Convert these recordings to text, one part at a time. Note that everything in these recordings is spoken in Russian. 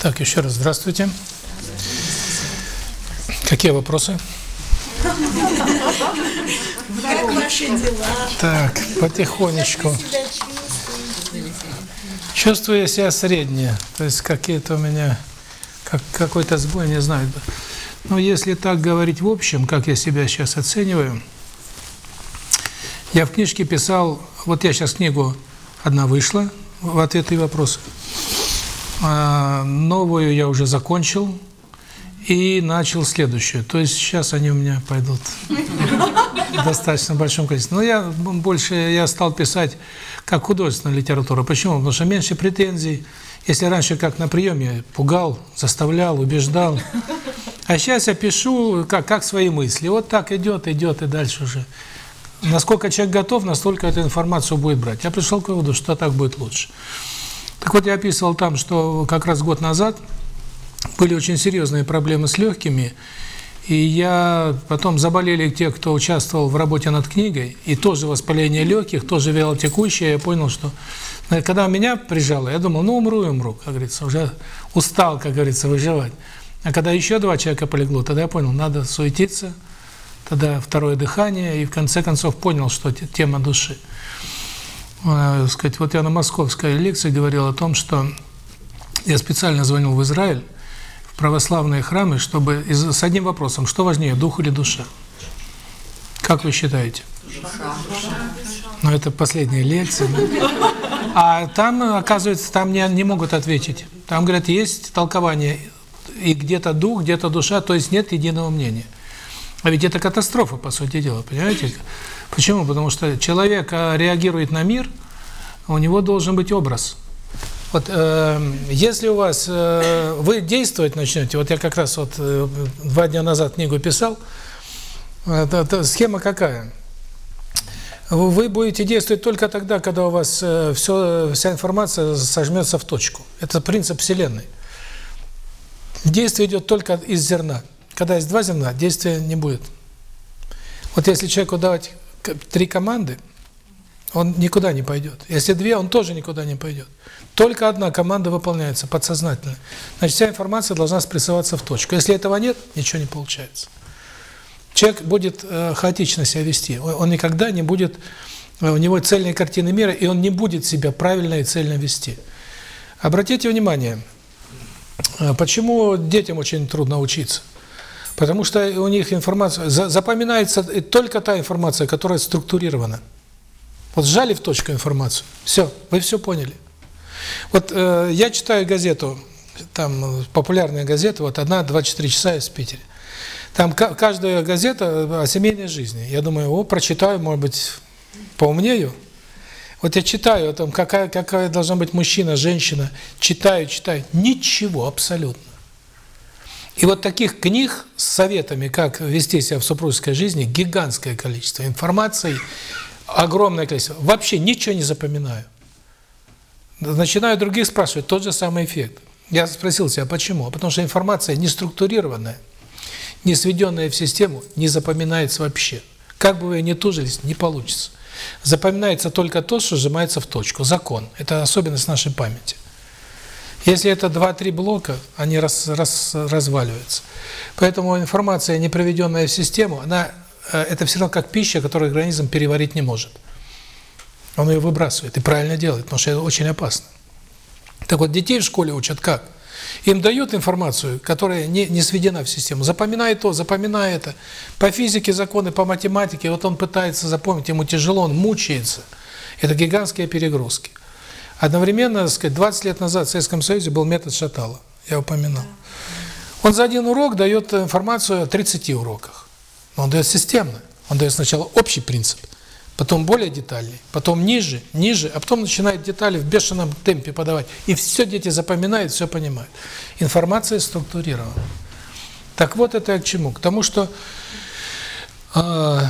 Так, еще раз здравствуйте. Какие вопросы? Как ваши дела? Так, потихонечку. Чувствую себя среднее, то есть какие-то у меня, как какой-то сбой, не знаю. Но если так говорить в общем, как я себя сейчас оцениваю, я в книжке писал, вот я сейчас книгу одна вышла в ответы и вопросы, новую я уже закончил и начал следующую. То есть сейчас они у меня пойдут в достаточно большом количестве. Но я больше я стал писать как художественную литературу. Почему? Потому что меньше претензий. Если раньше как на приеме пугал, заставлял, убеждал, а сейчас я пишу как как свои мысли. Вот так идет, идет и дальше уже. Насколько человек готов, настолько эту информацию будет брать. Я пришел к выводу, что так будет лучше. Так вот, я описывал там, что как раз год назад были очень серьезные проблемы с легкими, и я потом заболели те, кто участвовал в работе над книгой, и тоже воспаление легких, тоже вялотекущее, я понял, что когда меня прижало, я думал, ну умру умру, как говорится, уже устал, как говорится, выживать. А когда еще два человека полегло, тогда я понял, надо суетиться, тогда второе дыхание, и в конце концов понял, что тема души. Сказать, вот я на московской лекции говорил о том, что я специально звонил в Израиль, в православные храмы, чтобы с одним вопросом, что важнее, дух или душа? Как вы считаете? Душа. Ну, это последняя лекция. А там, оказывается, там не, не могут ответить. Там, говорят, есть толкование, и где-то дух, где-то душа, то есть нет единого мнения. А ведь это катастрофа, по сути дела, понимаете? Почему? Потому что человек а, реагирует на мир, у него должен быть образ. Вот э, если у вас э, вы действовать начнете, вот я как раз вот э, два дня назад книгу писал, это, это схема какая? Вы будете действовать только тогда, когда у вас э, все вся информация сожмется в точку. Это принцип вселенной. Действие идет только из зерна. Когда есть два зерна, действия не будет. Вот если человеку давать три команды, он никуда не пойдет. Если две, он тоже никуда не пойдет. Только одна команда выполняется, подсознательно. Значит, вся информация должна спрессоваться в точку. Если этого нет, ничего не получается. Человек будет э, хаотично себя вести. Он никогда не будет, э, у него цельная картина мира, и он не будет себя правильно и цельно вести. Обратите внимание, э, почему детям очень трудно учиться? Потому что у них информация запоминается только та информация, которая структурирована. Вот сжали в точку информацию. Все, вы все поняли. Вот э, я читаю газету, там популярная газета, вот одна 24 часа из Питера. Там каждая газета о семейной жизни. Я думаю, о, прочитаю, может быть, поумнею. Вот я читаю, там какая какая должна быть мужчина, женщина, читаю, читаю, ничего абсолютно. И вот таких книг с советами, как вести себя в супружеской жизни, гигантское количество информации, огромное количество. Вообще ничего не запоминаю. Начинаю других спрашивать, тот же самый эффект. Я спросил себя, почему? Потому что информация не структурированная, не сведенная в систему, не запоминается вообще. Как бы вы ни тужились, не получится. Запоминается только то, что сжимается в точку. Закон. Это особенность нашей памяти. Если это 2-3 блока, они раз, раз, разваливаются. Поэтому информация, не проведенная в систему, она э, это все равно как пища, которую организм переварить не может. Он ее выбрасывает и правильно делает, потому что это очень опасно. Так вот, детей в школе учат как? Им дают информацию, которая не, не сведена в систему. Запоминай то, запоминай это. По физике законы, по математике, вот он пытается запомнить, ему тяжело, он мучается. Это гигантские перегрузки. Одновременно, так сказать, 20 лет назад в Советском Союзе был метод Шатала, я упоминал. Он за один урок дает информацию о 30 уроках. Но он дает системно. Он дает сначала общий принцип, потом более детальный, потом ниже, ниже, а потом начинает детали в бешеном темпе подавать. И все дети запоминают, все понимают. Информация структурирована. Так вот это к чему? К тому, что... Э,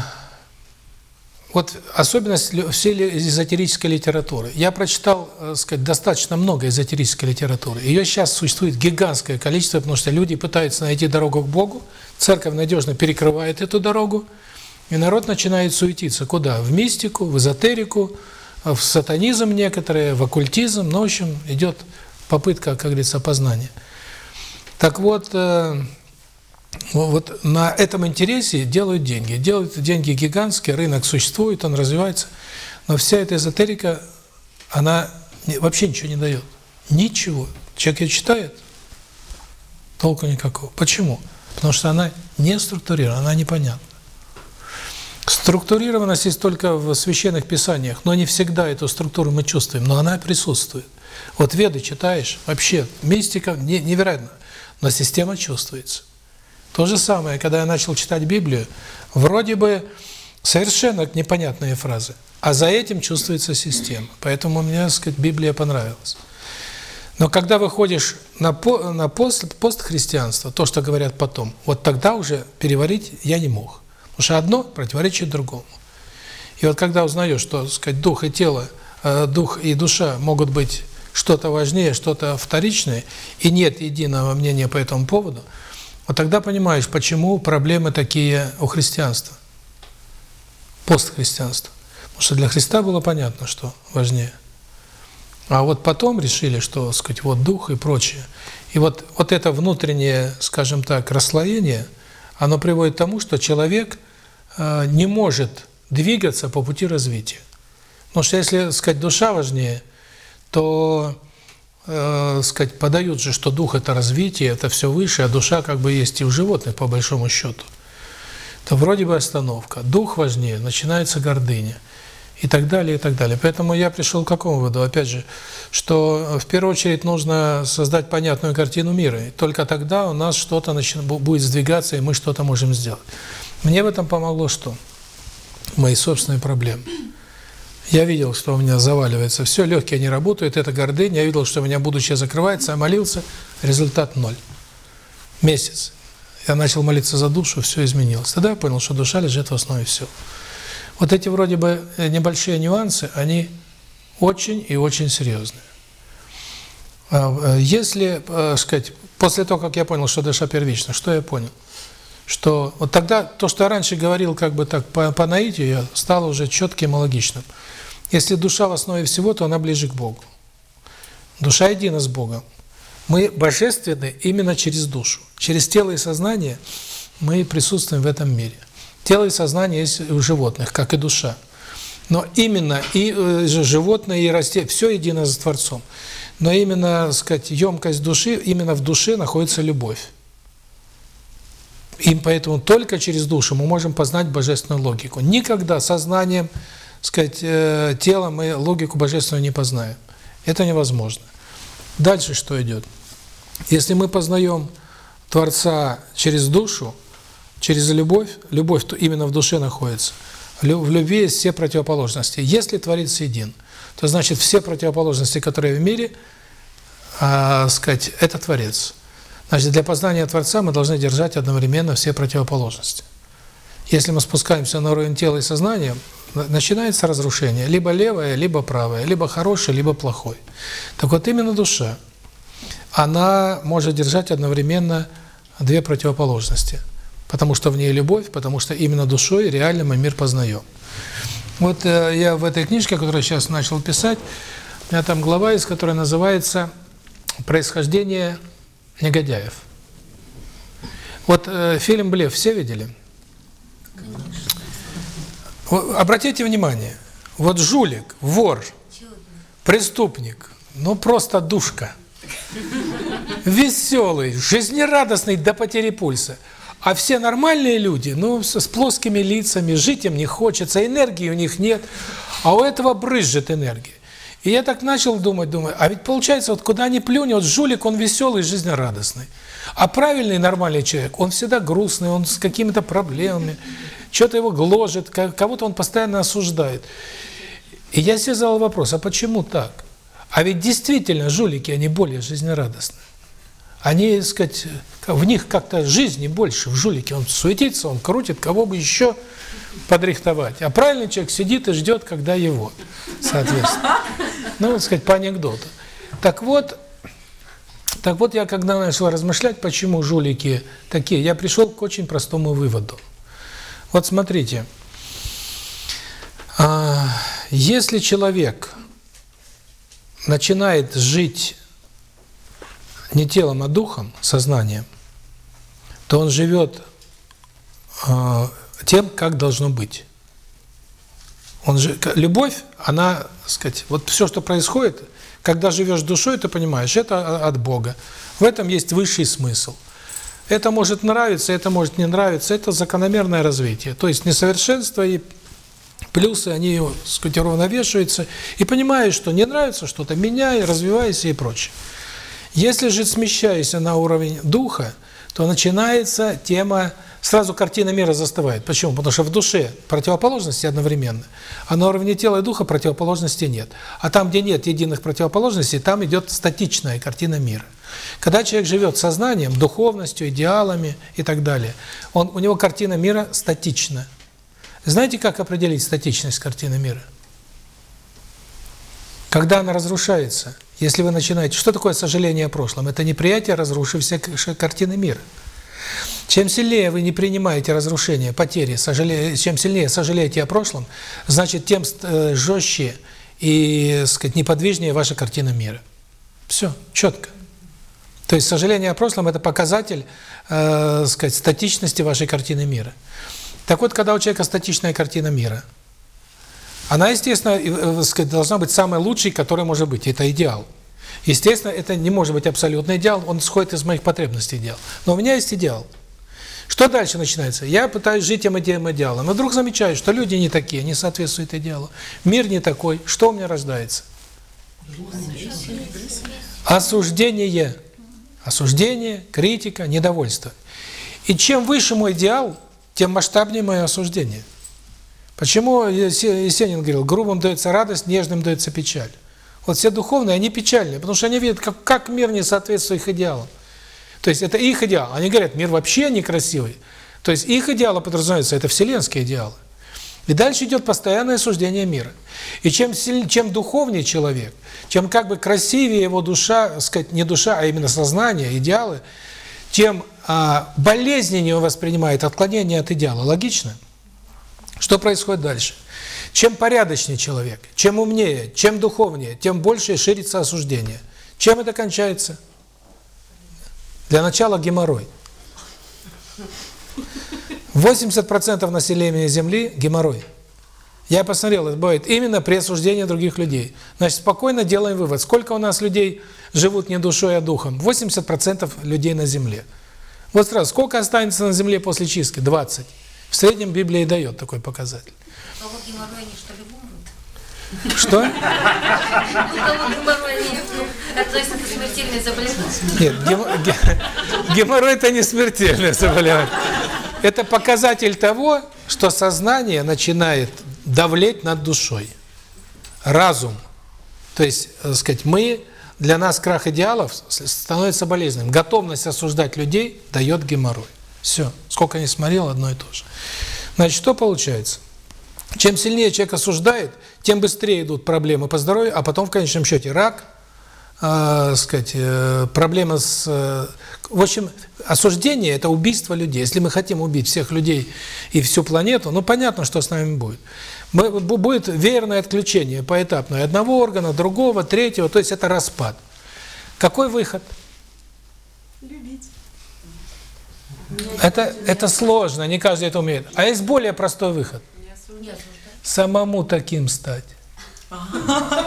вот особенность всей эзотерической литературы. Я прочитал, так сказать, достаточно много эзотерической литературы. Ее сейчас существует гигантское количество, потому что люди пытаются найти дорогу к Богу, церковь надежно перекрывает эту дорогу, и народ начинает суетиться. Куда? В мистику, в эзотерику, в сатанизм некоторые, в оккультизм. Ну, в общем, идет попытка, как говорится, опознания. Так вот, э, вот на этом интересе делают деньги. Делают деньги гигантские, рынок существует, он развивается. Но вся эта эзотерика, она вообще ничего не дает. Ничего. Человек ее читает, толку никакого. Почему? Потому что она не структурирована, она непонятна. Структурированность есть только в священных писаниях, но не всегда эту структуру мы чувствуем, но она присутствует. Вот Веды читаешь, вообще мистика невероятно, но система чувствуется. То же самое, когда я начал читать Библию, вроде бы совершенно непонятные фразы, а за этим чувствуется система. Поэтому мне, так сказать, Библия понравилась. Но когда выходишь на, по, на пост, постхристианство, то, что говорят потом, вот тогда уже переварить я не мог. Потому что одно противоречит другому. И вот когда узнаешь, что, сказать, дух и тело, э, дух и душа могут быть что-то важнее, что-то вторичное, и нет единого мнения по этому поводу, вот тогда понимаешь, почему проблемы такие у христианства, постхристианства. Потому что для Христа было понятно, что важнее. А вот потом решили, что, сказать, вот дух и прочее. И вот, вот это внутреннее, скажем так, расслоение, оно приводит к тому, что человек э, не может двигаться по пути развития. Потому что если, сказать, душа важнее, то, э, сказать, подают же, что дух – это развитие, это все выше, а душа как бы есть и у животных, по большому счету. То вроде бы остановка. Дух важнее, начинается гордыня – и так далее, и так далее. Поэтому я пришел к какому выводу? Опять же, что в первую очередь нужно создать понятную картину мира. И только тогда у нас что-то будет сдвигаться, и мы что-то можем сделать. Мне в этом помогло что? Мои собственные проблемы. Я видел, что у меня заваливается все, легкие не работают, это гордыня. Я видел, что у меня будущее закрывается, я молился, результат ноль. Месяц. Я начал молиться за душу, все изменилось. Тогда я понял, что душа лежит в основе всего. Вот эти вроде бы э, небольшие нюансы, они очень и очень серьезные. А, э, если, э, сказать, после того, как я понял, что душа первична, что я понял? Что вот тогда то, что я раньше говорил как бы так по, по наитию, стало уже четким и логичным. Если душа в основе всего, то она ближе к Богу. Душа едина с Богом. Мы божественны именно через душу. Через тело и сознание мы присутствуем в этом мире. Тело и сознание есть у животных, как и душа. Но именно и э, животное, и растение, все едино за Творцом. Но именно, так сказать, емкость души, именно в душе находится любовь. И поэтому только через душу мы можем познать божественную логику. Никогда сознанием, сказать, э, телом мы логику божественную не познаем. Это невозможно. Дальше что идет? Если мы познаем Творца через душу, через любовь, любовь то именно в душе находится. В любви есть все противоположности. Если Творец един, то значит все противоположности, которые в мире, а, сказать, это Творец. Значит, для познания Творца мы должны держать одновременно все противоположности. Если мы спускаемся на уровень тела и сознания, начинается разрушение. Либо левое, либо правое, либо хорошее, либо плохое. Так вот, именно душа, она может держать одновременно две противоположности – потому что в ней любовь, потому что именно душой реально мы мир познаем. Вот э, я в этой книжке, которую сейчас начал писать, у меня там глава, из которой называется «Происхождение негодяев». Вот э, фильм «Блеф» все видели? Обратите внимание, вот жулик, вор, преступник, ну просто душка, веселый, жизнерадостный до потери пульса – а все нормальные люди, ну, с плоскими лицами, жить им не хочется, энергии у них нет, а у этого брызжет энергия. И я так начал думать, думаю, а ведь получается, вот куда ни плюнь, вот жулик, он веселый, жизнерадостный. А правильный, нормальный человек, он всегда грустный, он с какими-то проблемами, что-то его гложет, кого-то он постоянно осуждает. И я себе задал вопрос, а почему так? А ведь действительно жулики, они более жизнерадостные. Они, так сказать, в них как-то жизни больше, в жулике. Он суетится, он крутит, кого бы еще подрихтовать. А правильный человек сидит и ждет, когда его, соответственно. Ну, так сказать, по анекдоту. Так вот, так вот я когда начал размышлять, почему жулики такие, я пришел к очень простому выводу. Вот смотрите, а, если человек начинает жить не телом, а духом, сознанием, то он живет э, тем, как должно быть. Он же любовь, она, сказать, вот все, что происходит, когда живешь душой, ты понимаешь, это от Бога. В этом есть высший смысл. Это может нравиться, это может не нравиться, это закономерное развитие. То есть несовершенство и плюсы, они, так сказать, равновешиваются. И понимаешь, что не нравится что-то, меняй, развивайся и прочее. Если же смещаешься на уровень духа, то начинается тема, сразу картина мира застывает. Почему? Потому что в душе противоположности одновременно, а на уровне тела и духа противоположности нет. А там, где нет единых противоположностей, там идет статичная картина мира. Когда человек живет сознанием, духовностью, идеалами и так далее, он, у него картина мира статична. Знаете, как определить статичность картины мира? Когда она разрушается, если вы начинаете... Что такое сожаление о прошлом? Это неприятие разрушившейся картины мира. Чем сильнее вы не принимаете разрушение, потери, сожале... чем сильнее сожалеете о прошлом, значит, тем э, жестче и, сказать, неподвижнее ваша картина мира. Все, четко. То есть сожаление о прошлом – это показатель, э, сказать, статичности вашей картины мира. Так вот, когда у человека статичная картина мира, она, естественно, э, сказать, должна быть самой лучшей, которая может быть. Это идеал. Естественно, это не может быть абсолютный идеал, он исходит из моих потребностей идеал. Но у меня есть идеал. Что дальше начинается? Я пытаюсь жить тем идеям идеалом. Но вдруг замечаю, что люди не такие, не соответствуют идеалу. Мир не такой. Что у меня рождается? Осуждение осуждение, критика, недовольство. И чем выше мой идеал, тем масштабнее мое осуждение. Почему Есенин говорил, грубым дается радость, нежным дается печаль. Вот все духовные, они печальные, потому что они видят, как, как мир не соответствует их идеалам. То есть это их идеал. Они говорят, мир вообще некрасивый. То есть их идеалы подразумеваются, это вселенские идеалы. И дальше идет постоянное суждение мира. И чем сильнее, чем духовнее человек, чем как бы красивее его душа, сказать, не душа, а именно сознание, идеалы, тем а, болезненнее он воспринимает отклонение от идеала. Логично? Что происходит дальше? Чем порядочнее человек, чем умнее, чем духовнее, тем больше ширится осуждение. Чем это кончается? Для начала геморрой. 80% населения Земли – геморрой. Я посмотрел, это бывает именно при осуждении других людей. Значит, спокойно делаем вывод. Сколько у нас людей живут не душой, а духом? 80% людей на Земле. Вот сразу, сколько останется на Земле после чистки? 20. В среднем Библия дает такой показатель. Что ли умрут? Что? То есть это смертельное заболевание? Нет, геморрой это не смертельное заболевание. Это показатель того, что сознание начинает давлеть над душой. Разум. То есть, так сказать, мы, для нас крах идеалов становится болезненным. Готовность осуждать людей дает геморрой. Все. Сколько не смотрел, одно и то же. Значит, что получается? Чем сильнее человек осуждает, тем быстрее идут проблемы по здоровью, а потом в конечном счете рак, э, сказать, э, проблемы с... Э, в общем, осуждение – это убийство людей. Если мы хотим убить всех людей и всю планету, ну, понятно, что с нами будет. Мы, будет веерное отключение поэтапное одного органа, другого, третьего, то есть это распад. Какой выход? Любить. Это, это сложно, не каждый это умеет. А есть более простой выход. Самому таким стать.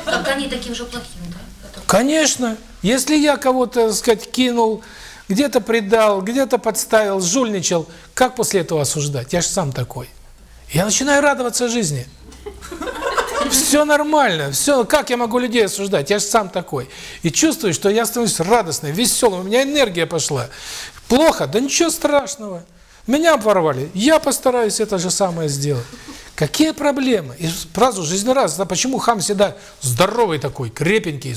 Тогда не таким же плохим, да? Конечно. Если я кого-то, так сказать, кинул, где-то предал, где-то подставил, жульничал, как после этого осуждать? Я же сам такой. Я начинаю радоваться жизни. Все нормально, все, как я могу людей осуждать? Я же сам такой. И чувствую, что я становлюсь радостным, веселым, у меня энергия пошла. Плохо? Да ничего страшного. Меня обворовали, я постараюсь это же самое сделать. Какие проблемы? И сразу жизнерадостно. Почему хам всегда здоровый такой, крепенький,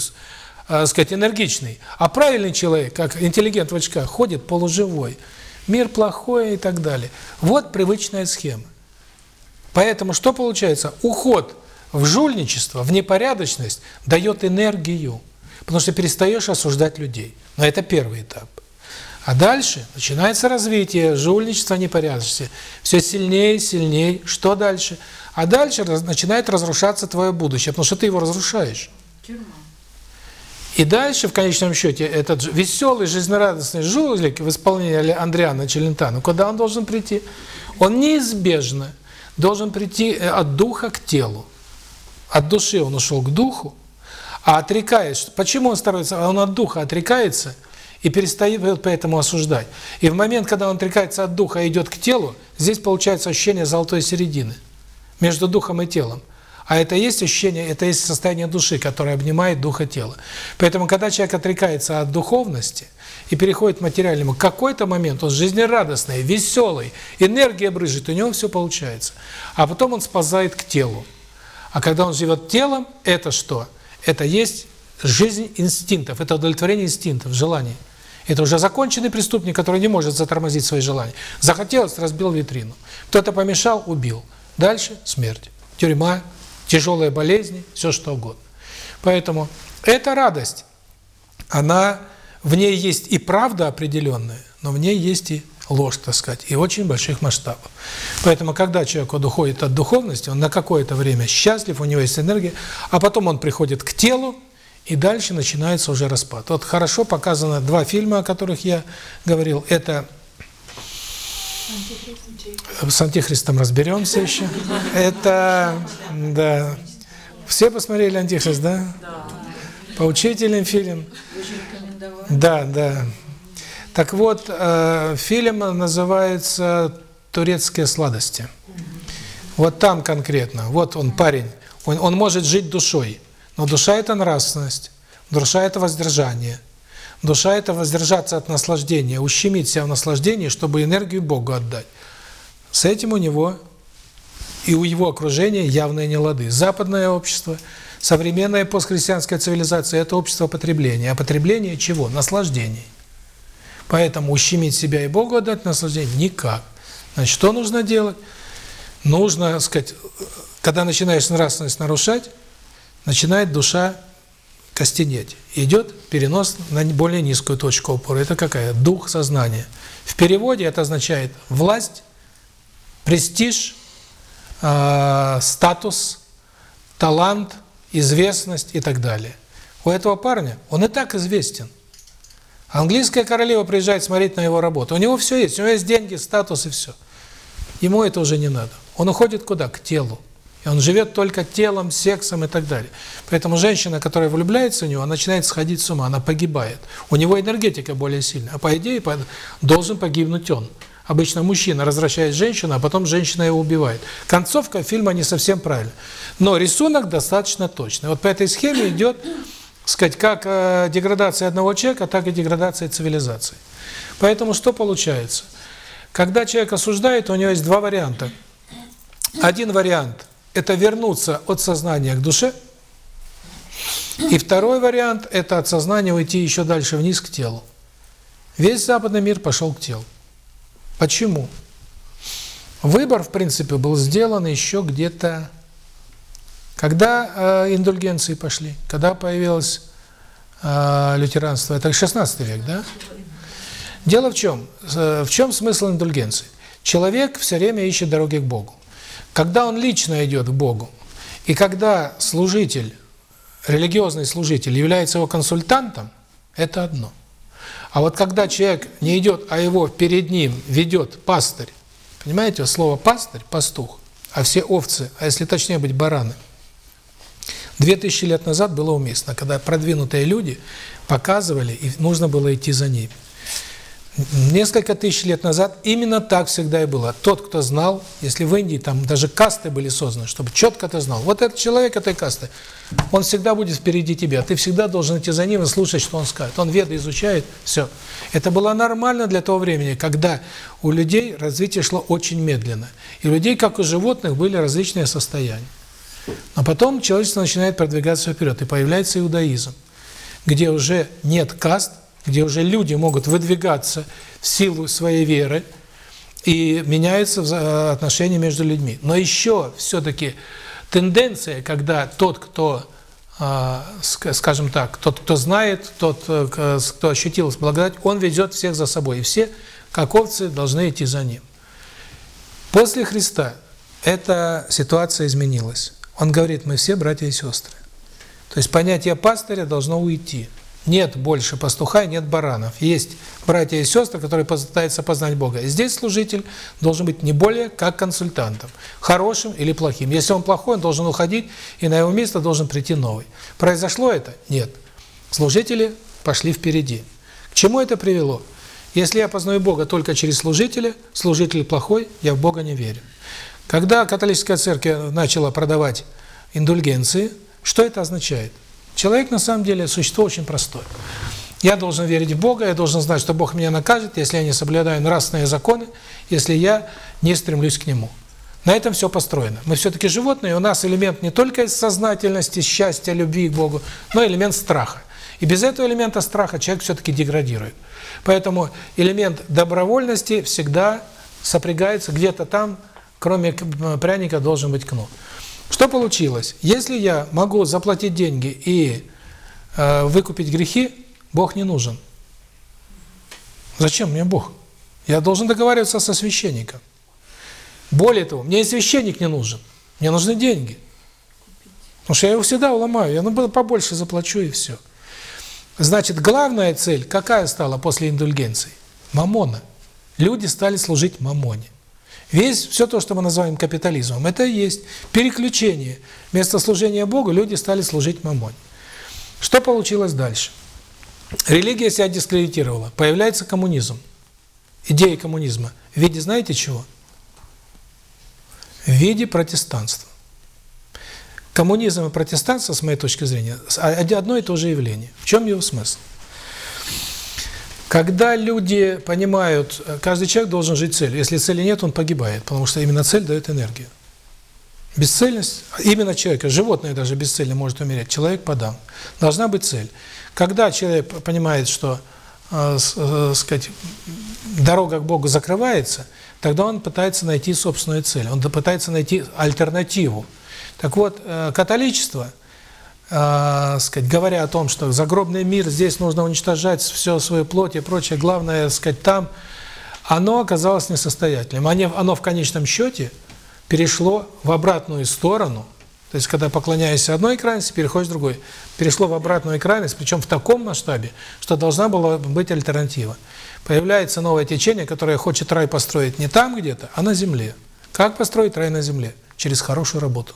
э, сказать, энергичный, а правильный человек, как интеллигент в очках, ходит полуживой. Мир плохой и так далее. Вот привычная схема. Поэтому что получается? Уход в жульничество, в непорядочность дает энергию, потому что перестаешь осуждать людей. Но это первый этап. А дальше начинается развитие жульничества, непорядочности. Все сильнее, сильнее. Что дальше? А дальше начинает разрушаться твое будущее, потому что ты его разрушаешь. И дальше, в конечном счете, этот веселый, жизнерадостный жулик в исполнении Андриана Челентана, куда он должен прийти? Он неизбежно должен прийти э, от духа к телу. От души он ушел к духу, а отрекаясь, почему он старается, он от духа отрекается и перестает поэтому осуждать. И в момент, когда он отрекается от духа и идет к телу, здесь получается ощущение золотой середины между духом и телом. А это есть ощущение, это есть состояние души, которое обнимает духа тела. Поэтому, когда человек отрекается от духовности и переходит к материальному, какой-то момент он жизнерадостный, веселый, энергия брызжет, у него все получается. А потом он сползает к телу. А когда он живет телом, это что? Это есть жизнь инстинктов, это удовлетворение инстинктов, желаний. Это уже законченный преступник, который не может затормозить свои желания. Захотелось, разбил витрину. Кто-то помешал, убил. Дальше смерть. Тюрьма, тяжелые болезни, все что угодно. Поэтому эта радость, она, в ней есть и правда определенная, но в ней есть и ложь, так сказать, и очень больших масштабов. Поэтому, когда человек уходит от духовности, он на какое-то время счастлив, у него есть энергия, а потом он приходит к телу, и дальше начинается уже распад. Вот хорошо показано два фильма, о которых я говорил. Это с Антихристом разберемся еще. Это, да. Все посмотрели Антихрист, да? Да. Поучительный фильм. Да, да. Так вот, э, фильм называется «Турецкие сладости». Вот там конкретно, вот он парень, он, он может жить душой, но душа – это нравственность, душа – это воздержание, душа – это воздержаться от наслаждения, ущемить себя в наслаждении, чтобы энергию Богу отдать. С этим у него и у его окружения явные нелады. Западное общество, современная постхристианская цивилизация – это общество потребления. А потребление чего? Наслаждений. Поэтому ущемить себя и Богу отдать наслаждение никак. Значит, что нужно делать? Нужно, сказать, когда начинаешь нравственность нарушать, начинает душа костенеть. Идет перенос на более низкую точку опоры. Это какая? Дух сознания. В переводе это означает власть, престиж, э, статус, талант, известность и так далее. У этого парня, он и так известен. Английская королева приезжает смотреть на его работу. У него все есть, у него есть деньги, статус и все. Ему это уже не надо. Он уходит куда? К телу. И он живет только телом, сексом и так далее. Поэтому женщина, которая влюбляется в него, она начинает сходить с ума, она погибает. У него энергетика более сильная. А по идее должен погибнуть он. Обычно мужчина развращает женщину, а потом женщина его убивает. Концовка фильма не совсем правильная. Но рисунок достаточно точный. Вот по этой схеме идет, сказать, как э, деградация одного человека, так и деградация цивилизации. Поэтому что получается? Когда человек осуждает, у него есть два варианта. Один вариант – это вернуться от сознания к душе. И второй вариант – это от сознания уйти еще дальше вниз к телу. Весь западный мир пошел к телу. Почему? Выбор, в принципе, был сделан еще где-то... Когда э, индульгенции пошли? Когда появилось э, лютеранство? Это 16 век, да? Дело в чем? Э, в чем смысл индульгенции? Человек все время ищет дороги к Богу. Когда он лично идет к Богу, и когда служитель, религиозный служитель является его консультантом, это одно – а вот когда человек не идет, а его перед ним ведет пастырь, понимаете, слово пастырь, пастух, а все овцы, а если точнее быть, бараны. Две тысячи лет назад было уместно, когда продвинутые люди показывали, и нужно было идти за ними. Несколько тысяч лет назад именно так всегда и было. Тот, кто знал, если в Индии там даже касты были созданы, чтобы четко ты знал, вот этот человек этой касты, он всегда будет впереди тебя, ты всегда должен идти за ним и слушать, что он скажет. Он веды изучает, все. Это было нормально для того времени, когда у людей развитие шло очень медленно. И у людей, как у животных, были различные состояния. Но потом человечество начинает продвигаться вперед, и появляется иудаизм, где уже нет каст, где уже люди могут выдвигаться в силу своей веры, и меняются отношения между людьми. Но еще все-таки тенденция, когда тот, кто, э, скажем так, тот, кто знает, тот, э, кто ощутил благодать, он ведет всех за собой, и все, как овцы, должны идти за ним. После Христа эта ситуация изменилась. Он говорит, мы все братья и сестры. То есть понятие пастыря должно уйти. Нет больше пастуха нет баранов. Есть братья и сестры, которые пытаются познать Бога. Здесь служитель должен быть не более как консультантом, хорошим или плохим. Если он плохой, он должен уходить, и на его место должен прийти новый. Произошло это? Нет. Служители пошли впереди. К чему это привело? Если я познаю Бога только через служителя, служитель плохой, я в Бога не верю. Когда католическая церковь начала продавать индульгенции, что это означает? Человек на самом деле существо очень простое. Я должен верить в Бога, я должен знать, что Бог меня накажет, если я не соблюдаю нравственные законы, если я не стремлюсь к Нему. На этом все построено. Мы все-таки животные, у нас элемент не только сознательности, счастья, любви к Богу, но элемент страха. И без этого элемента страха человек все-таки деградирует. Поэтому элемент добровольности всегда сопрягается где-то там, кроме пряника должен быть кнут. Что получилось? Если я могу заплатить деньги и э, выкупить грехи, Бог не нужен. Зачем мне Бог? Я должен договариваться со священником. Более того, мне и священник не нужен. Мне нужны деньги. Потому что я его всегда уломаю. Я ну, побольше заплачу и все. Значит, главная цель какая стала после индульгенции? Мамона. Люди стали служить мамоне. Весь, все то, что мы называем капитализмом, это и есть переключение. Вместо служения Богу люди стали служить мамоне. Что получилось дальше? Религия себя дискредитировала. Появляется коммунизм. Идея коммунизма. В виде знаете чего? В виде протестанства. Коммунизм и протестанство, с моей точки зрения, одно и то же явление. В чем его смысл? Когда люди понимают, каждый человек должен жить целью. Если цели нет, он погибает, потому что именно цель дает энергию. Бесцельность, именно человека, животное даже бесцельно может умереть, человек подам. Должна быть цель. Когда человек понимает, что, э, э, сказать, дорога к Богу закрывается, тогда он пытается найти собственную цель, он пытается найти альтернативу. Так вот, э, католичество – э, сказать, говоря о том, что загробный мир, здесь нужно уничтожать все свою плоть и прочее, главное, сказать, там, оно оказалось несостоятельным. Оно в конечном счете перешло в обратную сторону, то есть, когда поклоняешься одной крайности, переходишь в другой. Перешло в обратную крайность, причем в таком масштабе, что должна была быть альтернатива. Появляется новое течение, которое хочет рай построить не там где-то, а на земле. Как построить рай на земле? Через хорошую работу.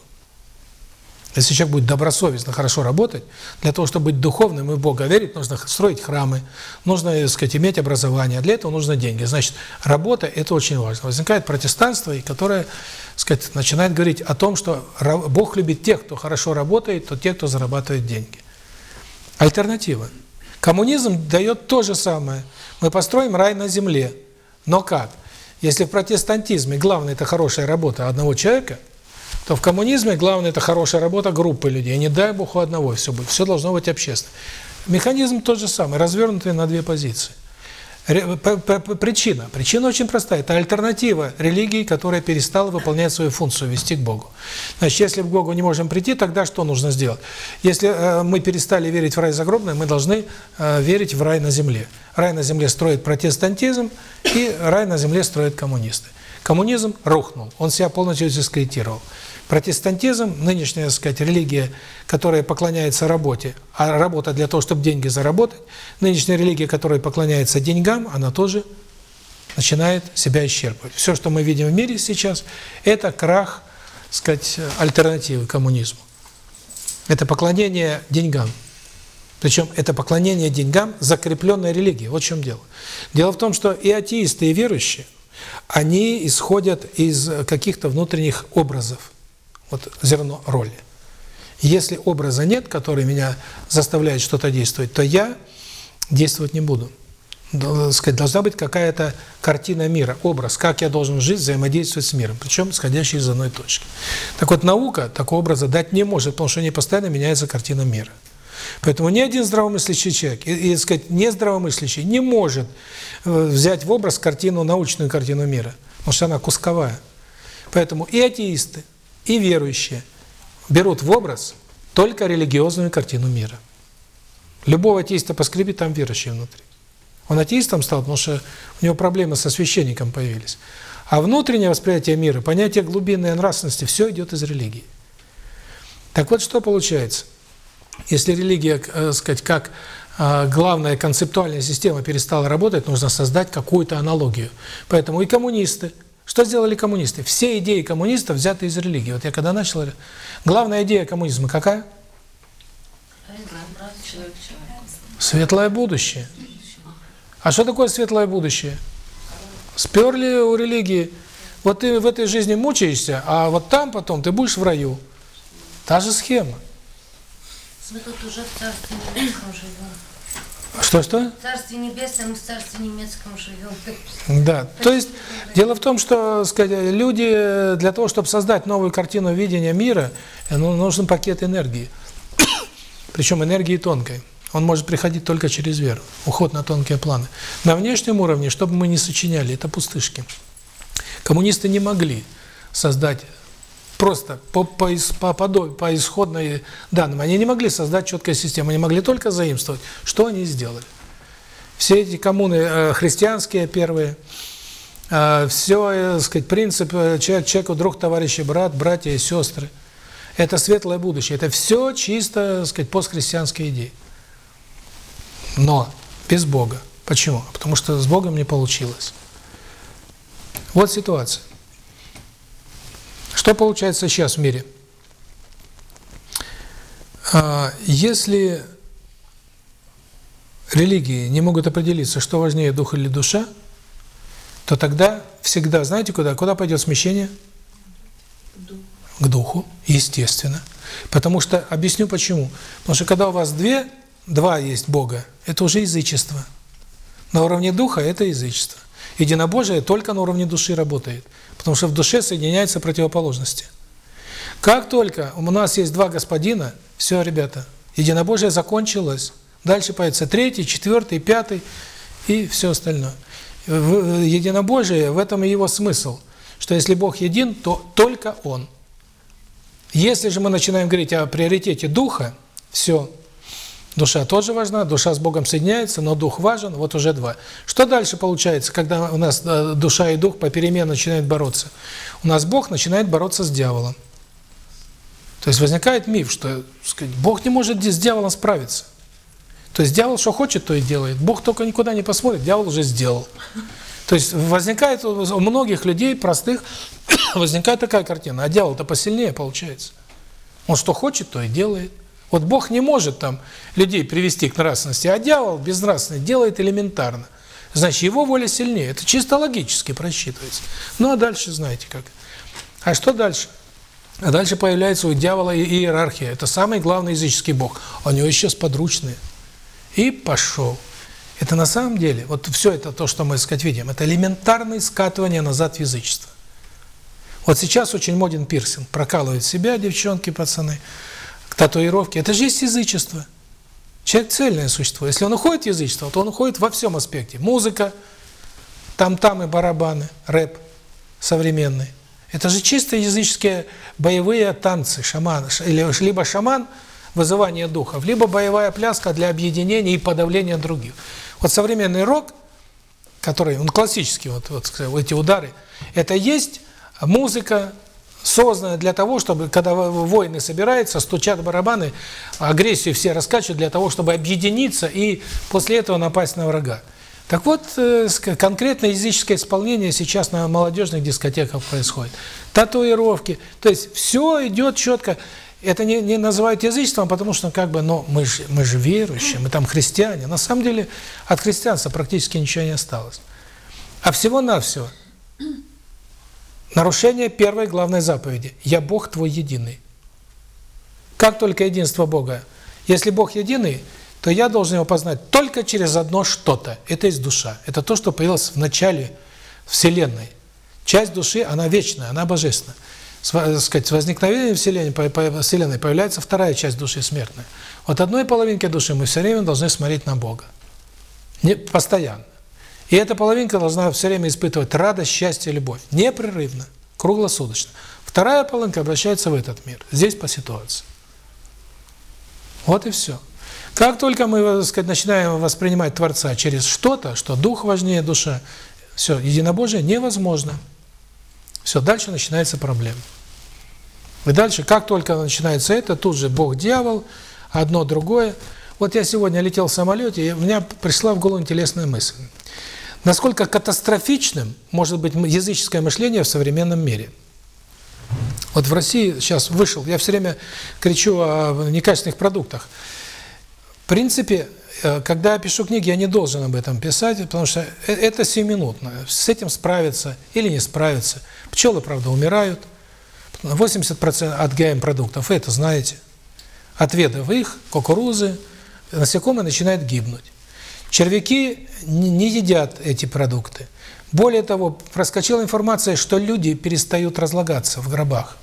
Если человек будет добросовестно, хорошо работать, для того, чтобы быть духовным и в Бога верить, нужно строить храмы, нужно, так сказать, иметь образование, для этого нужны деньги. Значит, работа – это очень важно. Возникает протестанство, и которое, так сказать, начинает говорить о том, что Бог любит тех, кто хорошо работает, то тех, кто зарабатывает деньги. Альтернатива. Коммунизм дает то же самое. Мы построим рай на земле. Но как? Если в протестантизме главное – это хорошая работа одного человека – то в коммунизме главное это хорошая работа группы людей, не дай бог у одного все будет, все должно быть общественно. Механизм тот же самый, развернутый на две позиции. Причина. Причина очень простая. Это альтернатива религии, которая перестала выполнять свою функцию, вести к Богу. Значит, если к Богу не можем прийти, тогда что нужно сделать? Если э, мы перестали верить в рай загробный, мы должны э, верить в рай на земле. Рай на земле строит протестантизм, и рай на земле строят коммунисты. Коммунизм рухнул, он себя полностью дискредитировал. Протестантизм, нынешняя, так сказать, религия, которая поклоняется работе, а работа для того, чтобы деньги заработать, нынешняя религия, которая поклоняется деньгам, она тоже начинает себя исчерпывать. Все, что мы видим в мире сейчас, это крах, так сказать, альтернативы коммунизму. Это поклонение деньгам. Причем это поклонение деньгам закрепленной религии. Вот в чем дело. Дело в том, что и атеисты, и верующие, они исходят из каких-то внутренних образов вот зерно роли. Если образа нет, который меня заставляет что-то действовать, то я действовать не буду. Сказать, должна быть какая-то картина мира, образ, как я должен жить, взаимодействовать с миром, причем исходящий из одной точки. Так вот, наука такого образа дать не может, потому что не постоянно меняется картина мира. Поэтому ни один здравомыслящий человек, и, и сказать, не здравомыслящий, не может э, взять в образ картину, научную картину мира, потому что она кусковая. Поэтому и атеисты, и верующие берут в образ только религиозную картину мира. Любого атеиста поскреби, там верующий внутри. Он атеистом стал, потому что у него проблемы со священником появились. А внутреннее восприятие мира, понятие глубинной нравственности, все идет из религии. Так вот, что получается? Если религия, э, сказать, как а, главная концептуальная система перестала работать, нужно создать какую-то аналогию. Поэтому и коммунисты. Что сделали коммунисты? Все идеи коммунистов взяты из религии. Вот я когда начал... Главная идея коммунизма какая? Светлое будущее. А что такое светлое будущее? Сперли у религии. Вот ты в этой жизни мучаешься, а вот там потом ты будешь в раю. Та же схема. Мы тут уже в царстве живем. Что-что? В царстве небесном и в царстве немецком живем. Да, то есть дело в том, что сказать, люди для того, чтобы создать новую картину видения мира, ну, нужен пакет энергии. Причем энергии тонкой. Он может приходить только через веру, уход на тонкие планы. На внешнем уровне, чтобы мы не сочиняли, это пустышки. Коммунисты не могли создать просто по, по, по, по, исходной данным. Они не могли создать четкую систему, они могли только заимствовать. Что они сделали? Все эти коммуны э, христианские первые, э, все, э, сказать, принцип человек, человеку друг, товарищ брат, братья и сестры. Это светлое будущее. Это все чисто, сказать, постхристианские идеи. Но без Бога. Почему? Потому что с Богом не получилось. Вот ситуация. Что получается сейчас в мире? А, если религии не могут определиться, что важнее, дух или душа, то тогда всегда, знаете куда? Куда пойдет смещение? К духу, естественно. Потому что, объясню почему. Потому что когда у вас две, два есть Бога, это уже язычество. На уровне духа это язычество. Единобожие только на уровне души работает. Потому что в душе соединяются противоположности. Как только у нас есть два господина, все, ребята, единобожие закончилось. Дальше появится третий, четвертый, пятый и все остальное. Единобожие, в этом и его смысл, что если Бог един, то только Он. Если же мы начинаем говорить о приоритете Духа, все, Душа тоже важна, душа с Богом соединяется, но дух важен, вот уже два. Что дальше получается, когда у нас э, душа и дух попеременно начинают бороться? У нас Бог начинает бороться с дьяволом. То есть возникает миф, что сказать, Бог не может с дьяволом справиться. То есть дьявол что хочет, то и делает. Бог только никуда не посмотрит, дьявол уже сделал. То есть возникает у многих людей, простых, возникает такая картина, а дьявол-то посильнее получается. Он что хочет, то и делает. Вот Бог не может там людей привести к нравственности, а дьявол безнравственный делает элементарно. Значит, его воля сильнее. Это чисто логически просчитывается. Ну, а дальше знаете как. А что дальше? А дальше появляется у дьявола иерархия. Это самый главный языческий бог. А у него еще сподручные. И пошел. Это на самом деле, вот все это то, что мы, так сказать, видим, это элементарное скатывание назад в язычество. Вот сейчас очень моден пирсинг. Прокалывают себя девчонки, пацаны татуировки, это же есть язычество. Человек цельное существо. Если он уходит в язычество, то он уходит во всем аспекте. Музыка, там-там и барабаны, рэп современный. Это же чисто языческие боевые танцы, шаман, или либо шаман, вызывание духов, либо боевая пляска для объединения и подавления других. Вот современный рок, который, он классический, вот, вот эти удары, это есть музыка, создана для того, чтобы, когда войны собираются, стучат барабаны, агрессию все раскачивают для того, чтобы объединиться и после этого напасть на врага. Так вот, э, конкретно языческое исполнение сейчас на молодежных дискотеках происходит. Татуировки, то есть все идет четко. Это не, не называют язычеством, потому что как бы, ну, мы же, мы же верующие, мы там христиане. На самом деле от христианства практически ничего не осталось. А всего-навсего Нарушение первой главной заповеди. «Я Бог твой единый». Как только единство Бога? Если Бог единый, то я должен его познать только через одно что-то. Это есть душа. Это то, что появилось в начале Вселенной. Часть души, она вечная, она божественная. С, э, сказать, с возникновением Вселенной, Вселенной появляется вторая часть души смертная. Вот одной половинке души мы все время должны смотреть на Бога. Не, постоянно. И эта половинка должна все время испытывать радость, счастье, любовь. Непрерывно, круглосуточно. Вторая половинка обращается в этот мир. Здесь по ситуации. Вот и все. Как только мы, так сказать, начинаем воспринимать Творца через что-то, что дух важнее душа, все, единобожие невозможно. Все, дальше начинается проблема. И дальше, как только начинается это, тут же Бог-дьявол, одно другое. Вот я сегодня летел в самолете, и у меня пришла в голову интересная мысль. Насколько катастрофичным может быть языческое мышление в современном мире? Вот в России сейчас вышел, я все время кричу о некачественных продуктах. В принципе, э, когда я пишу книги, я не должен об этом писать, потому что э, это сиюминутно. С этим справиться или не справиться. Пчелы, правда, умирают. 80% от ГМ-продуктов, это знаете. Отведав их, кукурузы, насекомые начинают гибнуть. Червяки не едят эти продукты. Более того, проскочила информация, что люди перестают разлагаться в гробах.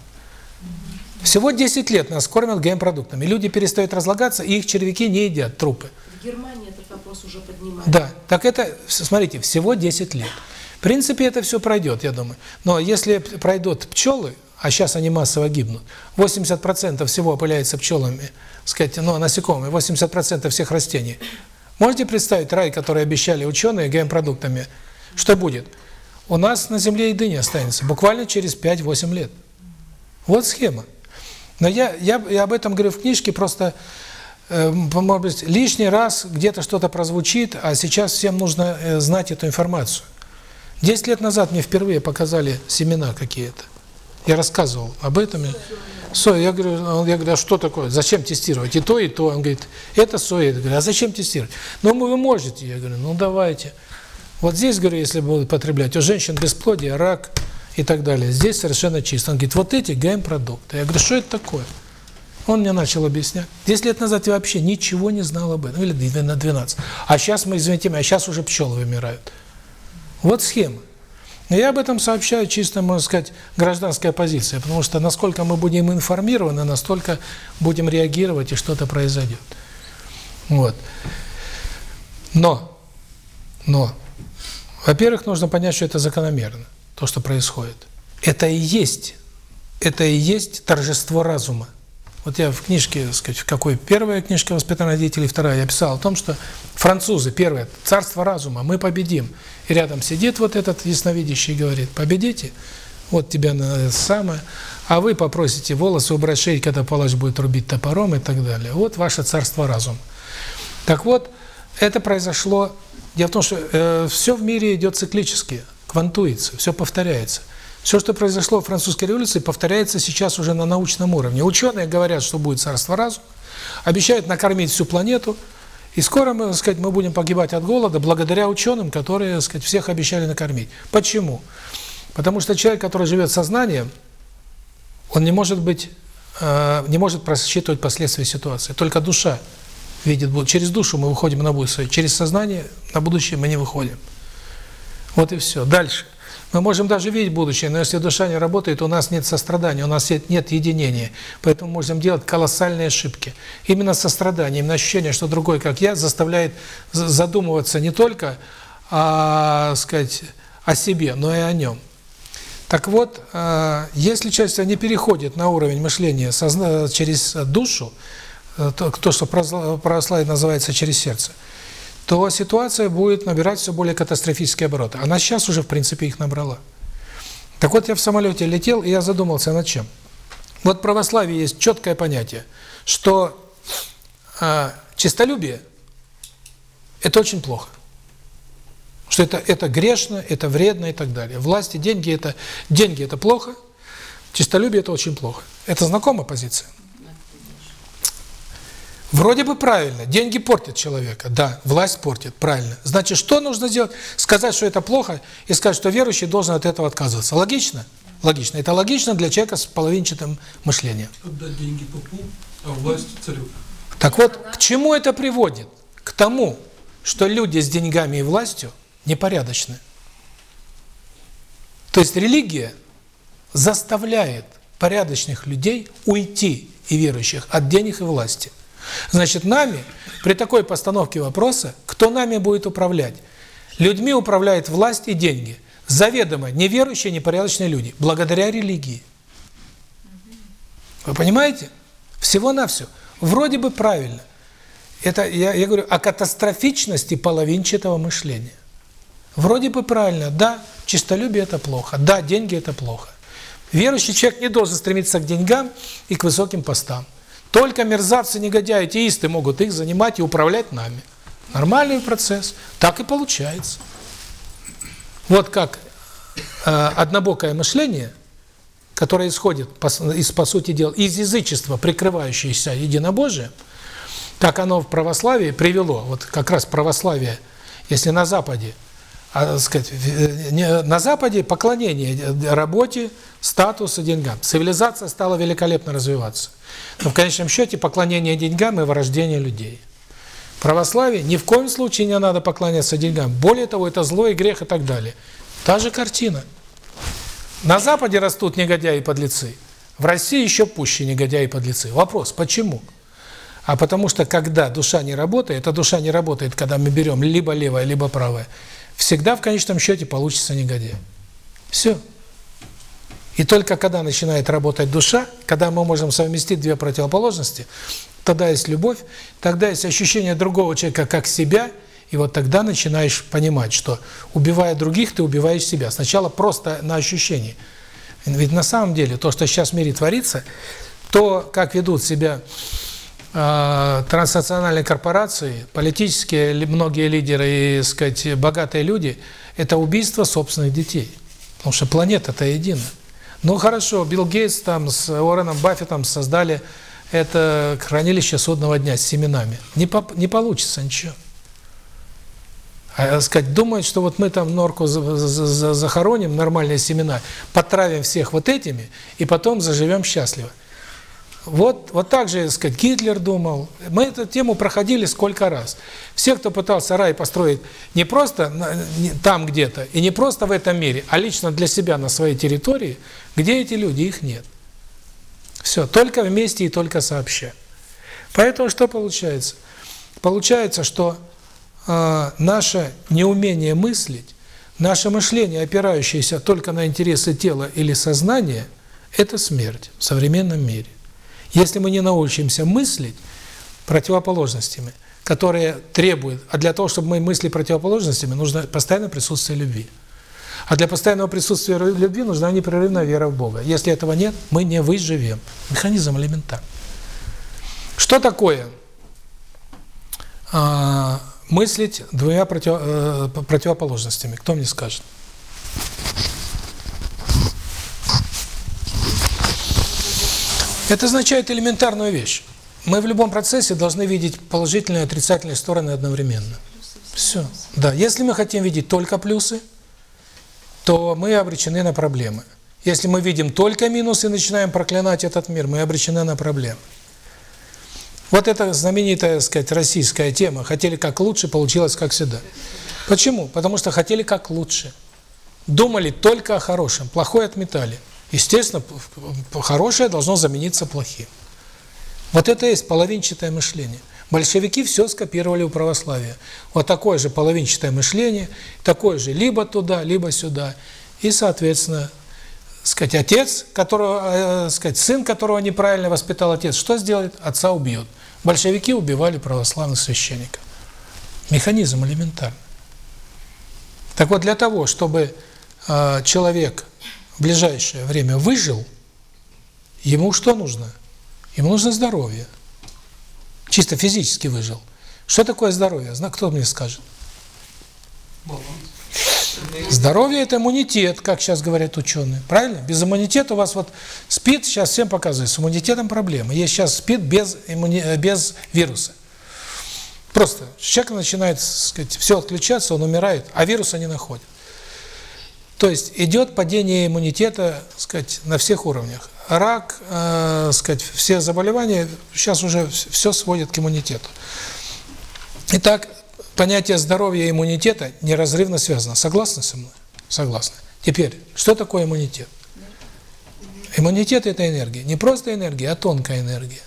Всего 10 лет нас кормят ГМ-продуктами. Люди перестают разлагаться, и их червяки не едят трупы. В Германии этот вопрос уже поднимается. Да, так это, смотрите, всего 10 лет. В принципе, это все пройдет, я думаю. Но если пройдут пчелы, а сейчас они массово гибнут, 80% всего опыляется пчелами, сказать, ну, насекомыми, 80% всех растений. Можете представить рай, который обещали ученые ГМ-продуктами, что будет? У нас на Земле еды не останется, буквально через 5-8 лет. Вот схема. Но я, я, я об этом говорю в книжке, просто, э, может быть, лишний раз где-то что-то прозвучит, а сейчас всем нужно э, знать эту информацию. Десять лет назад мне впервые показали семена какие-то. Я рассказывал об этом. Соя, я говорю, я говорю, а что такое? Зачем тестировать? И то, и то. Он говорит, это соя. Я говорю, а зачем тестировать? Ну, вы можете. Я говорю, ну, давайте. Вот здесь, говорю, если будут потреблять, у женщин бесплодие, рак и так далее. Здесь совершенно чисто. Он говорит, вот эти ГМ-продукты. Я говорю, что это такое? Он мне начал объяснять. 10 лет назад я вообще ничего не знал об этом. Или на 12. А сейчас мы, извините меня, а сейчас уже пчелы вымирают. Вот схема. Я об этом сообщаю чисто, можно сказать, гражданская позиция, потому что насколько мы будем информированы, настолько будем реагировать, и что-то произойдет. Вот. Но, но, во-первых, нужно понять, что это закономерно, то, что происходит. Это и есть, это и есть торжество разума. Вот я в книжке, так сказать, в какой первая книжка «Воспитание родителей», вторая, я писал о том, что французы, первое, царство разума, мы победим. И рядом сидит вот этот ясновидящий говорит, победите, вот тебя на самое, а вы попросите волосы убрать шеи, когда палач будет рубить топором и так далее. Вот ваше царство разума. Так вот, это произошло, дело в том, что э, все в мире идет циклически, квантуется, все повторяется. Все, что произошло в французской революции, повторяется сейчас уже на научном уровне. Ученые говорят, что будет царство разума, обещают накормить всю планету, и скоро, мы, так сказать, мы будем погибать от голода благодаря ученым, которые, так сказать, всех обещали накормить. Почему? Потому что человек, который живет сознанием, он не может быть, э, не может просчитывать последствия ситуации. Только душа видит. Через душу мы выходим на будущее, через сознание на будущее мы не выходим. Вот и все. Дальше. Мы можем даже видеть будущее, но если душа не работает, у нас нет сострадания, у нас нет, единения. Поэтому можем делать колоссальные ошибки. Именно сострадание, именно ощущение, что другой, как я, заставляет задумываться не только о, сказать, о себе, но и о нем. Так вот, э, если человечество не переходит на уровень мышления через душу, э, то, что в православии называется через сердце, то ситуация будет набирать все более катастрофические обороты. Она сейчас уже, в принципе, их набрала. Так вот, я в самолете летел, и я задумался над чем. Вот в православии есть четкое понятие, что э, честолюбие – это очень плохо. Что это, это грешно, это вредно и так далее. Власти, деньги – это деньги это плохо, честолюбие – это очень плохо. Это знакомая позиция? Вроде бы правильно, деньги портят человека, да, власть портит, правильно. Значит, что нужно сделать? Сказать, что это плохо, и сказать, что верующий должен от этого отказываться. Логично? Логично. Это логично для человека с половинчатым мышлением. Отдать деньги попу, а власть царю. Так вот, к чему это приводит? К тому, что люди с деньгами и властью непорядочны. То есть религия заставляет порядочных людей уйти и верующих от денег и власти. Значит, нами, при такой постановке вопроса, кто нами будет управлять? Людьми управляет власть и деньги. Заведомо неверующие, непорядочные люди, благодаря религии. Вы понимаете? Всего-навсего. Вроде бы правильно. Это я, я говорю о катастрофичности половинчатого мышления. Вроде бы правильно. Да, чистолюбие – это плохо. Да, деньги – это плохо. Верующий человек не должен стремиться к деньгам и к высоким постам. Только мерзавцы, негодяи, атеисты могут их занимать и управлять нами. Нормальный процесс. Так и получается. Вот как э, однобокое мышление, которое исходит, по, из, по сути дела, из язычества, прикрывающееся единобожием, так оно в православии привело, вот как раз православие, если на Западе, а, сказать, на Западе поклонение работе, статусу, деньгам. Цивилизация стала великолепно развиваться. Но в конечном счете поклонение деньгам и вырождение людей. Православие ни в коем случае не надо поклоняться деньгам. Более того, это зло и грех и так далее. Та же картина. На Западе растут негодяи и подлецы. В России еще пуще негодяи и подлецы. Вопрос, почему? А потому что, когда душа не работает, а душа не работает, когда мы берем либо левое, либо правое, всегда в конечном счете получится негодяй. Все. И только когда начинает работать душа, когда мы можем совместить две противоположности, тогда есть любовь, тогда есть ощущение другого человека как себя, и вот тогда начинаешь понимать, что убивая других, ты убиваешь себя. Сначала просто на ощущении. Ведь на самом деле то, что сейчас в мире творится, то, как ведут себя э, транснациональные корпорации, политические многие лидеры и, сказать, богатые люди, это убийство собственных детей. Потому что планета-то едина. Ну хорошо, Билл Гейтс там с Уорреном Баффетом создали это хранилище судного дня с семенами. Не, по, не получится ничего. А сказать, думают, что вот мы там норку за, за, за, захороним, нормальные семена, потравим всех вот этими, и потом заживем счастливо. Вот, вот так же, сказать, Гитлер думал. Мы эту тему проходили сколько раз. Все, кто пытался рай построить не просто там где-то, и не просто в этом мире, а лично для себя на своей территории, где эти люди? Их нет. Все, только вместе и только сообща. Поэтому что получается? Получается, что э, наше неумение мыслить, наше мышление, опирающееся только на интересы тела или сознания, это смерть в современном мире. Если мы не научимся мыслить противоположностями, которые требуют, а для того, чтобы мы мысли противоположностями, нужно постоянное присутствие любви. А для постоянного присутствия любви нужна непрерывная вера в Бога. Если этого нет, мы не выживем. Механизм элементарный. Что такое а, мыслить двумя против, э, противоположностями? Кто мне скажет? Это означает элементарную вещь. Мы в любом процессе должны видеть положительные и отрицательные стороны одновременно. Все. Да. Если мы хотим видеть только плюсы, то мы обречены на проблемы. Если мы видим только минусы и начинаем проклинать этот мир, мы обречены на проблемы. Вот эта знаменитая, сказать, российская тема. Хотели как лучше, получилось как всегда. Почему? Потому что хотели как лучше. Думали только о хорошем, плохое отметали. Естественно, хорошее должно замениться плохим. Вот это есть половинчатое мышление. Большевики все скопировали у православия. Вот такое же половинчатое мышление, такое же либо туда, либо сюда. И, соответственно, сказать, отец, которого, э, сказать, сын, которого неправильно воспитал отец, что сделает? Отца убьет. Большевики убивали православных священников. Механизм элементарный. Так вот, для того, чтобы э, человек в ближайшее время выжил, ему что нужно? Ему нужно здоровье. Чисто физически выжил. Что такое здоровье? Кто мне скажет? Здоровье – это иммунитет, как сейчас говорят ученые. Правильно? Без иммунитета у вас вот спит, сейчас всем показывают, с иммунитетом проблемы. Есть сейчас спит без, иммуни... без вируса. Просто человек начинает сказать, все отключаться, он умирает, а вируса не находит. То есть идет падение иммунитета, сказать, на всех уровнях. Рак, э, сказать, все заболевания сейчас уже все сводит к иммунитету. Итак, понятие здоровья и иммунитета неразрывно связано. Согласны со мной? Согласны. Теперь, что такое иммунитет? Иммунитет – это энергия. Не просто энергия, а тонкая энергия.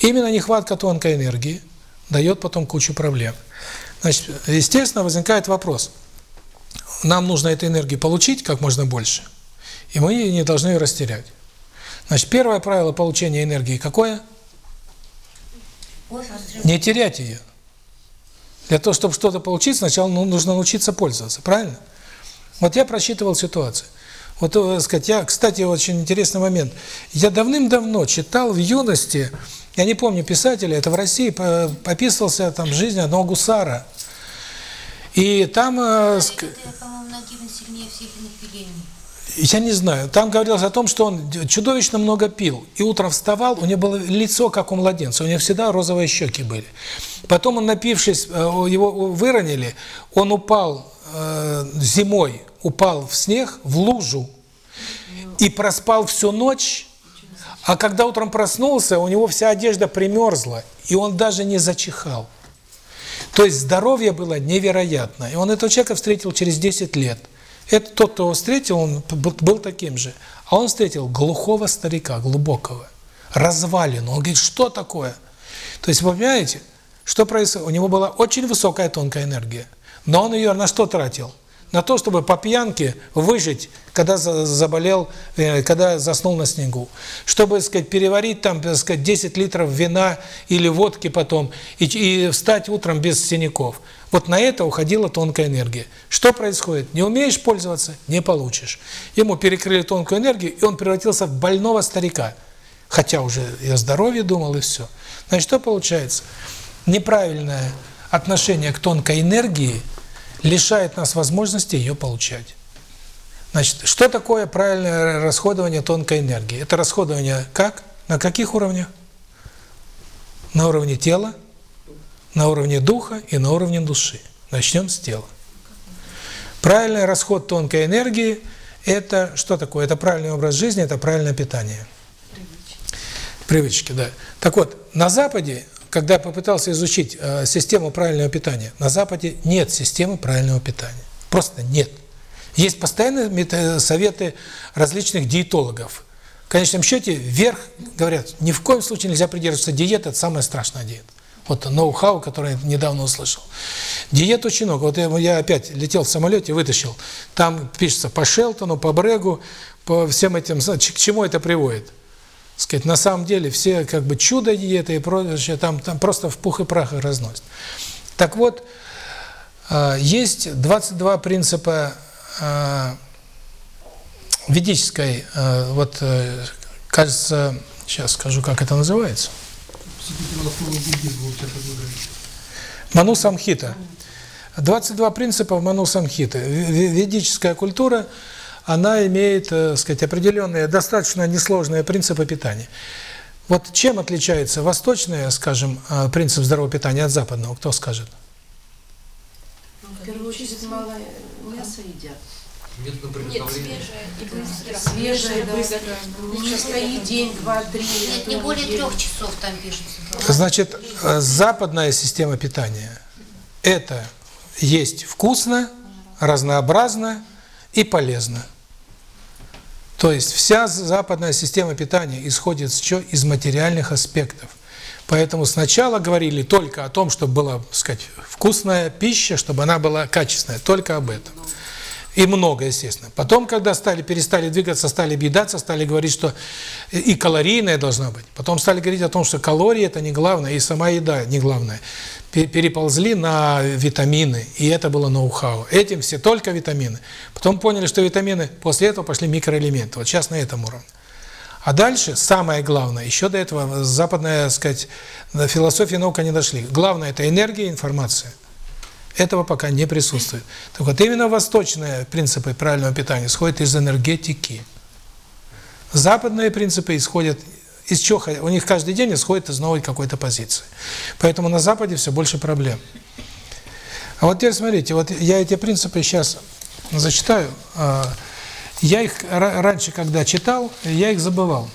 Именно нехватка тонкой энергии дает потом кучу проблем. Значит, естественно, возникает вопрос – нам нужно эту энергию получить как можно больше, и мы не должны ее растерять. Значит, первое правило получения энергии какое? Не терять ее. Для того, чтобы что-то получить, сначала ну, нужно научиться пользоваться, правильно? Вот я просчитывал ситуацию. Вот, э, сказать, я, кстати, очень интересный момент. Я давным-давно читал в юности, я не помню писателя, это в России, по- описывался там жизнь одного гусара. И там, э, ск- я не знаю, там говорилось о том, что он чудовищно много пил. И утром вставал, у него было лицо, как у младенца, у него всегда розовые щеки были. Потом он, напившись, э, его выронили, он упал э, зимой, упал в снег, в лужу, и проспал всю ночь, а когда утром проснулся, у него вся одежда примерзла, и он даже не зачихал. То есть здоровье было невероятно. И он этого человека встретил через 10 лет. Это тот, кто его встретил, он был таким же. А он встретил глухого старика, глубокого, развалину. Он говорит, что такое? То есть, вы понимаете, что происходит? У него была очень высокая тонкая энергия. Но он ее на что тратил? На то, чтобы по пьянке выжить, когда за- заболел, э, когда заснул на снегу. Чтобы, так сказать, переварить там, так сказать, 10 литров вина или водки потом и, и встать утром без синяков. Вот на это уходила тонкая энергия. Что происходит? Не умеешь пользоваться – не получишь. Ему перекрыли тонкую энергию, и он превратился в больного старика. Хотя уже и о здоровье думал, и все. Значит, что получается? Неправильное отношение к тонкой энергии лишает нас возможности ее получать. Значит, что такое правильное расходование тонкой энергии? Это расходование как? На каких уровнях? На уровне тела, на уровне духа и на уровне души. Начнем с тела. Правильный расход тонкой энергии – это что такое? Это правильный образ жизни, это правильное питание. Привычки, да. Так вот, на Западе, когда попытался изучить э, систему правильного питания, на Западе нет системы правильного питания. Просто нет. Есть постоянные советы различных диетологов. В конечном счете, вверх говорят, ни в коем случае нельзя придерживаться диеты, это самая страшная диета. Вот ноу-хау, который я недавно услышал. Диет очень много. Вот я, я опять летел в самолете, вытащил. Там пишется по Шелтону, по Брегу, по всем этим... К чему это приводит? Сказать, на самом деле все как бы чудо диеты и прочее, там, там просто в пух и прах их разносят. Так вот, э, есть 22 принципа э, ведической, э, вот, кажется, сейчас скажу, как это называется. Ману Самхита. 22 принципа Ману Самхиты. Ведическая культура, она имеет, так сказать, определенные, достаточно несложные принципы питания. Вот чем отличается восточный, скажем, э, принцип здорового питания от западного, кто скажет? В первую очередь мало мяса едят. Нет, приготовления. свежее и быстро. Свежее, быстро. Лучше стоит день, два, три. Нет, а не более трех часов там пишется. Значит, э, западная система питания – это есть вкусно, разнообразно и полезно. То есть вся западная система питания исходит из материальных аспектов. Поэтому сначала говорили только о том, чтобы была, так сказать, вкусная пища, чтобы она была качественная, только об этом. И много, естественно. Потом, когда стали перестали двигаться, стали объедаться, стали говорить, что и калорийная должна быть. Потом стали говорить о том, что калории это не главное, и сама еда не главное. Пе- Переползли на витамины, и это было ноу-хау. Этим все только витамины. Потом поняли, что витамины, после этого пошли микроэлементы. Вот сейчас на этом уровне. А дальше, самое главное, еще до этого западная, сказать, философия наука не дошли. Главное – это энергия информация. Этого пока не присутствует. Так вот, именно восточные принципы правильного питания исходят из энергетики. Западные принципы исходят из чего? У них каждый день исходит из новой какой-то позиции. Поэтому на Западе все больше проблем. А вот теперь смотрите, вот я эти принципы сейчас зачитаю. А, Я их ра- раньше, когда читал, я их забывал,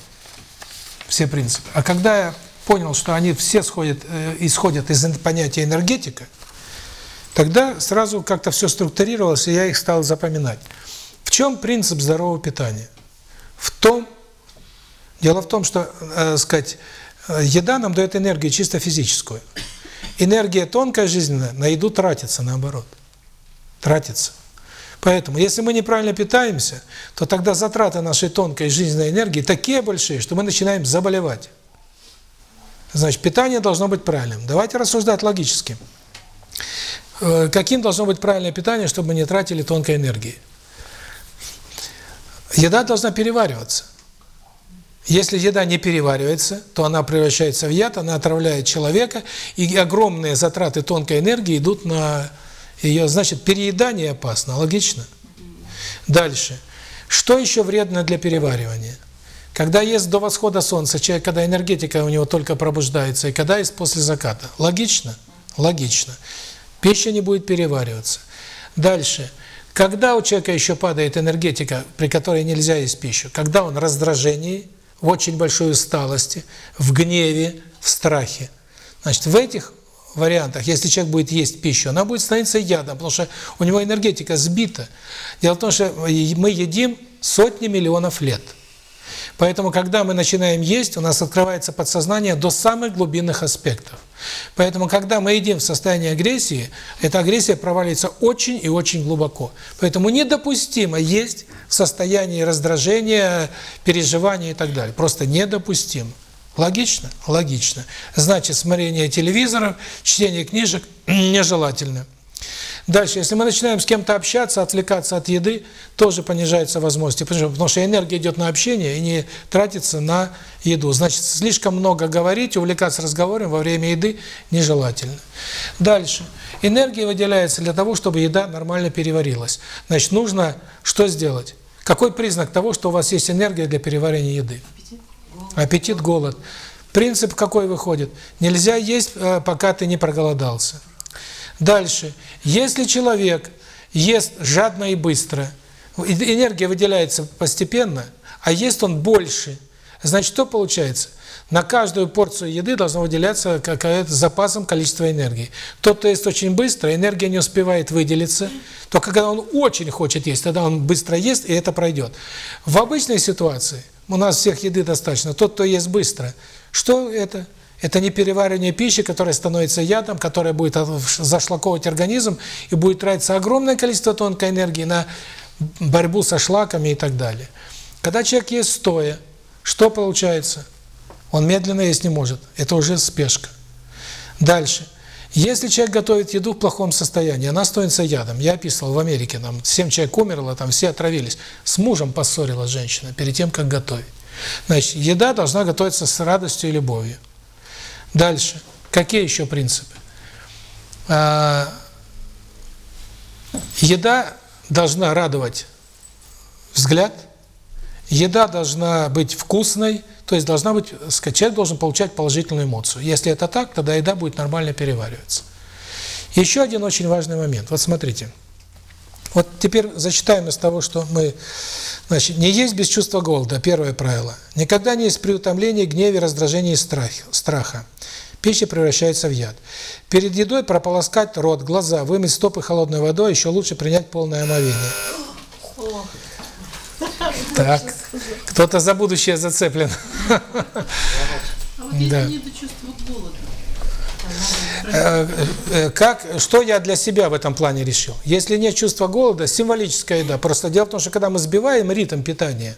все принципы. А когда я понял, что они все сходят, э, исходят из понятия энергетика, тогда сразу как-то все структурировалось, и я их стал запоминать. В чем принцип здорового питания? В том, дело в том, что, э, сказать, э, еда нам дает энергию чисто физическую. Энергия тонкая жизненная на еду тратится наоборот. Тратится. Поэтому, если мы неправильно питаемся, то тогда затраты нашей тонкой жизненной энергии такие большие, что мы начинаем заболевать. Значит, питание должно быть правильным. Давайте рассуждать логически. Э, Каким должно быть правильное питание, чтобы мы не тратили тонкой энергии? Еда должна перевариваться. Если еда не переваривается, то она превращается в яд, она отравляет человека, и огромные затраты тонкой энергии идут на ее, значит, переедание опасно, логично? Дальше. Что еще вредно для переваривания? Когда ест до восхода солнца, человек, когда энергетика у него только пробуждается, и когда ест после заката. Логично? Логично. Пища не будет перевариваться. Дальше. Когда у человека еще падает энергетика, при которой нельзя есть пищу? Когда он в раздражении, в очень большой усталости, в гневе, в страхе. Значит, в этих вариантах, если человек будет есть пищу, она будет становиться ядом, потому что у него энергетика сбита. Дело в том, что мы едим сотни миллионов лет. Поэтому, когда мы начинаем есть, у нас открывается подсознание до самых глубинных аспектов. Поэтому, когда мы едим в состоянии агрессии, эта агрессия проваливается очень и очень глубоко. Поэтому недопустимо есть в состоянии раздражения, переживания и так далее. Просто недопустимо. Логично? Логично. Значит, смотрение телевизоров, чтение книжек нежелательно. Дальше, если мы начинаем с кем-то общаться, отвлекаться от еды, тоже понижается возможности. Почему? Потому что энергия идет на общение и не тратится на еду. Значит, слишком много говорить, увлекаться разговором во время еды нежелательно. Дальше. Энергия выделяется для того, чтобы еда нормально переварилась. Значит, нужно что сделать? Какой признак того, что у вас есть энергия для переварения еды? Аппетит, голод. Принцип какой выходит? Нельзя есть, э, пока ты не проголодался. Дальше. Если человек ест жадно и быстро, энергия выделяется постепенно, а ест он больше, значит, что получается? На каждую порцию еды должно выделяться какая-то запасом количество энергии. Тот, кто ест очень быстро, энергия не успевает выделиться. Только когда он очень хочет есть, тогда он быстро ест, и это пройдет. В обычной ситуации у нас всех еды достаточно. Тот, кто ест быстро, что это? Это не переваривание пищи, которая становится ядом, которая будет зашлаковывать организм и будет тратиться огромное количество тонкой энергии на борьбу со шлаками и так далее. Когда человек ест стоя, что получается? Он медленно есть не может. Это уже спешка. Дальше. Если человек готовит еду в плохом состоянии, она становится ядом. Я описывал в Америке, там 7 человек умерло, там все отравились. С мужем поссорилась женщина перед тем, как готовить. Значит, еда должна готовиться с радостью и любовью. Дальше. Какие еще принципы? А, еда должна радовать взгляд, еда должна быть вкусной, то есть должна быть, человек должен получать положительную эмоцию. Если это так, тогда еда будет нормально перевариваться. Еще один очень важный момент. Вот смотрите. Вот теперь зачитаем из того, что мы... Значит, не есть без чувства голода, первое правило. Никогда не есть при утомлении, гневе, раздражении и страха. Пища превращается в яд. Перед едой прополоскать рот, глаза, вымыть стопы холодной водой, еще лучше принять полное омовение. Так, кто-то за будущее зацеплен. А вот если Да. нет чувства голода, Как, что я для себя в этом плане решил? Если нет чувства голода, символическая еда. Просто дело в том, что когда мы сбиваем ритм питания,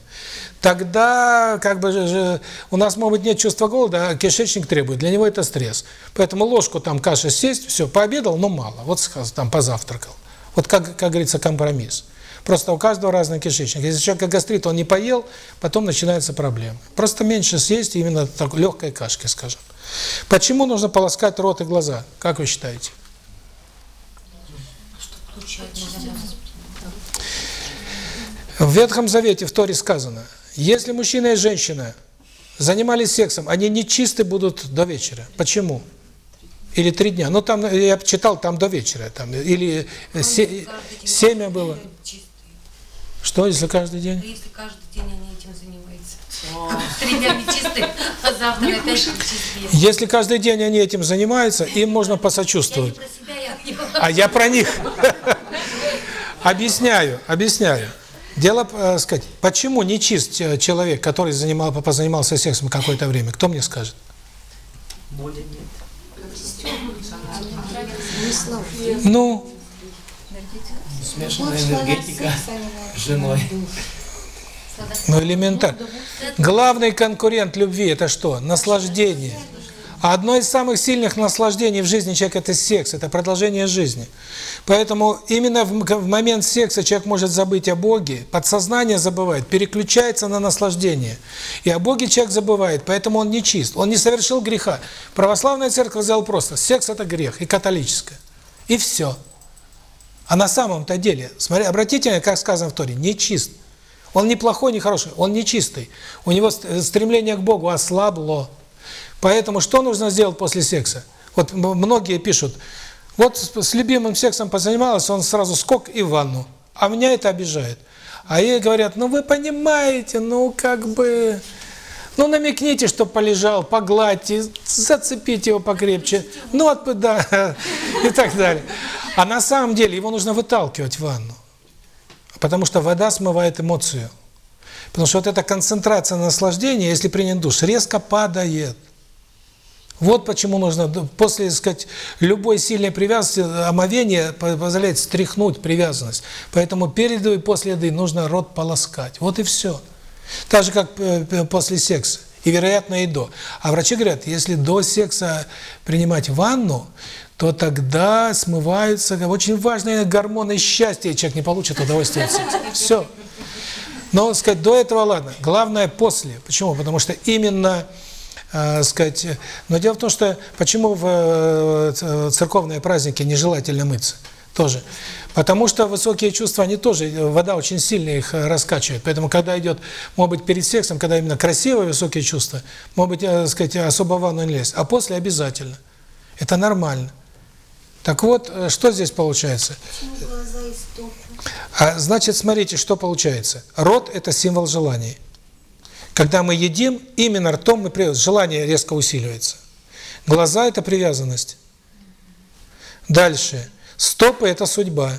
тогда как бы у нас, может быть, нет чувства голода, а кишечник требует. Для него это стресс. Поэтому ложку там каши съесть, все, пообедал, но мало. Вот там позавтракал. Вот как, как говорится, компромисс. Просто у каждого разный кишечник. Если человек гастрит, он не поел, потом начинаются проблемы. Просто меньше съесть именно так, легкой кашки, скажем. Почему нужно полоскать рот и глаза? Как вы считаете? В Ветхом Завете, в Торе сказано, если мужчина и женщина занимались сексом, они нечисты будут до вечера. Почему? Или три дня. Ну, там, я читал, там до вечера. Там, или се- семя было. Чистые. Что, если каждый день? Если каждый день они этим занимаются. Три дня не чистые, а завтра опять чистые. Если каждый день они этим занимаются, им можно посочувствовать. про себя, я не А я про них. Объясняю, объясняю. Дело, э, сказать, почему не чист э, человек, который занимал, позанимался сексом какое-то время? Кто мне скажет? Ну, Смешанная энергетика с женой. ну элементарно. Главный конкурент любви – это что? Наслаждение. А одно из самых сильных наслаждений в жизни человека – это секс, это продолжение жизни. Поэтому именно в, момент секса человек может забыть о Боге, подсознание забывает, переключается на наслаждение. И о Боге человек забывает, поэтому он не чист, он не совершил греха. Православная церковь сказала просто – секс – это грех, и католическая. И все. А на самом-то деле, смотри, обратите, как сказано в Торе, не чист. Он не плохой, не хороший, он не чистый. У него стремление к Богу ослабло. Поэтому что нужно сделать после секса? Вот многие пишут, вот с любимым сексом позанималась, он сразу скок и в ванну. А меня это обижает. А ей говорят, ну вы понимаете, ну как бы... Ну намекните, что полежал, погладьте, зацепите его покрепче. Ну, от, да, и так далее. А на самом деле его нужно выталкивать в ванну. Потому что вода смывает эмоцию. Потому что вот эта концентрация наслаждения, если принят душ, резко падает. Вот почему нужно после, так сказать, любой сильной привязанности омовение позволяет стряхнуть привязанность. Поэтому перед и после еды нужно рот полоскать. Вот и все. Так же, как э, после секса. И, вероятно, и до. А врачи говорят, если до секса принимать ванну, то тогда смываются очень важные гормоны счастья, и человек не получит удовольствия от секса. Все. Но, сказать, до этого ладно. Главное после. Почему? Потому что именно э, сказать, но дело в том, что почему в э, церковные праздники нежелательно мыться? Тоже. Потому что высокие чувства, они тоже, вода очень сильно их раскачивает. Поэтому, когда идет, может быть, перед сексом, когда именно красивые высокие чувства, может быть, э, сказать, особо в ванну не лезть. А после обязательно. Это нормально. Так вот, э, что здесь получается? А, значит, смотрите, что получается. Рот – это символ желаний. Когда мы едим, именно ртом мы привязываем. Желание резко усиливается. Глаза – это привязанность. Дальше. Стопы – это судьба.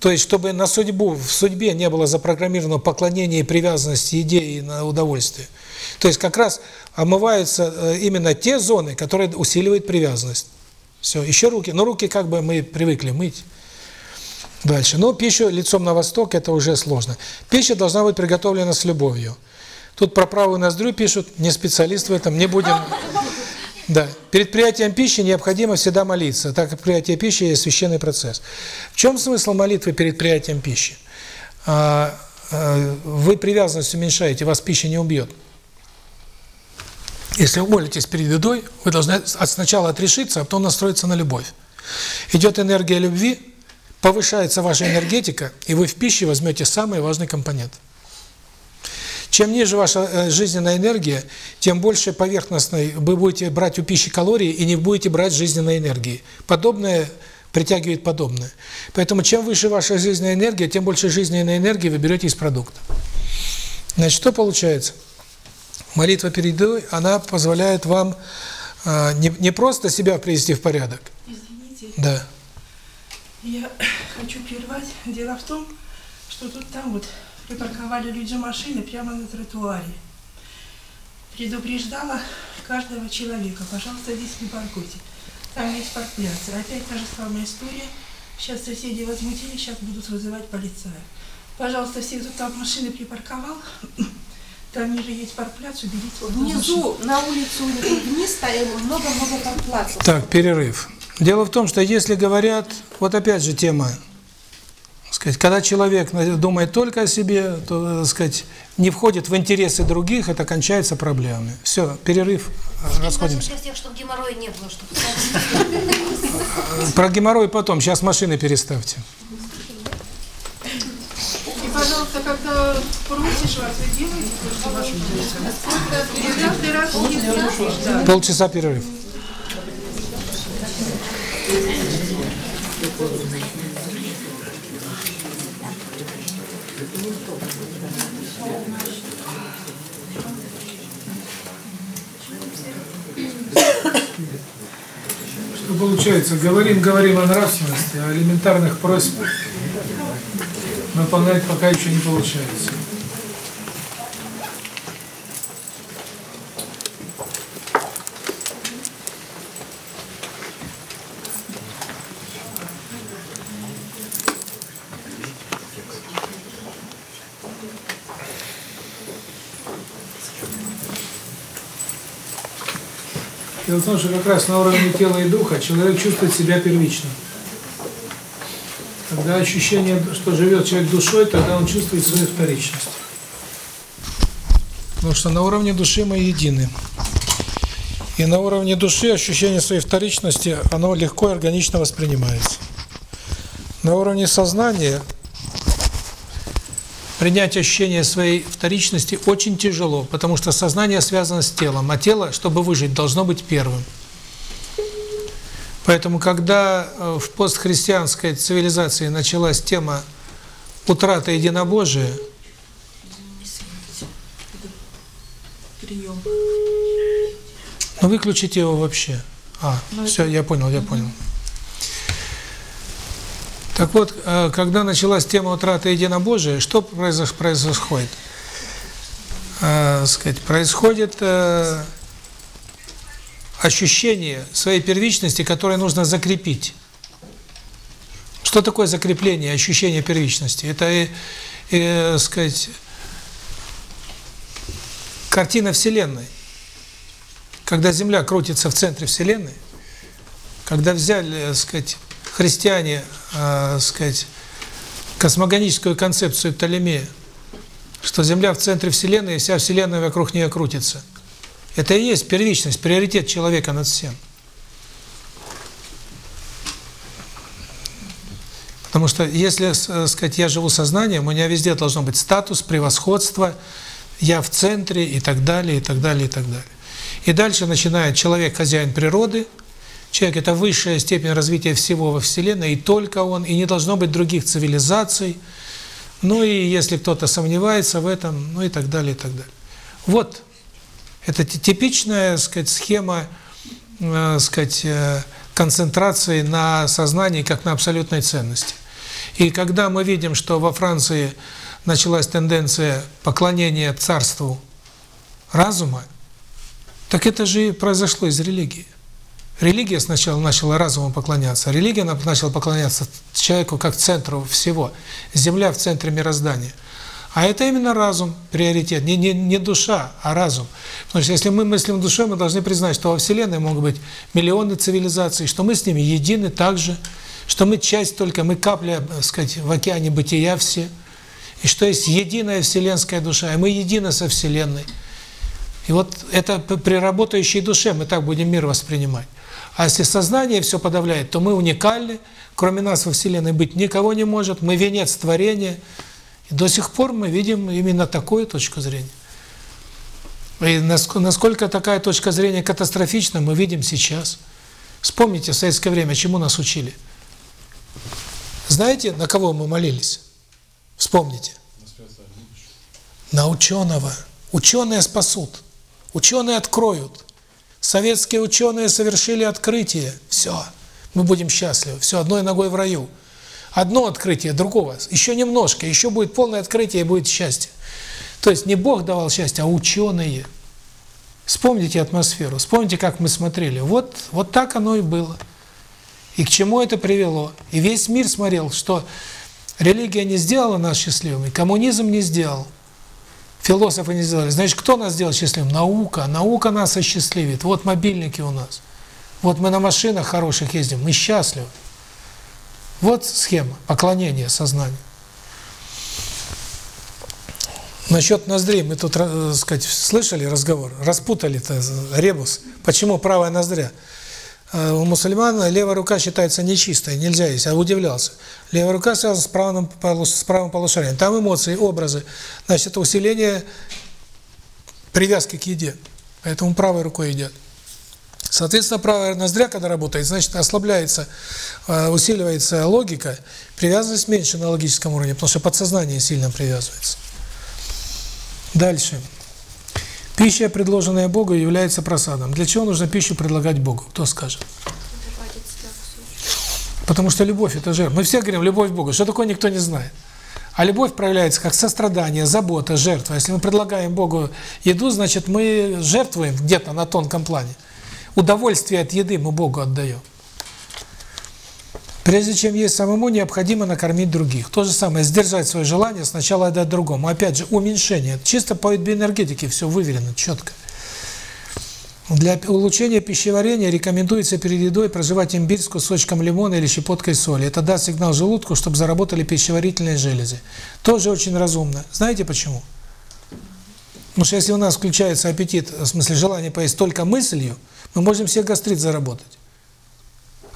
То есть, чтобы на судьбу, в судьбе не было запрограммировано поклонение и привязанность еде и на удовольствие. То есть, как раз омываются э, именно те зоны, которые усиливают привязанность. Все, еще руки. Но руки как бы мы привыкли мыть. Дальше. Но пищу лицом на восток – это уже сложно. Пища должна быть приготовлена с любовью. Тут про правую ноздрю пишут, не специалист в этом, не будем... Да. Перед приятием пищи необходимо всегда молиться, так как приятие пищи есть священный процесс. В чем смысл молитвы перед приятием пищи? А, а, вы привязанность уменьшаете, вас пища не убьет. Если вы молитесь перед едой, вы должны сначала отрешиться, а потом настроиться на любовь. Идет энергия любви, повышается ваша энергетика, и вы в пище возьмете самый важный компонент – чем ниже ваша э, жизненная энергия, тем больше поверхностной вы будете брать у пищи калории и не будете брать жизненной энергии. Подобное притягивает подобное. Поэтому чем выше ваша жизненная энергия, тем больше жизненной энергии вы берете из продукта. Значит, что получается? Молитва перед едой, она позволяет вам э, не, не просто себя привести в порядок. Извините. Да. Я хочу прервать. Дело в том, что тут там вот припарковали люди машины прямо на тротуаре. Предупреждала каждого человека, пожалуйста, здесь не паркуйте. Там есть паркпляц. Опять та же самая история. Сейчас соседи возмутились, сейчас будут вызывать полицая. Пожалуйста, все, кто там машины припарковал, там ниже есть паркпляц, уберите. Внизу, на улицу, вниз стояло много-много паркплацев. Так, перерыв. Дело в том, что если говорят, вот опять же тема сказать, когда человек думает только о себе, то, сказать, не входит в интересы других, это кончается проблемами. Все, перерыв, расходимся. Тех, чтобы геморроя не было, чтобы... Про геморрой потом, сейчас машины переставьте. И, пожалуйста, когда просишь вас, вы делаете то, что раз нельзя. Полчаса перерыв. Что получается? Говорим, говорим о нравственности, а элементарных просьб выполнять пока еще не получается. Дело в том, что как раз на уровне тела и духа человек чувствует себя первичным. Когда ощущение, что живет человек душой, тогда он чувствует свою вторичность. Потому что на уровне души мы едины. И на уровне души ощущение своей вторичности, оно легко и органично воспринимается. На уровне сознания принять ощущение своей вторичности очень тяжело, потому что сознание связано с телом, а тело, чтобы выжить, должно быть первым. Поэтому, когда э, в постхристианской цивилизации началась тема утраты единобожия, ну выключите его вообще. А, все, я понял, я понял. Так вот, э, когда началась тема утраты единобожия, что происходит? Э, сказать, происходит э, ощущение своей первичности, которое нужно закрепить. Что такое закрепление, ощущение первичности? Это, э, э, сказать, картина Вселенной. Когда Земля крутится в центре Вселенной, когда взяли, сказать, христиане, э, сказать, космогоническую концепцию Птолемея, что Земля в центре Вселенной, и вся Вселенная вокруг нее крутится. Это и есть первичность, приоритет человека над всем. Потому что если, э, сказать, я живу сознанием, у меня везде должно быть статус, превосходство, я в центре и так далее, и так далее, и так далее. И дальше начинает человек хозяин природы, человек это высшая степень развития всего во Вселенной, и только он, и не должно быть других цивилизаций. Ну и если кто-то сомневается в этом, ну и так далее, и так далее. Вот это типичная, сказать, схема, э, сказать, э, концентрации на сознании как на абсолютной ценности. И когда мы видим, что во Франции началась тенденция поклонения царству разума, так это же произошло из религии. Религия сначала начала разуму поклоняться, а религия начала поклоняться человеку как центру всего. Земля в центре мироздания. А это именно разум, приоритет, не, не, не душа, а разум. Потому что если мы мыслим душой, мы должны признать, что во Вселенной могут быть миллионы цивилизаций, что мы с ними едины так же, что мы часть только, мы капля, так сказать, в океане бытия все, и что есть единая вселенская душа, и мы едины со Вселенной. И вот это при работающей душе мы так будем мир воспринимать. А если сознание все подавляет, то мы уникальны, кроме нас во Вселенной быть никого не может, мы венец творения. И до сих пор мы видим именно такую точку зрения. И насколько такая точка зрения катастрофична, мы видим сейчас. Вспомните в советское время, чему нас учили. Знаете, на кого мы молились? Вспомните. На ученого. Ученые спасут. Ученые откроют. Советские ученые совершили открытие. Все. Мы будем счастливы. Все, одной ногой в раю. Одно открытие, другого. Еще немножко. Еще будет полное открытие и будет счастье. То есть не Бог давал счастье, а ученые. Вспомните атмосферу. Вспомните, как мы смотрели. Вот, вот так оно и было. И к чему это привело. И весь мир смотрел, что религия не сделала нас счастливыми, коммунизм не сделал. Философы не сделали. Значит, кто нас сделал счастливым? Наука. Наука нас осчастливит. Вот мобильники у нас. Вот мы на машинах хороших ездим, мы счастливы. Вот схема поклонения сознанию. Насчет ноздрей мы тут, так сказать, слышали разговор, распутали-то ребус. Почему правая ноздря? У мусульман левая рука считается нечистой, нельзя есть, а удивлялся. Левая рука связана с правым, с правым полушарием. Там эмоции, образы. Значит, это усиление привязки к еде. Поэтому правой рукой едят. Соответственно, правая ноздря, когда работает, значит, ослабляется, усиливается логика, привязанность меньше на логическом уровне, потому что подсознание сильно привязывается. Дальше. Пища, предложенная Богу, является просадом. Для чего нужно пищу предлагать Богу? Кто скажет? Потому что любовь – это жертва. Мы все говорим «любовь к Богу». Что такое, никто не знает. А любовь проявляется как сострадание, забота, жертва. Если мы предлагаем Богу еду, значит, мы жертвуем где-то на тонком плане. Удовольствие от еды мы Богу отдаем. Прежде чем есть самому, необходимо накормить других. То же самое, сдержать свое желание, сначала отдать другому. Опять же, уменьшение. Чисто по энергетике все выверено, четко. Для улучшения пищеварения рекомендуется перед едой проживать имбирь с кусочком лимона или щепоткой соли. Это даст сигнал желудку, чтобы заработали пищеварительные железы. Тоже очень разумно. Знаете почему? Потому что если у нас включается аппетит, в смысле желание поесть только мыслью, мы можем себе гастрит заработать.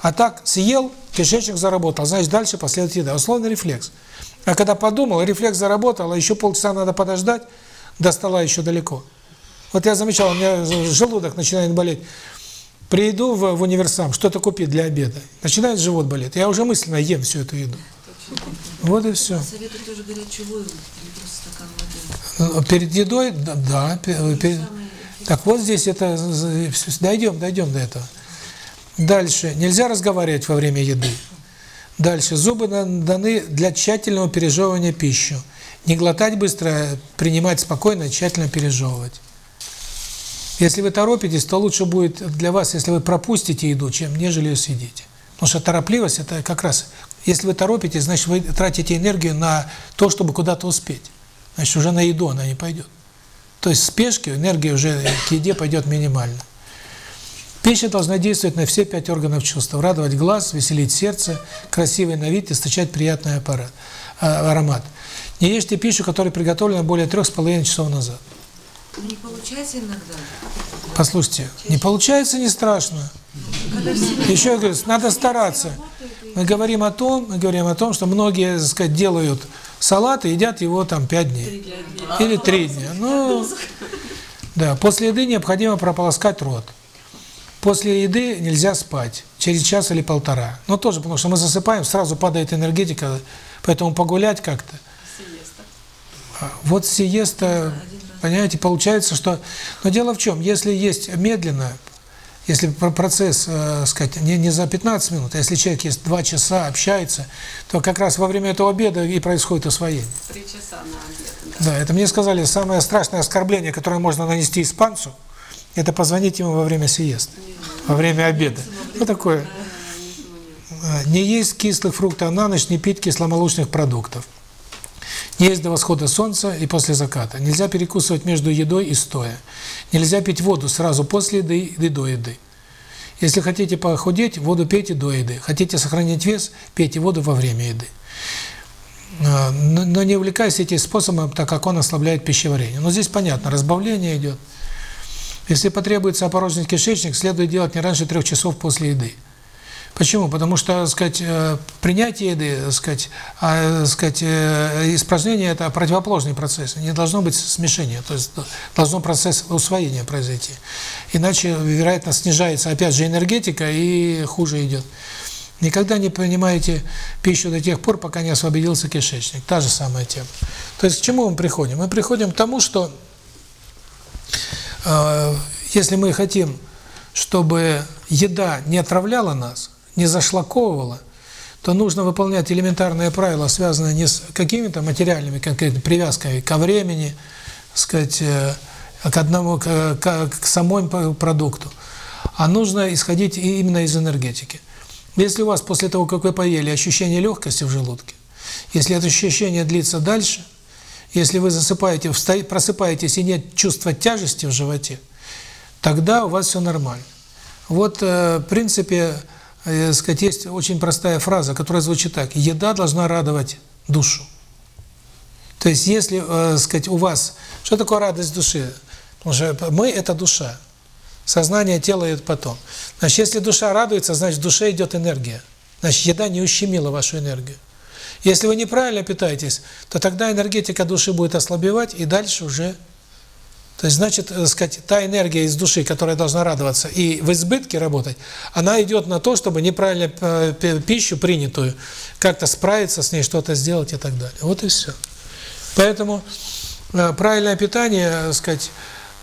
А так, съел, кишечник заработал, значит, дальше последует еда. Условный рефлекс. А когда подумал, рефлекс заработал, а еще полчаса надо подождать, до стола еще далеко. Вот я замечал, у меня желудок начинает болеть. Приду в, в универсам, что-то купить для обеда. Начинает живот болеть. Я уже мысленно ем всю эту еду. Вот и все. Советую тоже горячую воду или просто стакан воды. Перед едой, да, да перед... так вот здесь это, дойдем, дойдем до этого. Дальше, нельзя разговаривать во время еды. Дальше, зубы даны для тщательного пережевывания пищи. Не глотать быстро, принимать спокойно, тщательно пережевывать. Если вы торопитесь, то лучше будет для вас, если вы пропустите еду, чем нежели ее съедите. Потому что торопливость – это как раз, если вы торопитесь, значит, вы тратите энергию на то, чтобы куда-то успеть. Значит, уже на еду она не пойдет. То есть спешки, энергия уже к еде пойдет минимально. Пища должна действовать на все пять органов чувств. Радовать глаз, веселить сердце, красивый на вид, источать приятный аппарат, а, аромат. Не ешьте пищу, которая приготовлена более трех с половиной часов назад. Не получается иногда. Послушайте, не получается, не страшно. Еще я говорю, надо стараться. Мы говорим о том, мы говорим о том, что многие, так сказать, делают салат и едят его там 5 дней. Или 3 дня. Ну, да, после еды необходимо прополоскать рот. После еды нельзя спать, через час или полтора. Но тоже, потому что мы засыпаем, сразу падает энергетика, поэтому погулять как-то. Вот сиеста, понимаете, получается, что... Но дело в чем, если есть медленно, если процесс, э, сказать, не, не за 15 минут, а если человек есть 2 часа, общается, то как раз во время этого обеда и происходит усвоение. 3 часа на обед. Да, это мне сказали, самое страшное оскорбление, которое можно нанести испанцу, это позвонить ему во время сиесты, во время обеда. Ну, такое. Не есть кислых фруктов на ночь, не пить кисломолочных продуктов. Не есть до восхода солнца и после заката. Нельзя перекусывать между едой и стоя. Нельзя пить воду сразу после еды и до еды. Если хотите похудеть, воду пейте до еды. Хотите сохранить вес, пейте воду во время еды. Но не увлекайтесь этим способом, так как он ослабляет пищеварение. Но здесь понятно, разбавление идет. Если потребуется опорожнить кишечник, следует делать не раньше трех часов после еды. Почему? Потому что, сказать, э, принятие еды, сказать, а, сказать, э, испражнение – это противоположный процесс. Не должно быть смешения, то есть должно процесс усвоения произойти. Иначе, вероятно, снижается, опять же, энергетика и хуже идет. Никогда не принимаете пищу до тех пор, пока не освободился кишечник. Та же самая тема. То есть к чему мы приходим? Мы приходим к тому, что если мы хотим, чтобы еда не отравляла нас, не зашлаковывала, то нужно выполнять элементарные правила, связанные не с какими-то материальными конкретно привязками ко времени, сказать, э, к одному, к, к, к самому продукту, а нужно исходить именно из энергетики. Если у вас после того, как вы поели, ощущение легкости в желудке, если это ощущение длится дальше, если вы засыпаете, просыпаетесь и нет чувства тяжести в животе, тогда у вас все нормально. Вот, э, в принципе, э, сказать, есть очень простая фраза, которая звучит так: еда должна радовать душу. То есть, если, э, сказать, у вас что такое радость души? Потому что мы это душа. Сознание, тело это потом. Значит, если душа радуется, значит, в душе идет энергия. Значит, еда не ущемила вашу энергию. Если вы неправильно питаетесь, то тогда энергетика души будет ослабевать, и дальше уже то есть, значит, так сказать, та энергия из души, которая должна радоваться и в избытке работать, она идет на то, чтобы неправильно э, пищу принятую, как-то справиться с ней, что-то сделать и так далее. Вот и все. Поэтому э, правильное питание, сказать,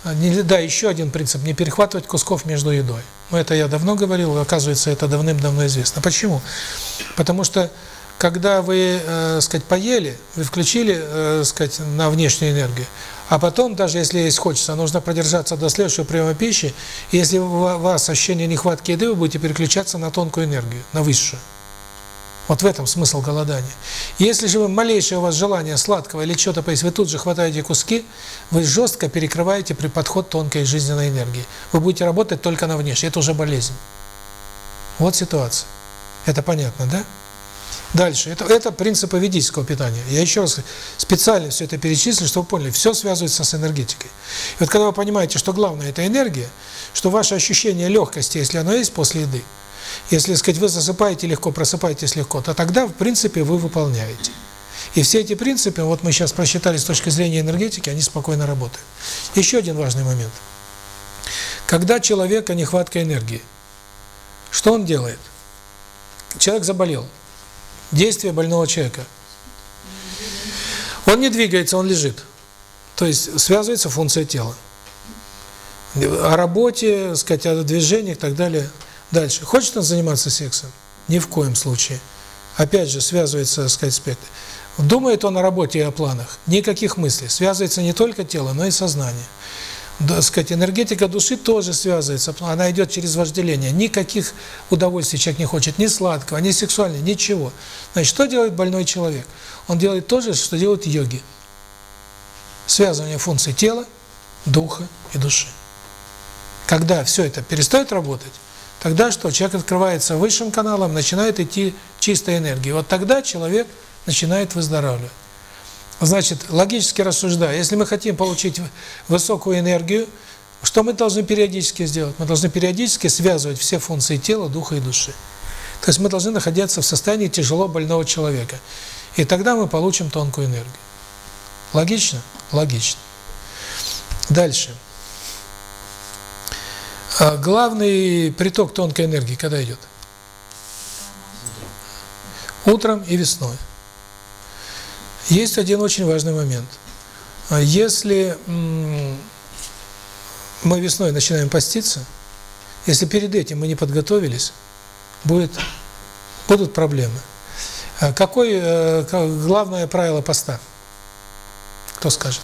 не, да, еще один принцип, не перехватывать кусков между едой. Ну, это я давно говорил, оказывается, это давным-давно известно. Почему? Потому что, когда вы, э, сказать, поели, вы включили, э, сказать, на внешнюю энергию, а потом, даже если есть хочется, нужно продержаться до следующего приема пищи. Если у вас ощущение нехватки еды, вы будете переключаться на тонкую энергию, на высшую. Вот в этом смысл голодания. Если же вы малейшее у вас желание сладкого или что-то поесть, вы тут же хватаете куски, вы жестко перекрываете при подход тонкой жизненной энергии. Вы будете работать только на внешнее, это уже болезнь. Вот ситуация. Это понятно, да? Дальше. Это, это принципы ведического питания. Я еще раз специально все это перечислил, чтобы вы поняли, все связывается с энергетикой. И вот когда вы понимаете, что главное – это энергия, что ваше ощущение легкости, если оно есть после еды, если, сказать, вы засыпаете легко, просыпаетесь легко, то тогда, в принципе, вы выполняете. И все эти принципы, вот мы сейчас просчитали с точки зрения энергетики, они спокойно работают. Еще один важный момент. Когда человека нехватка энергии, что он делает? Человек заболел. Действие больного человека. Он не двигается, он лежит. То есть связывается функция тела. О работе, сказать, о движениях и так далее. Дальше. Хочет он заниматься сексом? Ни в коем случае. Опять же, связывается, сказать, спектр. Думает он о работе и о планах? Никаких мыслей. Связывается не только тело, но и сознание. Да, сказать, энергетика души тоже связывается, она идет через вожделение. Никаких удовольствий человек не хочет, ни сладкого, ни сексуального, ничего. Значит, что делает больной человек? Он делает то же, что делают йоги. Связывание функций тела, духа и души. Когда все это перестает работать, тогда что? Человек открывается высшим каналом, начинает идти чистая энергия. Вот тогда человек начинает выздоравливать. Значит, логически рассуждая, если мы хотим получить высокую энергию, что мы должны периодически сделать? Мы должны периодически связывать все функции тела, духа и души. То есть мы должны находиться в состоянии тяжело больного человека. И тогда мы получим тонкую энергию. Логично? Логично. Дальше. А главный приток тонкой энергии когда идет? Утром и весной. Есть один очень важный момент. А если мы весной начинаем поститься, если перед этим мы не подготовились, будет, будут проблемы. А какое э, главное правило поста? Кто скажет?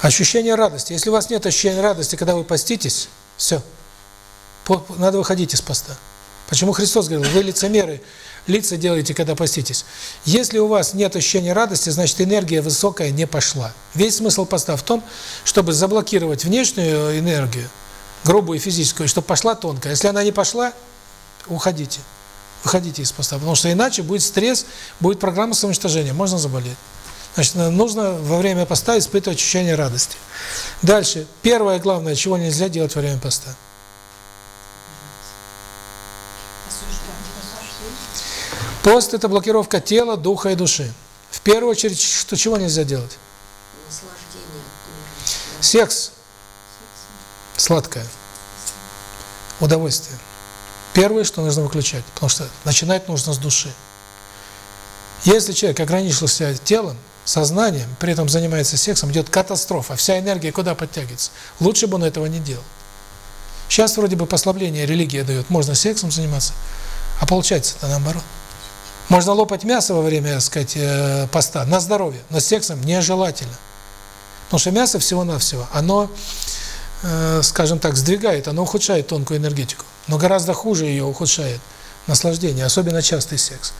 Ощущение радости. Если у вас нет ощущения радости, когда вы поститесь, все, надо выходить из поста. Почему Христос говорил, вы лицемеры, лица делаете, когда поститесь. Если у вас нет ощущения радости, значит энергия высокая не пошла. Весь смысл поста в том, чтобы заблокировать внешнюю энергию, грубую физическую, чтобы пошла тонкая. Если она не пошла, уходите. Выходите из поста, потому что иначе будет стресс, будет программа самоуничтожения, можно заболеть. Значит, нужно во время поста испытывать ощущение радости. Дальше. Первое главное, чего нельзя делать во время поста – Пост – это блокировка тела, духа и души. В первую очередь, что чего нельзя делать? Секс. Сладкое. Удовольствие. Первое, что нужно выключать, потому что начинать нужно с души. Если человек ограничился телом, сознанием, при этом занимается сексом, идет катастрофа, вся энергия куда подтягивается. Лучше бы он этого не делал. Сейчас вроде бы послабление религия дает, можно сексом заниматься, а получается-то наоборот. Можно лопать мясо во время, так сказать, э, поста на здоровье, но с сексом нежелательно. Потому что мясо всего-навсего, оно, э, скажем так, сдвигает, оно ухудшает тонкую энергетику. Но гораздо хуже ее ухудшает наслаждение, особенно частый секс.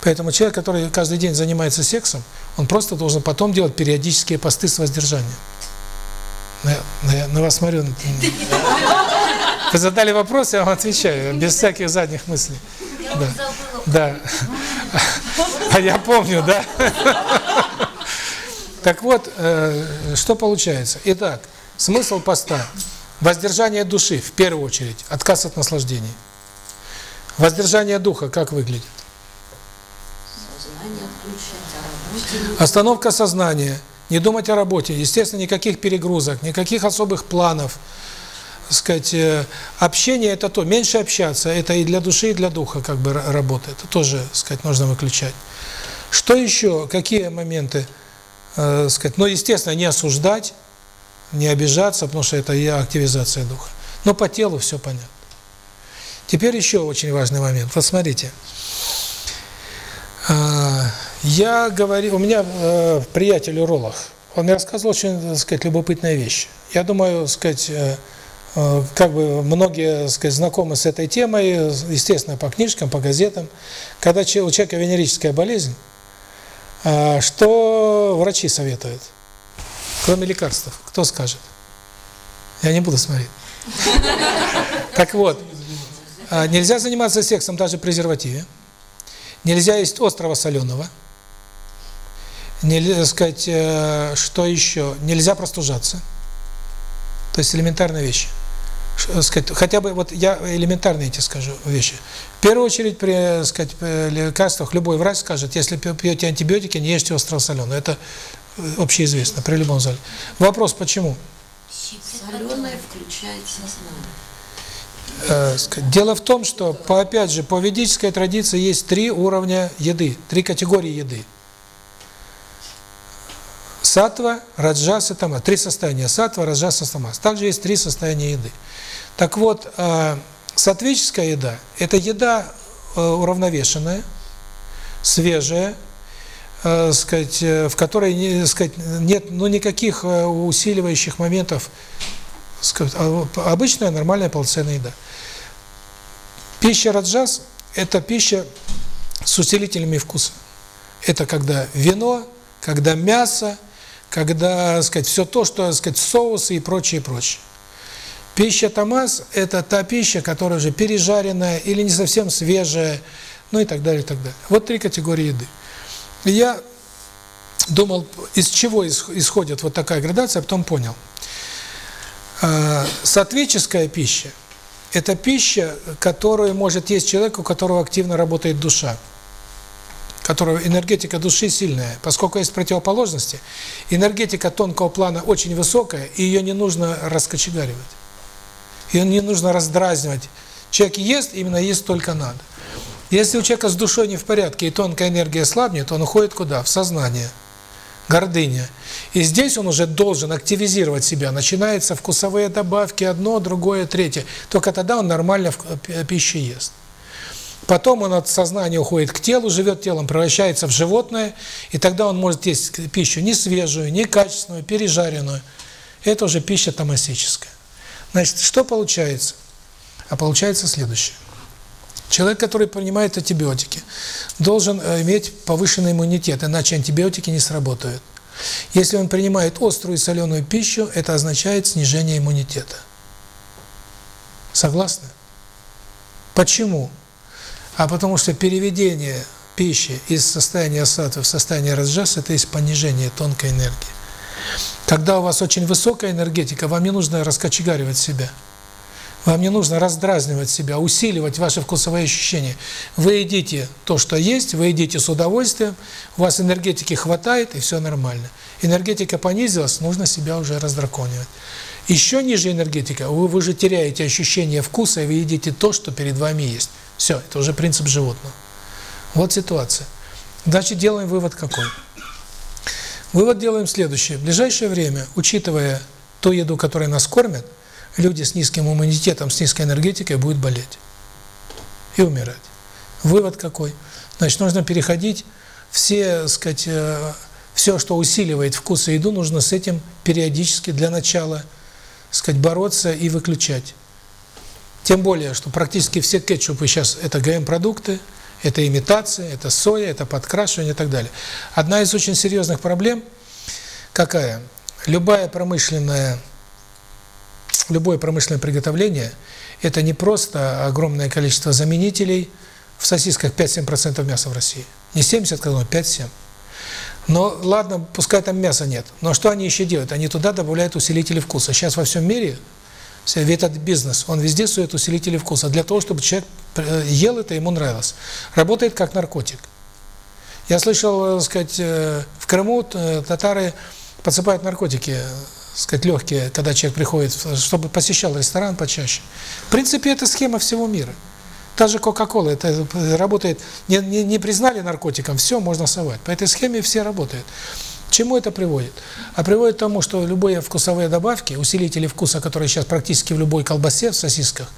Поэтому человек, который каждый день занимается сексом, он просто должен потом делать периодические посты с воздержанием. На, на, на вас смотрю. Вы задали вопрос, я вам отвечаю, без всяких задних мыслей. Да. Да. А я помню, да. Так вот, э, что получается? Итак, смысл поста – воздержание души, в первую очередь, отказ от наслаждений. Воздержание духа как выглядит? Остановка сознания, не думать о работе, естественно, никаких перегрузок, никаких особых планов – сказать, э, общение это то, меньше общаться, это и для души, и для духа как бы работает. Это тоже, сказать, нужно выключать. Что еще? Какие моменты? Э, сказать, ну, естественно, не осуждать, не обижаться, потому что это и активизация духа. Но по телу все понятно. Теперь еще очень важный момент. Вот смотрите. Э, я говорю, у меня э, приятель уролог, он мне рассказывал очень, так сказать, любопытные вещи. Я думаю, сказать, э, Э, как бы многие, сказать, знакомы с этой темой, естественно, по книжкам, по газетам. Когда у человека венерическая болезнь, э, что врачи советуют? Кроме лекарств, кто скажет? Я не буду смотреть. Так вот, э, нельзя заниматься сексом даже презервативе. Нельзя есть острого соленого. Нельзя сказать, что еще? Нельзя простужаться. То есть элементарные вещи сказать, хотя бы вот я элементарные эти скажу вещи. В первую очередь при, сказать, лекарствах любой врач скажет, если пьете антибиотики, не ешьте остросоленое. Это э, общеизвестно при любом зале. Вопрос, почему? Соленое включает сознание. Э, дело в том, что, по, опять же, по ведической традиции есть три уровня еды, три категории еды. Сатва, раджаса, тамас. Три состояния. Сатва, раджаса, тамас. Также есть три состояния еды. Так вот, э, сатвическая еда – это еда э, уравновешенная, свежая, э, сказать, в которой не, сказать, нет ну, никаких усиливающих моментов, сказать, а, обычная нормальная полноценная еда. Пища раджас – это пища с усилителями вкуса. Это когда вино, когда мясо, когда, сказать, все то, что, сказать, соусы и прочее, прочее. Пища тамаз – это та пища, которая уже пережаренная или не совсем свежая, ну и так далее, и так далее. Вот три категории еды. Я думал, из чего исходит вот такая градация, а потом понял. А, сатвическая пища – это пища, которую может есть человек, у которого активно работает душа, которого энергетика души сильная. Поскольку есть противоположности, энергетика тонкого плана очень высокая, и ее не нужно раскочегаривать. Ее не нужно раздразнивать. Человек ест, именно есть только надо. Если у человека с душой не в порядке и тонкая энергия слабнет, он уходит куда? В сознание. Гордыня. И здесь он уже должен активизировать себя. Начинаются вкусовые добавки, одно, другое, третье. Только тогда он нормально пищу ест. Потом он от сознания уходит к телу, живет телом, превращается в животное, и тогда он может есть пищу не свежую, не качественную, пережаренную. Это уже пища тамасическая. Значит, что получается? А получается следующее. Человек, который принимает антибиотики, должен э, иметь повышенный иммунитет, иначе антибиотики не сработают. Если он принимает острую и соленую пищу, это означает снижение иммунитета. Согласны? Почему? А потому что переведение пищи из состояния сатвы в состояние раджаса – это есть понижение тонкой энергии. Когда у вас очень высокая энергетика, вам не нужно раскочегаривать себя. Вам не нужно раздразнивать себя, усиливать ваши вкусовые ощущения. Вы едите то, что есть, вы едите с удовольствием, у вас энергетики хватает, и все нормально. Энергетика понизилась, нужно себя уже раздраконивать. Еще ниже энергетика, вы, вы же теряете ощущение вкуса, и вы едите то, что перед вами есть. Все, это уже принцип животного. Вот ситуация. Значит, делаем вывод какой. Вывод делаем следующее. В ближайшее время, учитывая ту еду, которая нас кормят, люди с низким иммунитетом, с низкой энергетикой будут болеть и умирать. Вывод какой? Значит, нужно переходить все, сказать, э, все, что усиливает вкус и еду, нужно с этим периодически для начала, сказать, бороться и выключать. Тем более, что практически все кетчупы сейчас это ГМ-продукты, это имитация, это соя, это подкрашивание и так далее. Одна из очень серьезных проблем какая? Любая промышленная, любое промышленное приготовление – это не просто огромное количество заменителей. В сосисках 5-7% мяса в России. Не 70, как 5-7. Но ладно, пускай там мяса нет. Но что они еще делают? Они туда добавляют усилители вкуса. Сейчас во всем мире этот бизнес, он везде сует усилители вкуса, для того, чтобы человек э, ел это, ему нравилось. Работает как наркотик. Я слышал, э, сказать, э, в Крыму татары подсыпают наркотики, сказать, легкие, когда человек приходит, чтобы посещал ресторан почаще. В принципе, это схема всего мира. Та же Кока-Кола, это работает, не, не, не признали наркотиком, все, можно совать. По этой схеме все работают чему это приводит? А приводит к тому, что любые вкусовые добавки, усилители вкуса, которые сейчас практически в любой колбасе, в сосисках,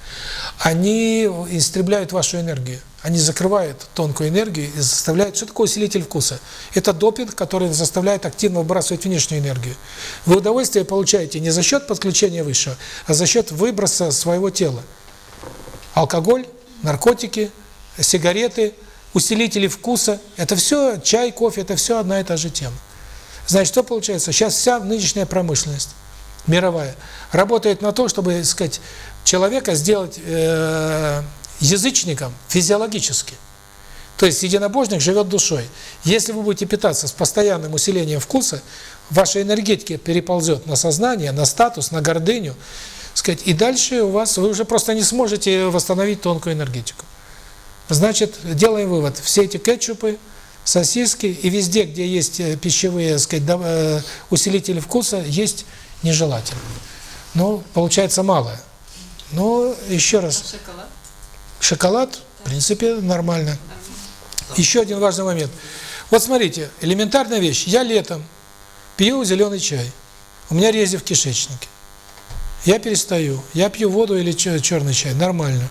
они истребляют вашу энергию. Они закрывают тонкую энергию и заставляют... Что такое усилитель вкуса? Это допинг, который заставляет активно выбрасывать внешнюю энергию. Вы удовольствие получаете не за счет подключения высшего, а за счет выброса своего тела. Алкоголь, наркотики, сигареты, усилители вкуса – это все, чай, кофе – это все одна и та же тема. Значит, что получается? Сейчас вся нынешняя промышленность мировая работает на то, чтобы, сказать, человека сделать э, язычником физиологически. То есть единобожник живет душой. Если вы будете питаться с постоянным усилением вкуса, ваша энергетика переползет на сознание, на статус, на гордыню, сказать, и дальше у вас вы уже просто не сможете восстановить тонкую энергетику. Значит, делаем вывод: все эти кетчупы, сосиски и везде, где есть э, пищевые, сказать, э, усилители вкуса, есть нежелательно. Но получается мало. Но еще раз. Шоколад? Шоколад, в принципе, нормально. Еще один важный момент. Вот смотрите, элементарная вещь. Я летом пью зеленый чай. У меня рези в кишечнике. Я перестаю. Я пью воду или черный чай. Нормально.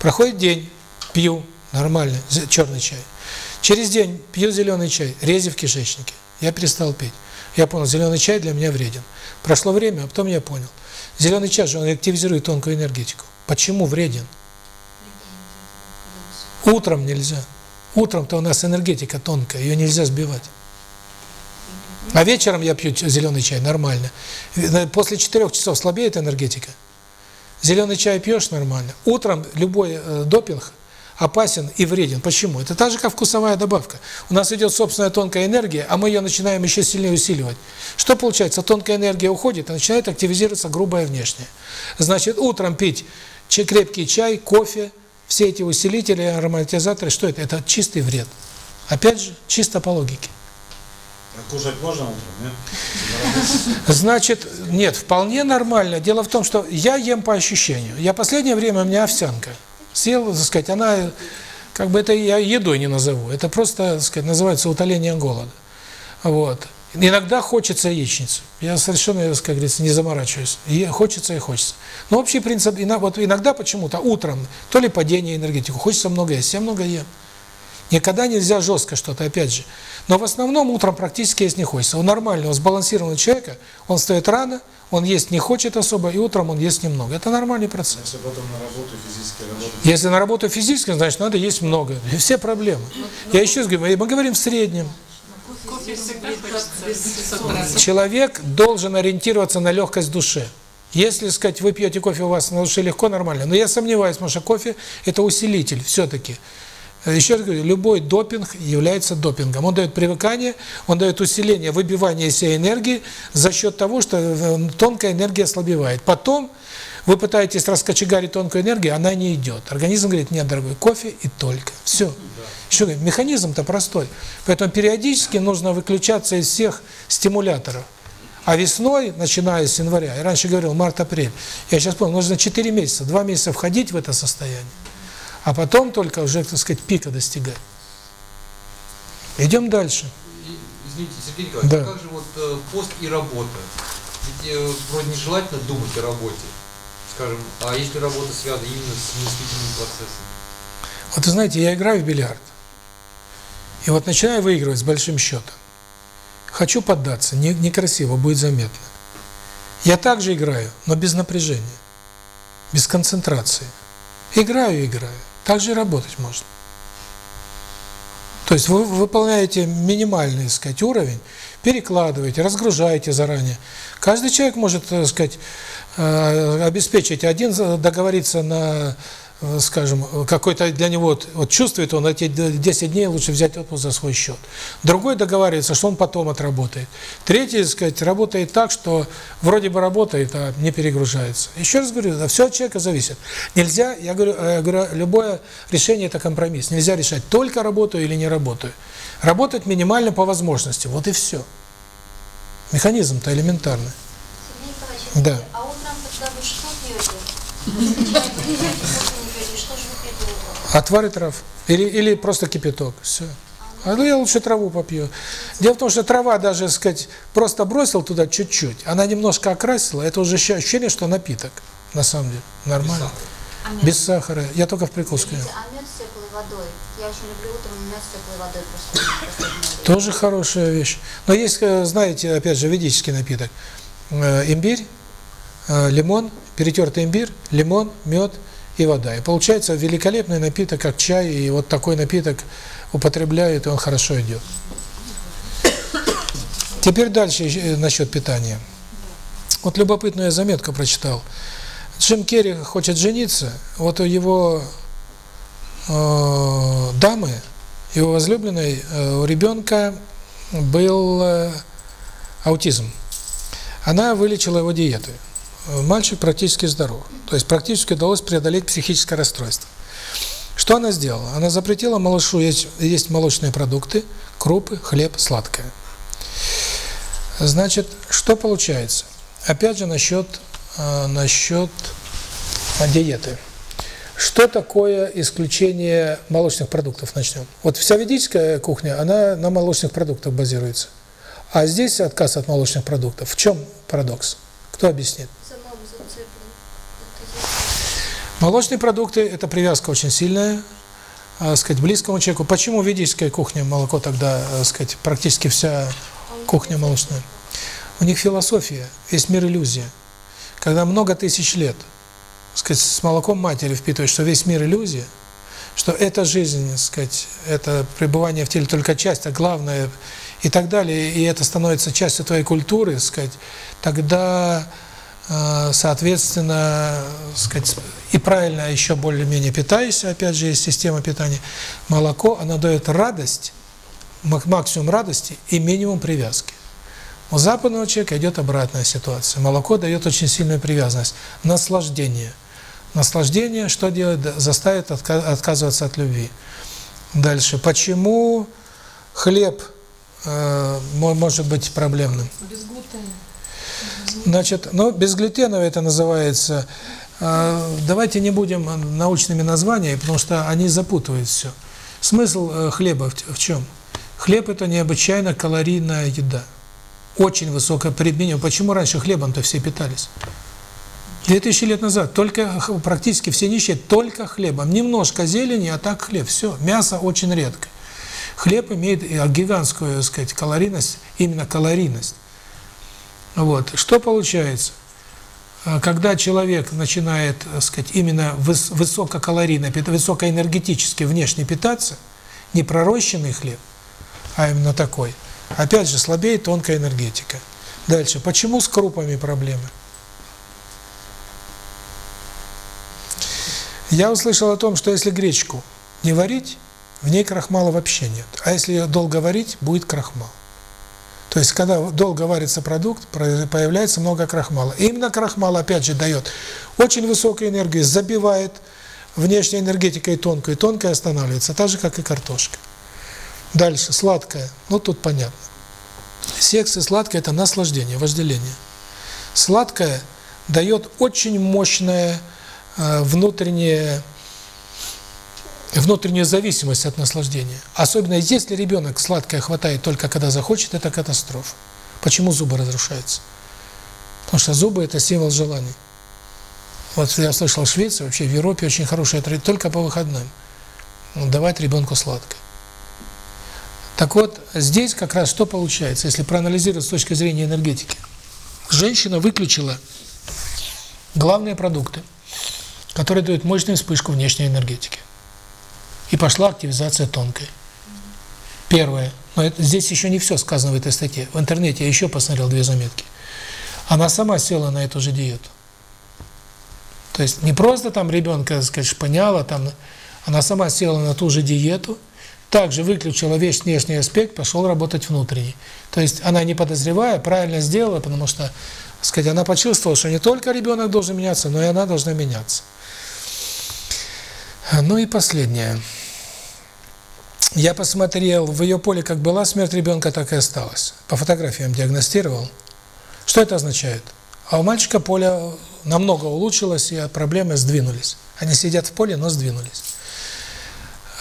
Проходит день. Пью. Нормально. Черный чай. Через день пью зеленый чай. Рези в кишечнике. Я перестал пить. Я понял, зеленый чай для меня вреден. Прошло время, а потом я понял. Зеленый чай же, он активизирует тонкую энергетику. Почему вреден? Утром нельзя. Утром-то у нас энергетика тонкая, ее нельзя сбивать. А вечером я пью зеленый чай, нормально. После четырех часов слабеет энергетика. Зеленый чай пьешь нормально. Утром любой э, допинг опасен и вреден. Почему? Это так же, как вкусовая добавка. У нас идет собственная тонкая энергия, а мы ее начинаем еще сильнее усиливать. Что получается? Тонкая энергия уходит, и начинает активизироваться грубая внешняя. Значит, утром пить крепкий чай, кофе, все эти усилители, ароматизаторы, что это? Это чистый вред. Опять же, чисто по логике. А кушать можно утром, нет? Значит, нет, вполне нормально. Дело в том, что я ем по ощущению. Я последнее время у меня овсянка. Съел, так сказать, она, как бы это я едой не назову. Это просто, так сказать, называется утоление голода. Вот. Иногда хочется яичницу. Я совершенно, как говорится, не заморачиваюсь. Хочется и хочется. Но общий принцип, вот иногда почему-то утром, то ли падение энергетику, хочется много есть, я много ем. Никогда нельзя жестко что-то, опять же. Но в основном утром практически есть не хочется. У нормального, сбалансированного человека, он встает рано, он есть не хочет особо, и утром он ест немного. Это нормальный процесс. Если потом на работу физически работать. Если на работу физически, значит, надо есть много. И все проблемы. Я еще раз говорю, мы говорим в среднем. Человек должен ориентироваться на легкость души. Если, сказать, вы пьете кофе, у вас на душе легко, нормально. Но я сомневаюсь, потому что кофе – это усилитель все-таки. Еще раз говорю, любой допинг является допингом. Он дает привыкание, он дает усиление, выбивание всей энергии за счет того, что э, тонкая энергия ослабевает. Потом вы пытаетесь раскочегарить тонкую энергию, она не идет. Организм говорит, нет, дорогой, кофе и только. Все. Еще говорю, механизм-то простой. Поэтому периодически нужно выключаться из всех стимуляторов. А весной, начиная с января, я раньше говорил март-апрель, я сейчас помню, нужно 4 месяца, 2 месяца входить в это состояние, а потом только уже, так сказать, пика достигать. Идем дальше. Извините, Сергей Николаевич, да. а как же вот э, пост и работа? Ведь э, вроде нежелательно думать о работе, скажем, а если работа связана именно с мыслительным процессом? Вот вы знаете, я играю в бильярд. И вот начинаю выигрывать с большим счетом. Хочу поддаться, не, некрасиво, будет заметно. Я также играю, но без напряжения, без концентрации. Играю, играю. Так же работать можно. То есть вы выполняете минимальный, сказать, уровень, перекладываете, разгружаете заранее. Каждый человек может, сказать, э, обеспечить, один договориться на скажем, какой-то для него, вот, вот чувствует он эти 10 дней лучше взять отпуск за свой счет. Другой договаривается, что он потом отработает. Третий, так сказать, работает так, что вроде бы работает, а не перегружается. Еще раз говорю, да, все от человека зависит. Нельзя, я говорю, э, я говорю, любое решение – это компромисс. Нельзя решать, только работаю или не работаю. Работать минимально по возможности, вот и все. Механизм-то элементарный. Да. а утром, когда вы что пьете? Отвары трав. Или, или просто кипяток. Все. А ну я лучше траву попью. Дело в том, что трава даже, сказать, просто бросил туда чуть-чуть, она немножко окрасила, это уже ощущение, что напиток. На самом деле. Нормально. Без сахара. Без сахара. Я только в прикуску. А мед все водой. Я очень люблю утром умывать теплой водой просто. Тоже хорошая вещь. Но есть, э, знаете, опять же, ведический напиток. Э, Имбирь, э, лимон, перетертый имбирь, лимон, мед и вода. И получается великолепный напиток, как чай, и вот такой напиток употребляют, и он хорошо идет. Теперь дальше э, насчет питания. Вот любопытную заметку прочитал. Джим Керри хочет жениться, вот у его э, дамы, его возлюбленной, э, у ребенка был э, аутизм. Она вылечила его диетой. Э, Мальчик практически здоров. То есть практически удалось преодолеть психическое расстройство. Что она сделала? Она запретила малышу есть, есть молочные продукты, крупы, хлеб, сладкое. Значит, что получается? Опять же насчет э, насчет э, диеты. Что такое исключение молочных продуктов? Начнем. Вот вся ведическая кухня, она на молочных продуктах базируется. А здесь отказ от молочных продуктов. В чем парадокс? Кто объяснит? За маму зацеплен. Молочные продукты – это привязка очень сильная, э, сказать, близкому человеку. Почему ведическая кухня, молоко тогда, э, сказать, практически вся кухня молочная? У них философия, весь мир иллюзия. Когда много тысяч лет, сказать, с молоком матери впитываешь, что весь мир иллюзия, что эта жизнь, сказать, это пребывание в теле только часть, а главное и так далее, и это становится частью твоей культуры, сказать, тогда, соответственно, сказать, и правильно еще более-менее питаешься, опять же, есть система питания. Молоко, оно дает радость, мак- максимум радости и минимум привязки. У западного человека идет обратная ситуация. Молоко дает очень сильную привязанность, наслаждение. Наслаждение что делает? Заставит отка- отказываться от любви. Дальше. Почему хлеб э, мо- может быть проблемным? Значит, ну, безглютеновый это называется. Э, давайте не будем научными названиями, потому что они запутывают все. Смысл э, хлеба в, чем? Хлеб – это необычайно калорийная еда. Очень высокое применение. Почему раньше хлебом-то все питались? 2000 лет назад только практически все нищие только хлебом. Немножко зелени, а так хлеб. Все. Мясо очень редко. Хлеб имеет гигантскую, так сказать, калорийность, именно калорийность. Вот. Что получается? Э, Когда человек начинает, так сказать, именно выс высококалорийно, высокоэнергетически внешне питаться, не пророщенный хлеб, а именно такой, опять же, слабеет тонкая энергетика. Дальше. Почему с крупами проблемы? Я услышал о том, что если гречку не варить, в ней крахмала вообще нет. А если долго варить, будет крахмал. То есть, когда долго варится продукт, про- появляется много крахмала. И именно крахмал, опять же, дает очень высокую энергию, забивает внешней энергетикой тонкую, и тонкая останавливается, так же, как и картошка. Дальше, сладкое. Ну, тут понятно. Секс и сладкое – это наслаждение, вожделение. Сладкое дает очень мощное э, внутреннее внутреннюю зависимость от наслаждения. Особенно если ребенок сладкое хватает только когда захочет, это катастрофа. Почему зубы разрушаются? Потому что зубы – это символ желаний. Вот я слышал, в Швеции, вообще в Европе очень хорошая традиция, только по выходным. Ну, давать ребенку сладкое. Так вот, здесь как раз что получается, если проанализировать с точки зрения энергетики. Женщина выключила главные продукты, которые дают мощную вспышку внешней энергетики. И пошла активизация тонкой. Первое. Но это, здесь еще не все сказано в этой статье. В интернете я еще посмотрел две заметки. Она сама села на эту же диету. То есть не просто там ребенка, так сказать, шпыняла, там, она сама села на ту же диету, также выключила весь внешний аспект, пошел работать внутренний. То есть она не подозревая, правильно сделала, потому что, так сказать, она почувствовала, что не только ребенок должен меняться, но и она должна меняться. Ну и последнее. Я посмотрел, в ее поле как была смерть ребенка, так и осталась. По фотографиям диагностировал. Что это означает? А у мальчика поле намного улучшилось, и проблемы сдвинулись. Они сидят в поле, но сдвинулись.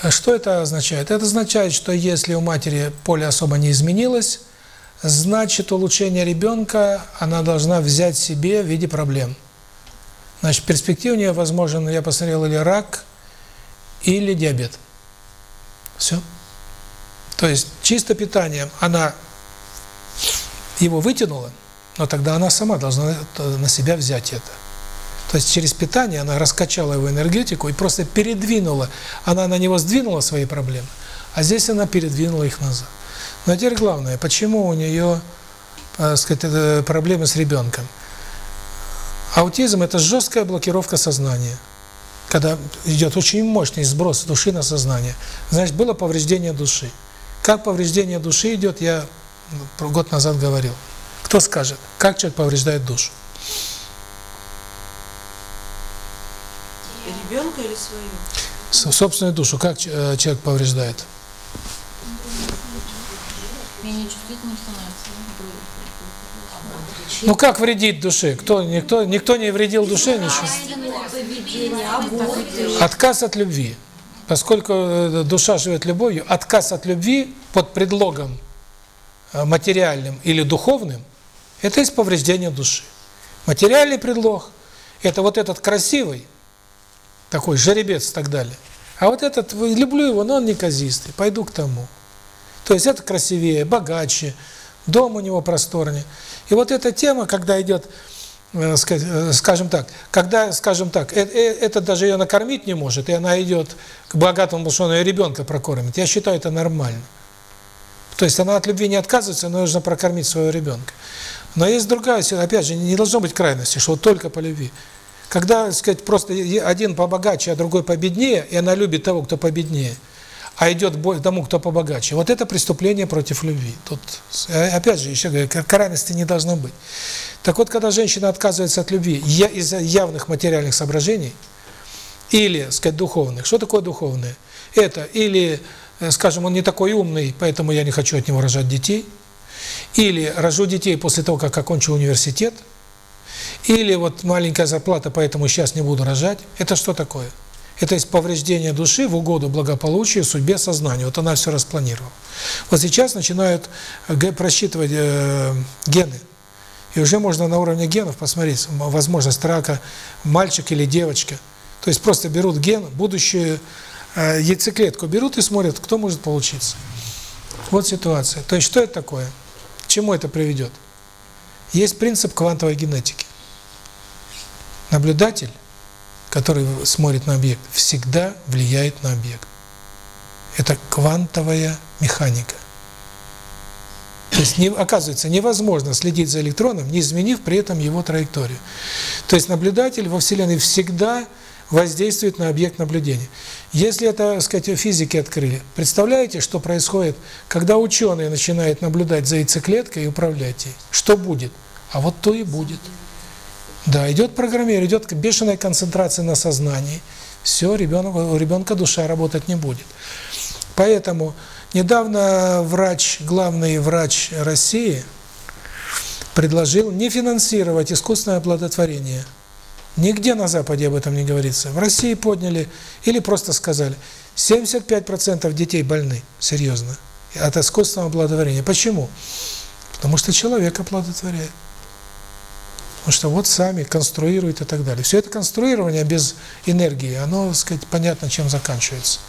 Что это означает? Это означает, что если у матери поле особо не изменилось, значит улучшение ребенка она должна взять себе в виде проблем. Значит, в перспективе у нее возможен, я посмотрел, или рак, или диабет. Все. То есть чисто питанием она его вытянула, но тогда она сама должна на себя взять это. То есть через питание она раскачала его энергетику и просто передвинула. Она на него сдвинула свои проблемы, а здесь она передвинула их назад. Но теперь главное, почему у нее так сказать, проблемы с ребенком? Аутизм – это жесткая блокировка сознания. Когда идет очень мощный сброс души на сознание. Значит, было повреждение души. Как повреждение души идет, я год назад говорил. Кто скажет, как человек повреждает душу? Ребенка или свою? Собственную душу как э, человек повреждает? Менее чувствительным становится. Ну как вредит душе? Кто никто никто не вредил душе ничего. Отказ от любви. Поскольку э, душа живет любовью, отказ от любви под предлогом э, материальным или духовным это есть повреждение души. Материальный предлог это вот этот красивый такой жеребец и так далее. А вот этот люблю его, но он неказистый, пойду к тому. То есть это красивее, богаче, дом у него просторнее. И вот эта тема, когда идет, э, э, скажем так, когда, скажем так, э, это даже ее накормить не может, и она идет к богатому, потому что он ее ребенка прокормит, я считаю, это нормально. То есть она от любви не отказывается, но нужно прокормить своего ребенка. Но есть другая сила, опять же, не должно быть крайности, что только по любви. Когда, сказать, просто один побогаче, а другой победнее, и она любит того, кто победнее – а идет бой тому, кто побогаче. Вот это преступление против любви. Тут, э, опять же, еще говорю, крайности не должно быть. Так вот, когда женщина отказывается от любви из-за явных материальных соображений, или, сказать, духовных. Что такое духовное? Это или, э, скажем, он не такой умный, поэтому я не хочу от него рожать детей, или рожу детей после того, как окончу университет, или вот маленькая зарплата, поэтому сейчас не буду рожать. Это что такое? Это есть повреждение души в угоду благополучию, судьбе, сознанию. Вот она все распланировала. Вот сейчас начинают э, просчитывать э, гены. И уже можно на уровне генов посмотреть возможность рака мальчик или девочка. То есть просто берут ген, будущую э, яйцеклетку берут и смотрят, кто может получиться. Вот ситуация. То есть что это такое? К чему это приведет? Есть принцип квантовой генетики. Наблюдатель который смотрит на объект, всегда влияет на объект. Это квантовая механика. То есть, не, оказывается, невозможно следить за электроном, не изменив при этом его траекторию. То есть наблюдатель во Вселенной всегда воздействует на объект наблюдения. Если это, так сказать, физики открыли, представляете, что происходит, когда ученые начинают наблюдать за яйцеклеткой и управлять ей? Что будет? А вот то и будет. Да, идет программер, идет бешеная концентрация на сознании. Все, ребенок, у ребенка душа работать не будет. Поэтому недавно врач, главный врач России, предложил не финансировать искусственное оплодотворение. Нигде на Западе об этом не говорится. В России подняли или просто сказали, 75% детей больны, серьезно, от искусственного оплодотворения. Почему? Потому что человек оплодотворяет. Потому что вот сами конструируют и так далее. Все это конструирование без энергии, оно, так сказать, понятно, чем заканчивается.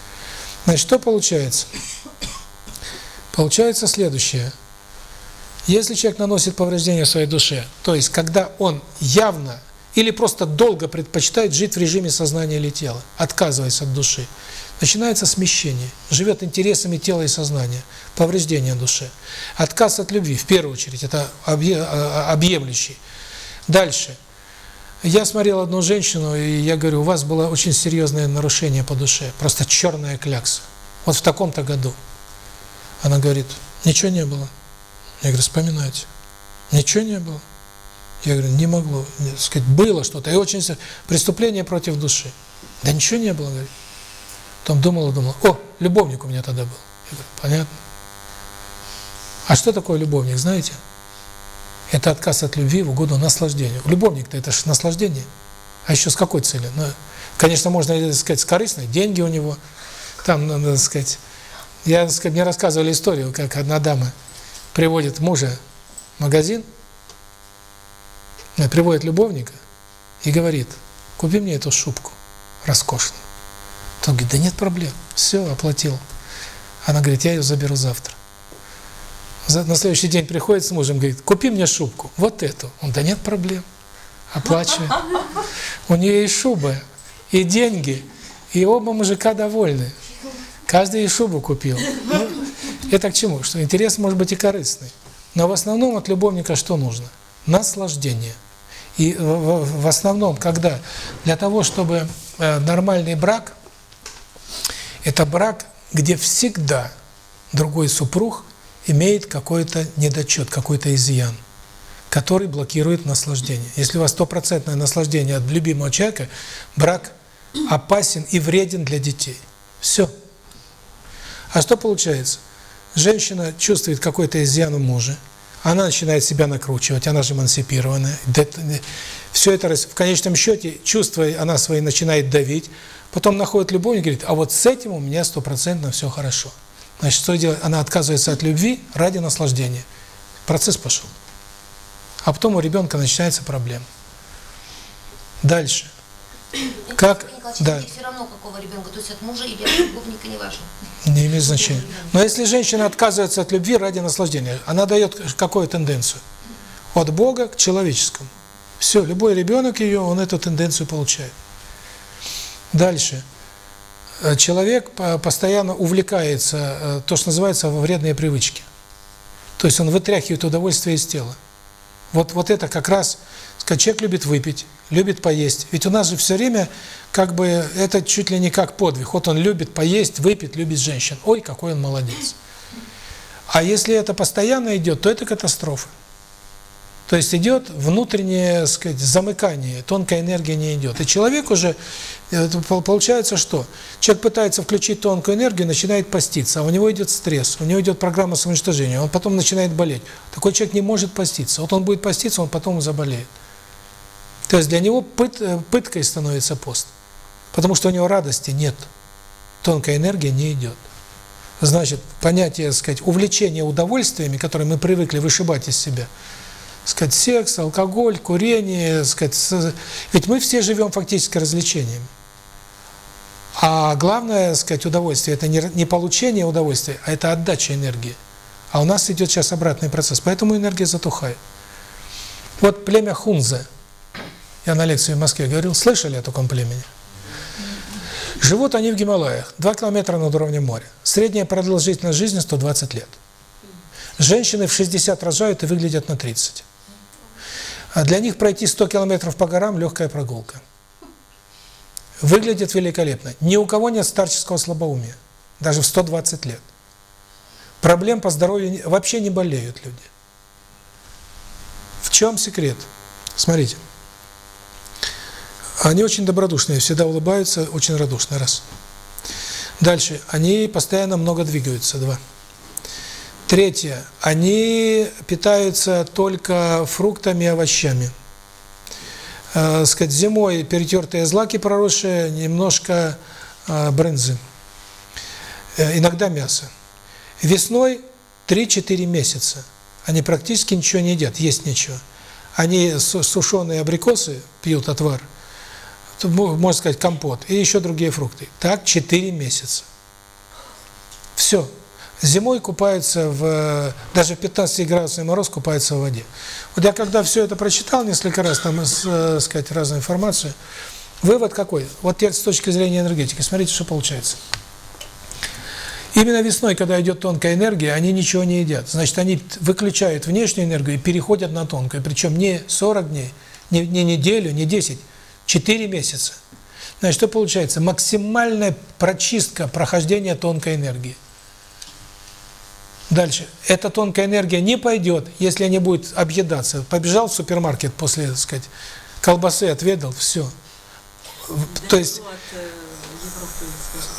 Значит, что получается? Получается следующее. Если человек наносит повреждение своей душе, то есть когда он явно или просто долго предпочитает жить в режиме сознания или тела, отказываясь от души, начинается смещение, живет интересами тела и сознания, повреждение души. Отказ от любви, в первую очередь, это а, объемлющий. Дальше. Я смотрел одну женщину, и я говорю, у вас было очень серьезное нарушение по душе, просто черная клякса. Вот в таком-то году. Она говорит, ничего не было. Я говорю, вспоминайте. Ничего не было. Я говорю, не могло. Не, сказать, было что-то. И очень преступление против души. Да ничего не было, говорит. Потом думала, думала, о, любовник у меня тогда был. Я говорю, понятно. А что такое любовник, знаете? Это отказ от любви в угоду наслаждению. Любовник-то это же наслаждение. А еще с какой целью? Ну, конечно, можно, сказать, с корыстной, деньги у него. Там, надо ну, сказать, я, так сказать, мне рассказывали историю, как одна дама приводит мужа в магазин, э, приводит любовника и говорит, купи мне эту шубку роскошную. Тот говорит, да нет проблем, все, оплатил. Она говорит, я ее заберу завтра. На следующий день приходит с мужем, говорит, купи мне шубку, вот эту. Он, да нет проблем, оплачивает. У нее и шуба, и деньги, и оба мужика довольны. Каждый ей шубу купил. Ну, это к чему? Что интерес может быть и корыстный. Но в основном от любовника что нужно? Наслаждение. И в основном, когда для того, чтобы э, нормальный брак, это брак, где всегда другой супруг имеет какой-то недочет, какой-то изъян, который блокирует наслаждение. Если у вас стопроцентное наслаждение от любимого человека, брак опасен и вреден для детей. Все. А что получается? Женщина чувствует какой-то изъян у мужа, она начинает себя накручивать, она же эмансипированная. Все это в конечном счете, чувства она свои начинает давить, потом находит любовь и говорит, а вот с этим у меня стопроцентно все хорошо. Значит, что делать? Она отказывается от любви ради наслаждения. Процесс пошел. А потом у ребенка начинается проблема. Дальше. Как? Да. все равно какого ребенка, то есть от мужа или от любовника, не важно. Не имеет значения. Но если женщина отказывается от любви ради наслаждения, она дает какую тенденцию? От Бога к человеческому. Все, любой ребенок ее, он эту тенденцию получает. Дальше. Э, Человек по- постоянно увлекается, э, то, что называется, вредные привычки. То есть он вытряхивает удовольствие из тела. Вот, вот это как раз, сказать, человек любит выпить, любит поесть. Ведь у нас же все время, как бы, это чуть ли не как подвиг. Вот он любит поесть, выпить, любит женщин. Ой, какой он молодец. А если это постоянно идет, то это катастрофа. То есть идет внутреннее, сказать, замыкание, тонкая энергия не идет. И человек уже, пол- получается что? Человек пытается включить тонкую энергию, начинает поститься, а у него идет стресс, у него идет программа самоуничтожения, он потом начинает болеть. Такой человек не может поститься. Вот он будет поститься, он потом заболеет. То есть для него пыт, э, пыткой становится пост. Потому что у него радости нет. Тонкая энергия не идет. Значит, понятие, сказать, увлечения удовольствиями, которые мы привыкли вышибать из себя, сказать, секс, алкоголь, курение, сказать, ведь мы все живем фактически развлечениями. А главное, сказать, удовольствие это не получение удовольствия, а это отдача энергии. А у нас идет сейчас обратный процесс, поэтому энергия затухает. Вот племя Хунзе. Я на лекции в Москве говорил, слышали о таком племени? Живут они в Гималаях, 2 километра над уровнем моря. Средняя продолжительность жизни 120 лет. Женщины в 60 рожают и выглядят на 30. А для них пройти 100 километров по горам – легкая прогулка. Выглядит великолепно. Ни у кого нет старческого слабоумия, даже в 120 лет. Проблем по здоровью вообще не болеют люди. В чем секрет? Смотрите. Они очень добродушные, всегда улыбаются, очень радушно, раз. Дальше. Они постоянно много двигаются, два. Третье. Они питаются только фруктами и овощами. Э, сказать, зимой перетертые злаки проросшие, немножко э, брынзы. Э, иногда мясо. Весной 3-4 месяца они практически ничего не едят, есть нечего. Они су- сушеные абрикосы пьют отвар, можно сказать, компот, и еще другие фрукты. Так 4 месяца. Все. Зимой купаются в, даже в 15 градусный мороз купаются в воде. Вот я когда все это прочитал несколько раз, там, э, сказать, разную информацию, вывод какой? Вот теперь с точки зрения энергетики, смотрите, что получается. Именно весной, когда идет тонкая энергия, они ничего не едят. Значит, они выключают внешнюю энергию и переходят на тонкую. Причем не 40 дней, не, не неделю, не 10, 4 месяца. Значит, что получается? Максимальная прочистка прохождения тонкой энергии. Дальше. Эта тонкая энергия не пойдет, если не будет объедаться. Побежал в супермаркет после, так сказать, колбасы отведал, все. То есть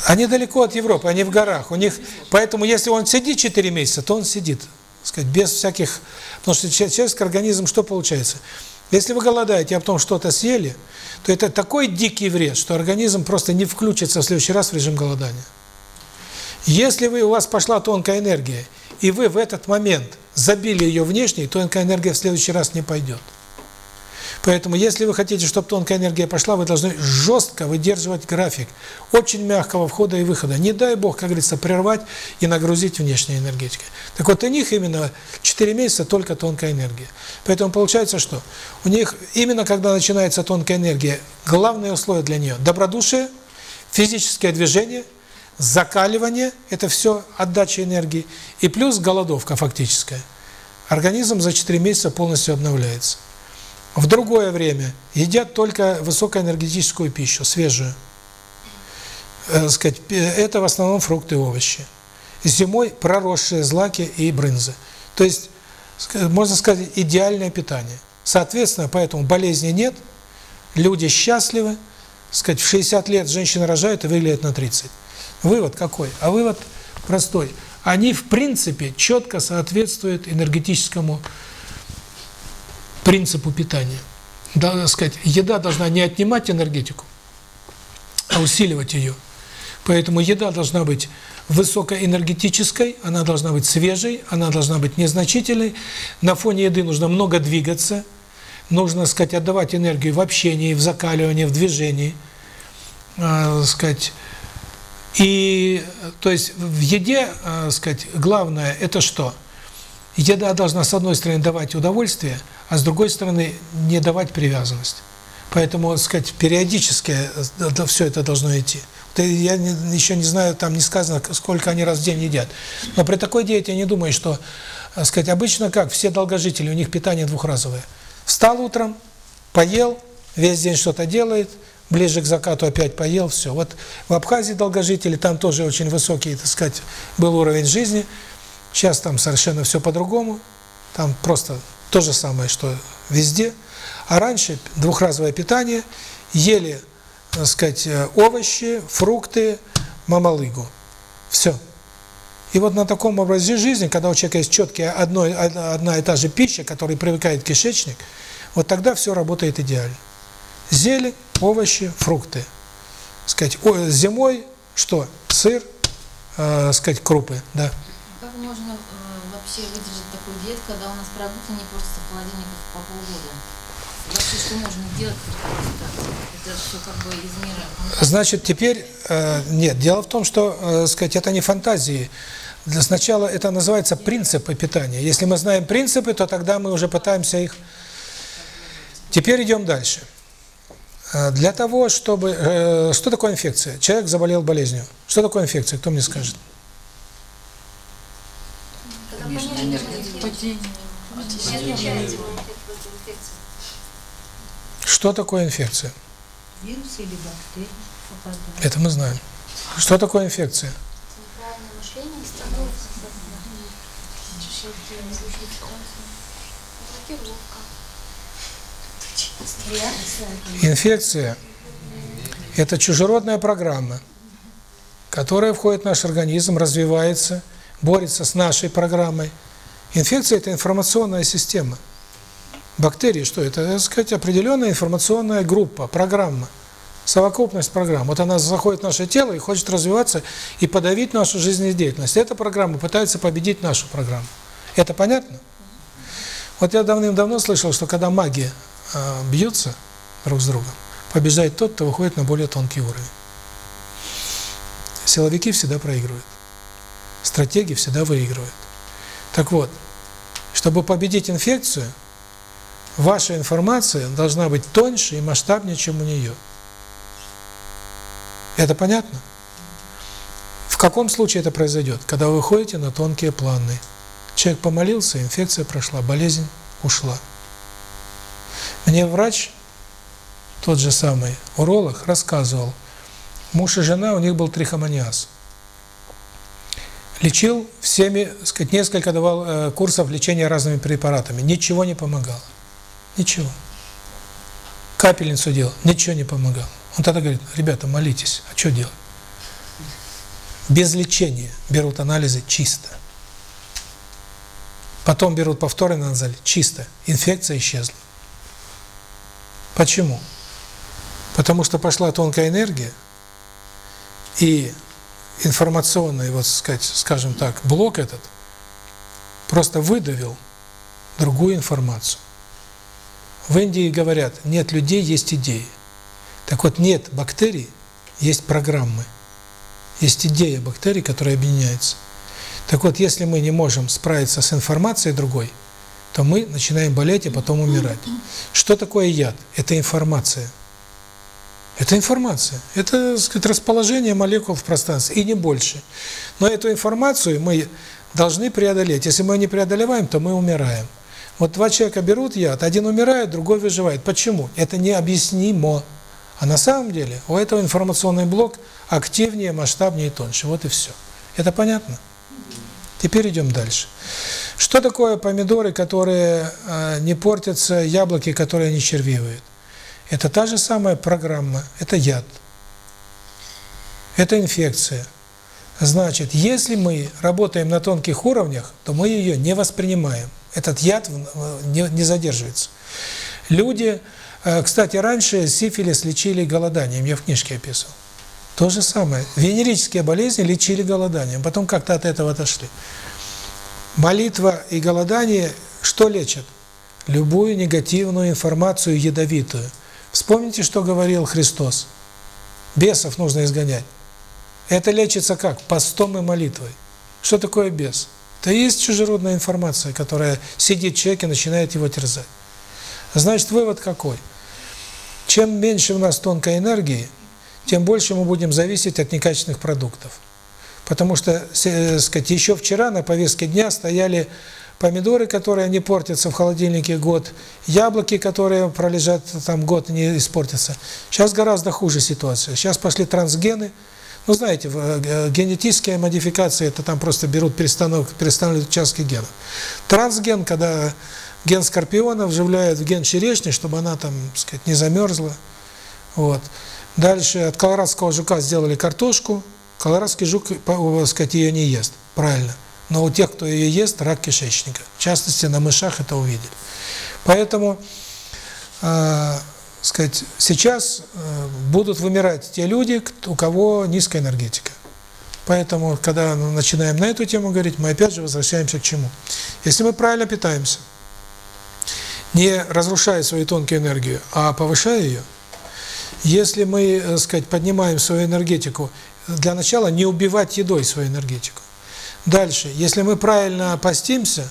они далеко от Европы, они в горах. У них, поэтому если он сидит 4 месяца, то он сидит, так сказать, без всяких, потому что че- человеческий организм что получается? Если вы голодаете, а потом что-то съели, то это такой дикий вред, что организм просто не включится в следующий раз в режим голодания. Если вы у вас пошла тонкая энергия, и вы в этот момент забили ее внешней, тонкая энергия в следующий раз не пойдет. Поэтому, если вы хотите, чтобы тонкая энергия пошла, вы должны жестко выдерживать график очень мягкого входа и выхода. Не дай Бог, как говорится, прервать и нагрузить внешней энергетикой. Так вот, у них именно 4 месяца только тонкая энергия. Поэтому получается, что у них именно когда начинается тонкая энергия, главное условие для нее – добродушие, физическое движение, закаливание – это все отдача энергии, и плюс голодовка фактическая. Организм за 4 месяца полностью обновляется. В другое время едят только высокоэнергетическую пищу, свежую. Э, сказать, это в основном фрукты и овощи. Зимой проросшие злаки и брынзы. То есть, можно сказать, идеальное питание. Соответственно, поэтому болезни нет, люди счастливы. Сказать, в 60 лет женщина рожает и выглядит на 30. Вывод какой? А вывод простой. Они, в принципе, четко соответствуют энергетическому принципу питания. Должна сказать, еда должна не отнимать энергетику, а усиливать ее. Поэтому еда должна быть высокоэнергетической, она должна быть свежей, она должна быть незначительной. На фоне еды нужно много двигаться, нужно, сказать, отдавать энергию в общении, в закаливании, в движении. Э, сказать, и, то есть, в еде, э, сказать, главное – это что? Еда должна, с одной стороны, давать удовольствие – а с другой стороны не давать привязанность. Поэтому, сказать, периодически э, все это должно идти. Я еще не знаю, там не сказано, сколько они раз в день едят. Но при такой диете я не думаю, что, так сказать, обычно как, все долгожители, у них питание двухразовое. Встал утром, поел, весь день что-то делает, ближе к закату опять поел, все. Вот в Абхазии долгожители, там тоже очень высокий, так сказать, был уровень жизни. Сейчас там совершенно все по-другому. Там просто то же самое, что везде. А раньше двухразовое питание, ели, так сказать, э, овощи, фрукты, мамалыгу. Все. И вот на таком образе жизни, когда у человека есть четкая одно, одна и та же пища, которой привыкает кишечник, вот тогда все работает идеально. Зелень, овощи, фрукты. Сказать, зимой что? Сыр, э, сказать, крупы, да. Как можно э, вообще выдержать такую диету, когда у нас продукты не портятся в холодильнике по полгода? Вообще, что можно делать при такой ситуации? Это все как бы из мира фантазии. Значит, теперь, э, нет, дело в том, что, э, сказать, это не фантазии. Для сначала это называется принципы питания. Если мы знаем принципы, то тогда мы уже пытаемся их... Теперь идем дальше. Э, для того, чтобы... Э, что такое инфекция? Человек заболел болезнью. Что такое инфекция? Кто мне скажет? Что такое инфекция? Вирус или бактерии попадают. Это мы знаем. Что такое инфекция? Неправильное мышление становится. Инфекция – это чужеродная программа, которая входит в наш организм, развивается, борется с нашей программой. Инфекция – это информационная система. Бактерии что это? Это, так сказать, определенная информационная группа, программа, совокупность программ. Вот она заходит в наше тело и хочет развиваться и подавить нашу жизнедеятельность. Эта программа пытается победить нашу программу. Это понятно? Вот я давным-давно слышал, что когда маги э, бьются друг с другом, побеждает тот, кто выходит на более тонкий уровень. Силовики всегда проигрывают. Стратеги всегда выигрывают. Так вот, чтобы победить инфекцию, ваша информация должна быть тоньше и масштабнее, чем у нее. Это понятно? В каком случае это произойдет? Когда вы выходите на тонкие планы. Человек помолился, инфекция прошла, болезнь ушла. Мне врач, тот же самый уролог, рассказывал, муж и жена, у них был трихомониаз. Лечил всеми, сказать, несколько давал э, курсов лечения разными препаратами. Ничего не помогало. Ничего. Капельницу делал, ничего не помогало. Он тогда говорит, ребята, молитесь, а что делать? Без лечения берут анализы чисто. Потом берут повторный анализ, чисто. Инфекция исчезла. Почему? Потому что пошла тонкая энергия, и информационный, вот сказать, скажем так, блок этот просто выдавил другую информацию. В Индии говорят, нет людей, есть идеи. Так вот, нет бактерий, есть программы. Есть идея бактерий, которые объединяются. Так вот, если мы не можем справиться с информацией другой, то мы начинаем болеть и потом умирать. Что такое яд? Это информация. Это информация. Это, так сказать, расположение молекул в пространстве, и не больше. Но эту информацию мы должны преодолеть. Если мы не преодолеваем, то мы умираем. Вот два человека берут яд, один умирает, другой выживает. Почему? Это необъяснимо. А на самом деле у этого информационный блок активнее, масштабнее и тоньше. Вот и все. Это понятно? Теперь идем дальше. Что такое помидоры, которые э, не портятся, яблоки, которые не червивают? Это та же самая программа, это яд. Это инфекция. Значит, если мы работаем на тонких уровнях, то мы ее не воспринимаем. Этот яд не, задерживается. Люди, э, кстати, раньше сифилис лечили голоданием, я в книжке описывал. То же самое. Венерические болезни лечили голоданием, потом как-то от этого отошли. Молитва и голодание что лечат? Любую негативную информацию ядовитую. Вспомните, что говорил Христос. Бесов нужно изгонять. Это лечится как? Постом и молитвой. Что такое бес? Это есть чужеродная информация, которая сидит в человеке и начинает его терзать. Значит, вывод какой? Чем меньше у нас тонкой энергии, тем больше мы будем зависеть от некачественных продуктов. Потому что, э, сказать, еще вчера на повестке дня стояли помидоры, которые не портятся в холодильнике год, яблоки, которые пролежат там год и не испортятся. Сейчас гораздо хуже ситуация. Сейчас пошли трансгены. Ну, знаете, э, генетические модификации, это там просто берут перестанавливают участки генов. Трансген, когда ген скорпиона вживляют в ген черешни, чтобы она там, так сказать, не замерзла. Вот. Дальше от колорадского жука сделали картошку. Колорадский жук, так сказать, ее не ест. Правильно. Но у тех, кто ее ест, рак кишечника. В частности, на мышах это увидели. Поэтому, э, сказать, сейчас э, будут вымирать те люди, у кого низкая энергетика. Поэтому, когда начинаем на эту тему говорить, мы опять же возвращаемся к чему? Если мы правильно питаемся, не разрушая свою тонкую энергию, а повышая ее, если мы, так сказать, поднимаем свою энергетику, для начала не убивать едой свою энергетику. Дальше, если мы правильно постимся,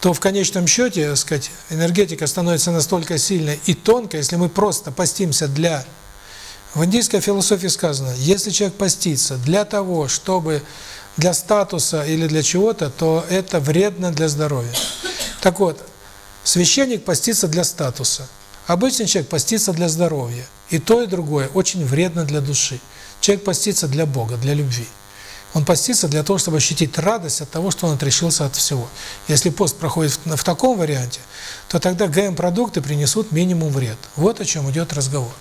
то в конечном счете, так сказать, энергетика становится настолько сильной и тонкой, если мы просто постимся для... В индийской философии сказано, если человек постится для того, чтобы для статуса или для чего-то, то это вредно для здоровья. Так вот, священник постится для статуса, обычный человек постится для здоровья. И то, и другое очень вредно для души. Человек постится для Бога, для любви. Он постится для того, чтобы ощутить радость от того, что он отрешился от всего. Если пост проходит в, в таком варианте, то тогда ГМ-продукты принесут минимум вред. Вот о чем идет разговор.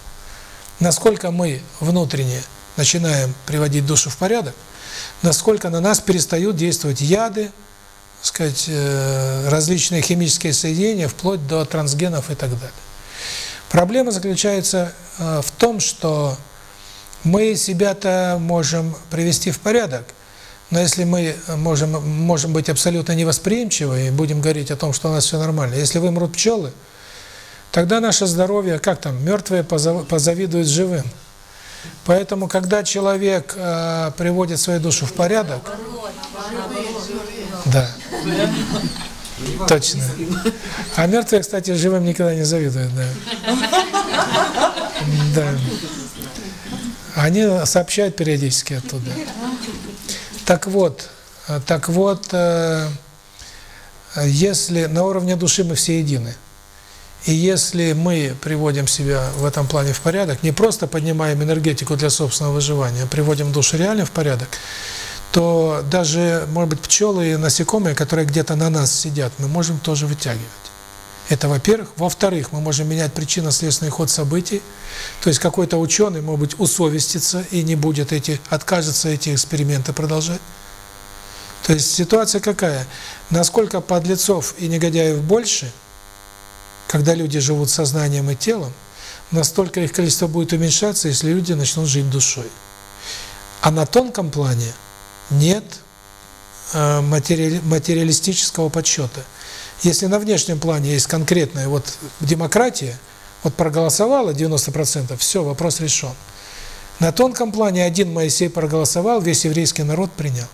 Насколько мы внутренне начинаем приводить душу в порядок, насколько на нас перестают действовать яды, сказать, э, различные химические соединения, вплоть до трансгенов и так далее. Проблема заключается э, в том, что мы себя-то можем привести в порядок, но если мы можем можем быть абсолютно невосприимчивы и будем говорить о том, что у нас все нормально, если вымрут пчелы, тогда наше здоровье, как там, мертвые позавидуют живым. Поэтому, когда человек э, приводит свою душу в порядок, да, точно. А мертвые, кстати, живым никогда не завидуют, да. Да. Они сообщают периодически оттуда. Так вот, так вот, э, если на уровне души мы все едины, и если мы приводим себя в этом плане в порядок, не просто поднимаем энергетику для собственного выживания, а приводим душу реально в порядок, то даже, может быть, пчелы и насекомые, которые где-то на нас сидят, мы можем тоже вытягивать. Это во-первых. Во-вторых, мы можем менять причинно-следственный ход событий. То есть какой-то ученый, может быть, усовестится и не будет эти, откажется эти эксперименты продолжать. То есть ситуация какая? Насколько подлецов и негодяев больше, когда люди живут сознанием и телом, настолько их количество будет уменьшаться, если люди начнут жить душой. А на тонком плане нет э, материалистического подсчета. Если на внешнем плане есть конкретная вот демократия, вот проголосовало 90%, все, вопрос решен. На тонком плане один Моисей проголосовал, весь еврейский народ принял.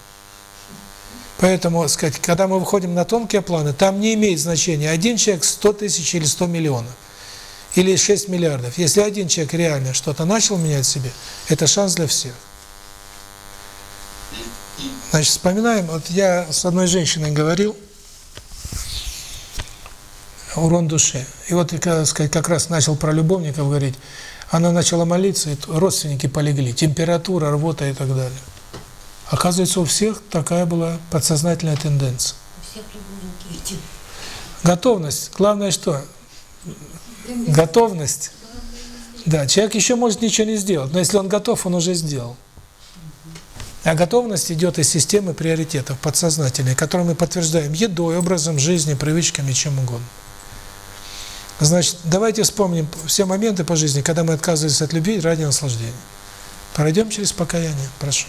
Поэтому, сказать, когда мы выходим на тонкие планы, там не имеет значения один человек 100 тысяч или 100 миллионов, или 6 миллиардов. Если один человек реально что-то начал менять себе, это шанс для всех. Значит, вспоминаем, вот я с одной женщиной говорил, урон душе. И вот, сказать, как раз начал про любовников говорить, она начала молиться, и родственники полегли, температура, рвота и так далее. Оказывается, у всех такая была подсознательная тенденция. Готовность. Главное что? Готовность. Да, человек еще может ничего не сделать, но если он готов, он уже сделал. А готовность идет из системы приоритетов подсознательной, которую мы подтверждаем едой, образом жизни, привычками, чем угодно. Значит, давайте вспомним все моменты по жизни, когда мы отказывались от любви ради наслаждения. Пройдем через покаяние, прошу.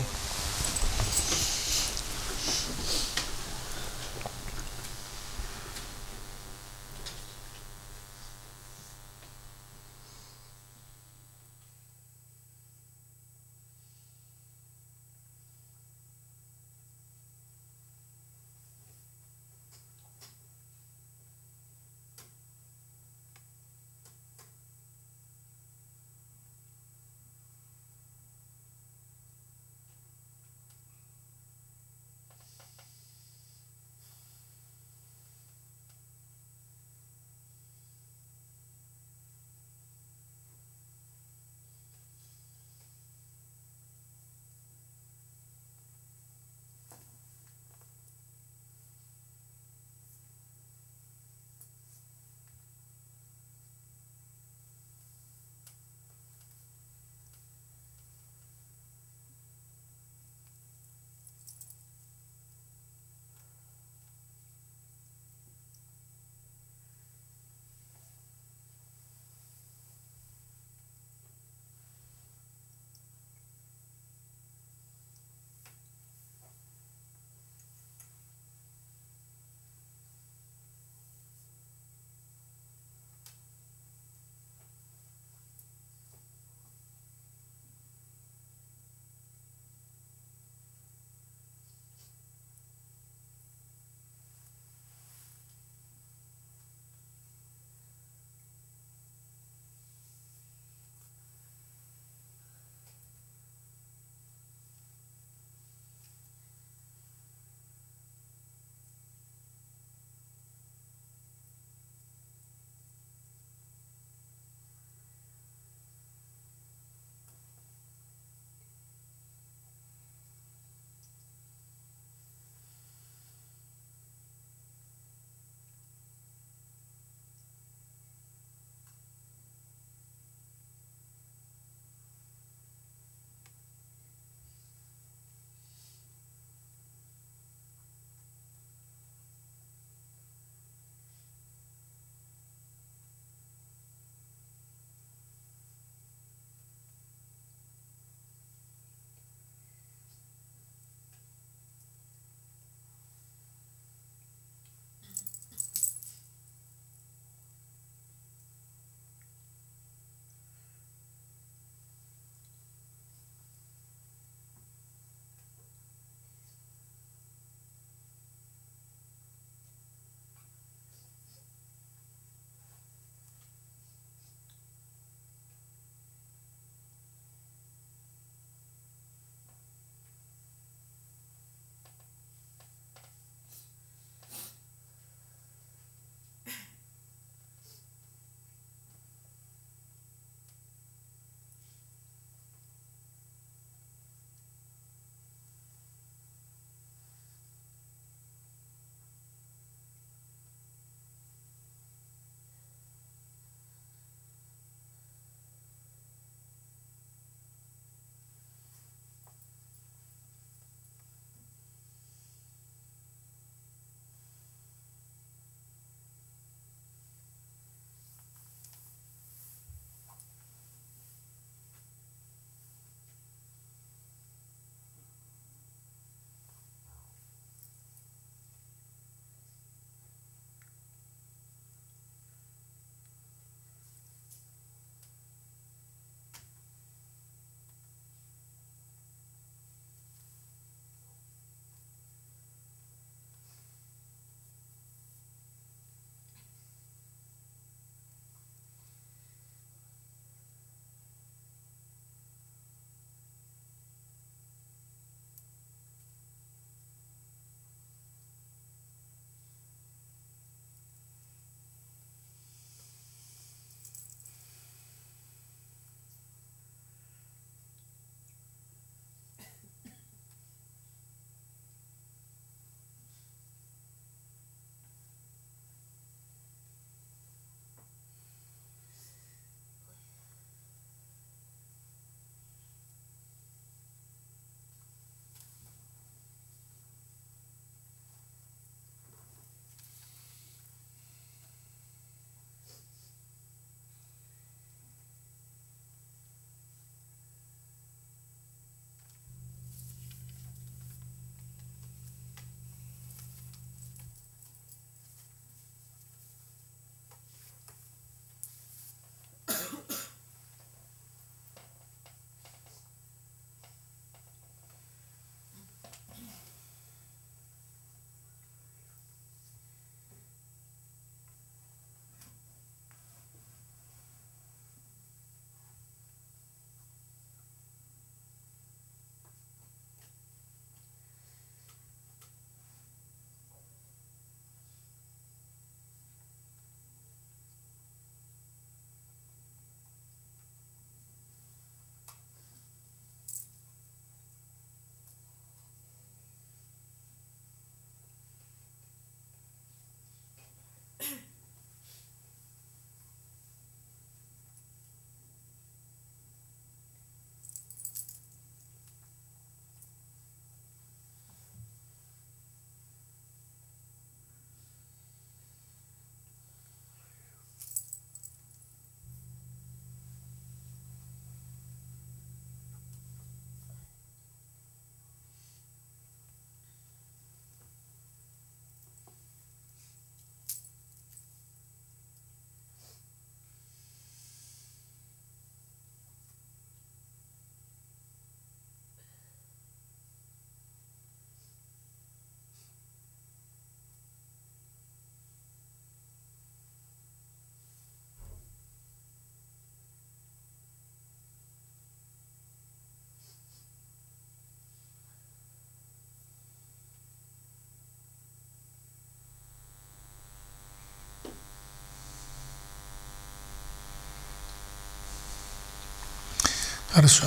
Хорошо.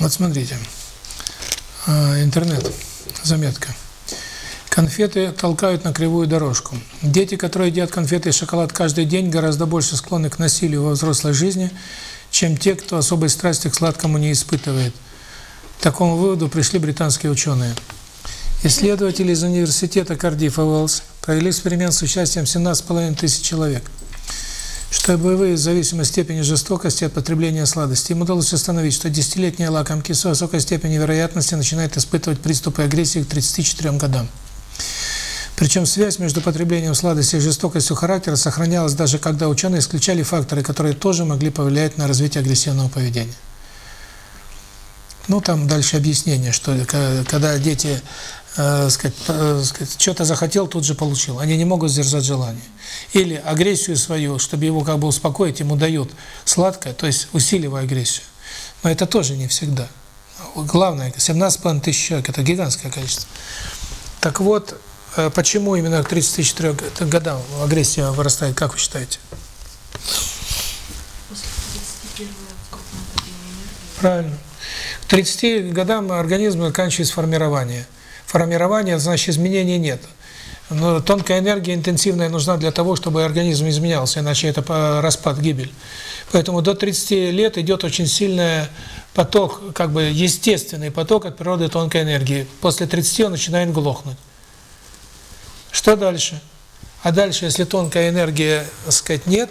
Вот смотрите. А, интернет. Заметка. Конфеты толкают на кривую дорожку. Дети, которые едят конфеты и шоколад каждый день, гораздо больше склонны к насилию во взрослой жизни, чем те, кто особой страсти к сладкому не испытывает. К такому выводу пришли британские ученые. Исследователи из университета Кардифа Уэллс провели эксперимент с участием 17,5 тысяч человек. Чтобы выявить зависимость степени жестокости от потребления сладостей, им удалось установить, что десятилетние лакомки с высокой степенью вероятности начинают испытывать приступы агрессии к 34 годам. Причем связь между потреблением сладостей и жестокостью характера сохранялась даже когда ученые исключали факторы, которые тоже могли повлиять на развитие агрессивного поведения. Ну, там дальше объяснение, что когда дети, э, сказать, э, сказать что-то захотел, тут же получил. Они не могут сдержать желание. Или агрессию свою, чтобы его как бы успокоить, ему дают сладкое, то есть усиливая агрессию. Но это тоже не всегда. Главное, 17,5 тысяч человек – это гигантское количество. Так вот, э, почему именно к 34 годам агрессия вырастает, как вы считаете? Правильно. К 30 годам организм заканчивает формирование. Формирование, значит, изменений нет. Но тонкая энергия интенсивная нужна для того, чтобы организм изменялся, иначе это распад, гибель. Поэтому до 30 лет идет очень сильный поток, как бы естественный поток от природы тонкой энергии. После 30 он начинает глохнуть. Что дальше? А дальше, если тонкая энергия, так сказать, нет,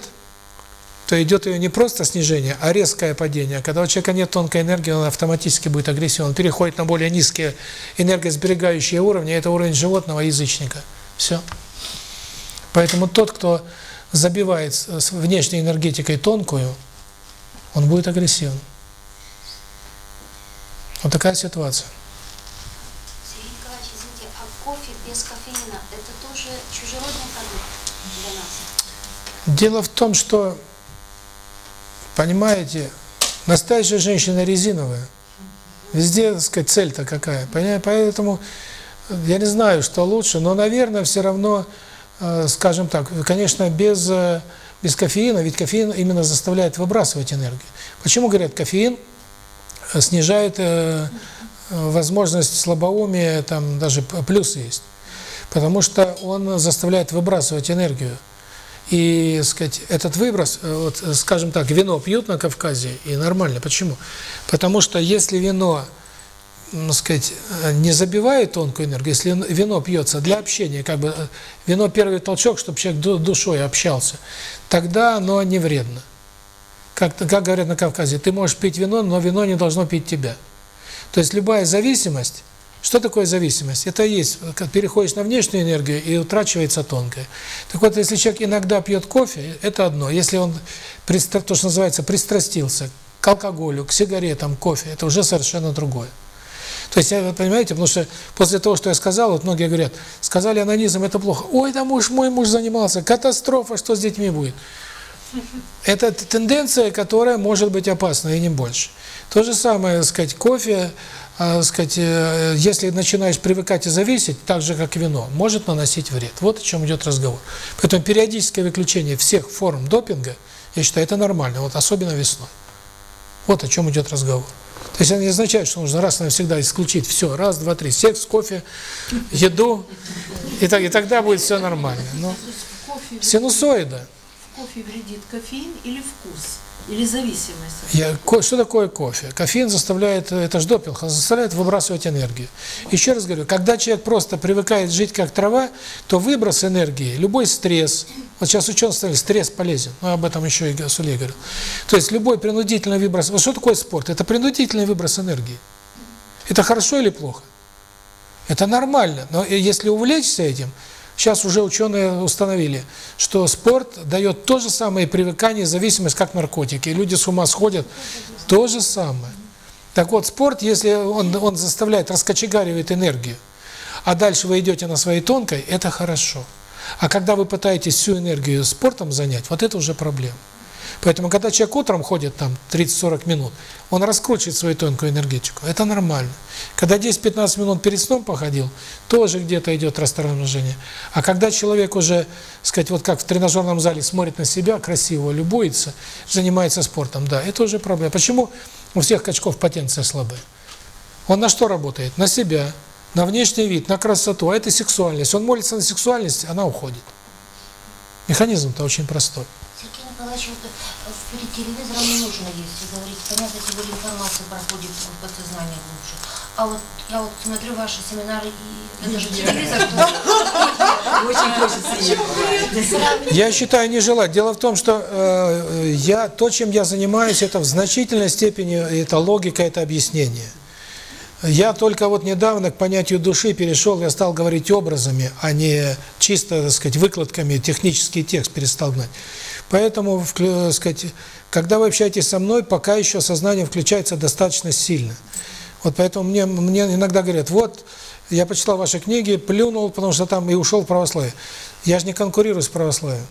то идет ее не просто снижение, а резкое падение. Когда у человека нет тонкой энергии, он автоматически будет агрессивен. Он переходит на более низкие энергосберегающие уровни, это уровень животного язычника. Все. Поэтому тот, кто забивает с внешней энергетикой тонкую, он будет агрессивным. Вот такая ситуация. Сергей Николаевич, извините, а кофе без кофеина – это тоже чужеродный продукт для нас? Дело в том, что, понимаете, настоящая женщина резиновая. Везде, так сказать, цель-то какая. Поэтому я не знаю, что лучше, но, наверное, все равно, э, скажем так, конечно, без э, без кофеина, ведь кофеин именно заставляет выбрасывать энергию. Почему говорят, кофеин э, снижает возможность слабоумия, там даже плюсы есть. Потому что он заставляет выбрасывать энергию. И, сказать, этот выброс, вот, скажем так, вино пьют на Кавказе, и нормально. Почему? Потому что если вино ну, сказать, не забивает тонкую энергию, если вино пьется для общения, как бы вино первый толчок, чтобы человек душой общался, тогда оно не вредно. Как, как говорят на Кавказе, ты можешь пить вино, но вино не должно пить тебя. То есть любая зависимость, что такое зависимость? Это есть, как переходишь на внешнюю энергию и утрачивается тонкая. Так вот, если человек иногда пьет кофе, это одно. Если он, то, что называется, пристрастился к алкоголю, к сигаретам, кофе, это уже совершенно другое. То есть, вы понимаете, потому что после того, что я сказал, вот многие говорят, сказали анонизм, это плохо. Ой, да муж, мой муж занимался, катастрофа, что с детьми будет? Это тенденция, которая может быть опасна, и не больше. То же самое, сказать, кофе, э, сказать, э, если начинаешь привыкать и зависеть, так же, как вино, может наносить вред. Вот о чем идет разговор. Поэтому периодическое выключение всех форм допинга, я считаю, это нормально, вот особенно весной. Вот о чем идет разговор. То есть это не означает, что нужно раз и навсегда исключить все, раз, два, три, секс, кофе, еду, и, так, и тогда будет все нормально. Но синусоида. В кофе вредит кофеин или вкус? Или зависимость? Я, что такое кофе? Кофеин заставляет, это же допинг, он заставляет выбрасывать энергию. Еще раз говорю, когда человек просто привыкает жить как трава, то выброс энергии, любой стресс, вот сейчас ученые сказали, стресс полезен, но об этом еще и Гасулей говорил. То есть любой принудительный выброс, вот что такое спорт? Это принудительный выброс энергии. Это хорошо или плохо? Это нормально, но если увлечься этим, Сейчас уже ученые установили, что спорт дает то же самое привыкание, зависимость, как наркотики. люди с ума сходят. То же самое. Так вот, спорт, если он, он заставляет, раскочегаривает энергию, а дальше вы идете на своей тонкой, это хорошо. А когда вы пытаетесь всю энергию спортом занять, вот это уже проблема. Поэтому, когда человек утром ходит там 30-40 минут, он раскручивает свою тонкую энергетику. Это нормально. Когда 10-15 минут перед сном походил, тоже где-то идет расторможение. А когда человек уже, сказать, вот как в тренажерном зале смотрит на себя, красиво любуется, занимается спортом, да, это уже проблема. Почему у всех качков потенция слабая. Он на что работает? На себя, на внешний вид, на красоту, а это сексуальность. Он молится на сексуальность, она уходит. Механизм-то очень простой. Николаевич, вот э, перед телевизором не нужно есть, вы говорите, понятно, тем более информация проходит в подсознание глубже. А вот я вот смотрю ваши семинары, и это же телевизор, Очень хочется Я считаю не желать. Дело в том, что э, я то, чем я занимаюсь, это в значительной степени это логика, это объяснение. Я только вот недавно к понятию души перешел, я стал говорить образами, а не чисто, так сказать, выкладками, технический текст перестал гнать. Поэтому, так сказать, когда вы общаетесь со мной, пока еще сознание включается достаточно сильно. Вот поэтому мне, мне иногда говорят, вот, я почитал ваши книги, плюнул, потому что там и ушел в православие. Я же не конкурирую с православием.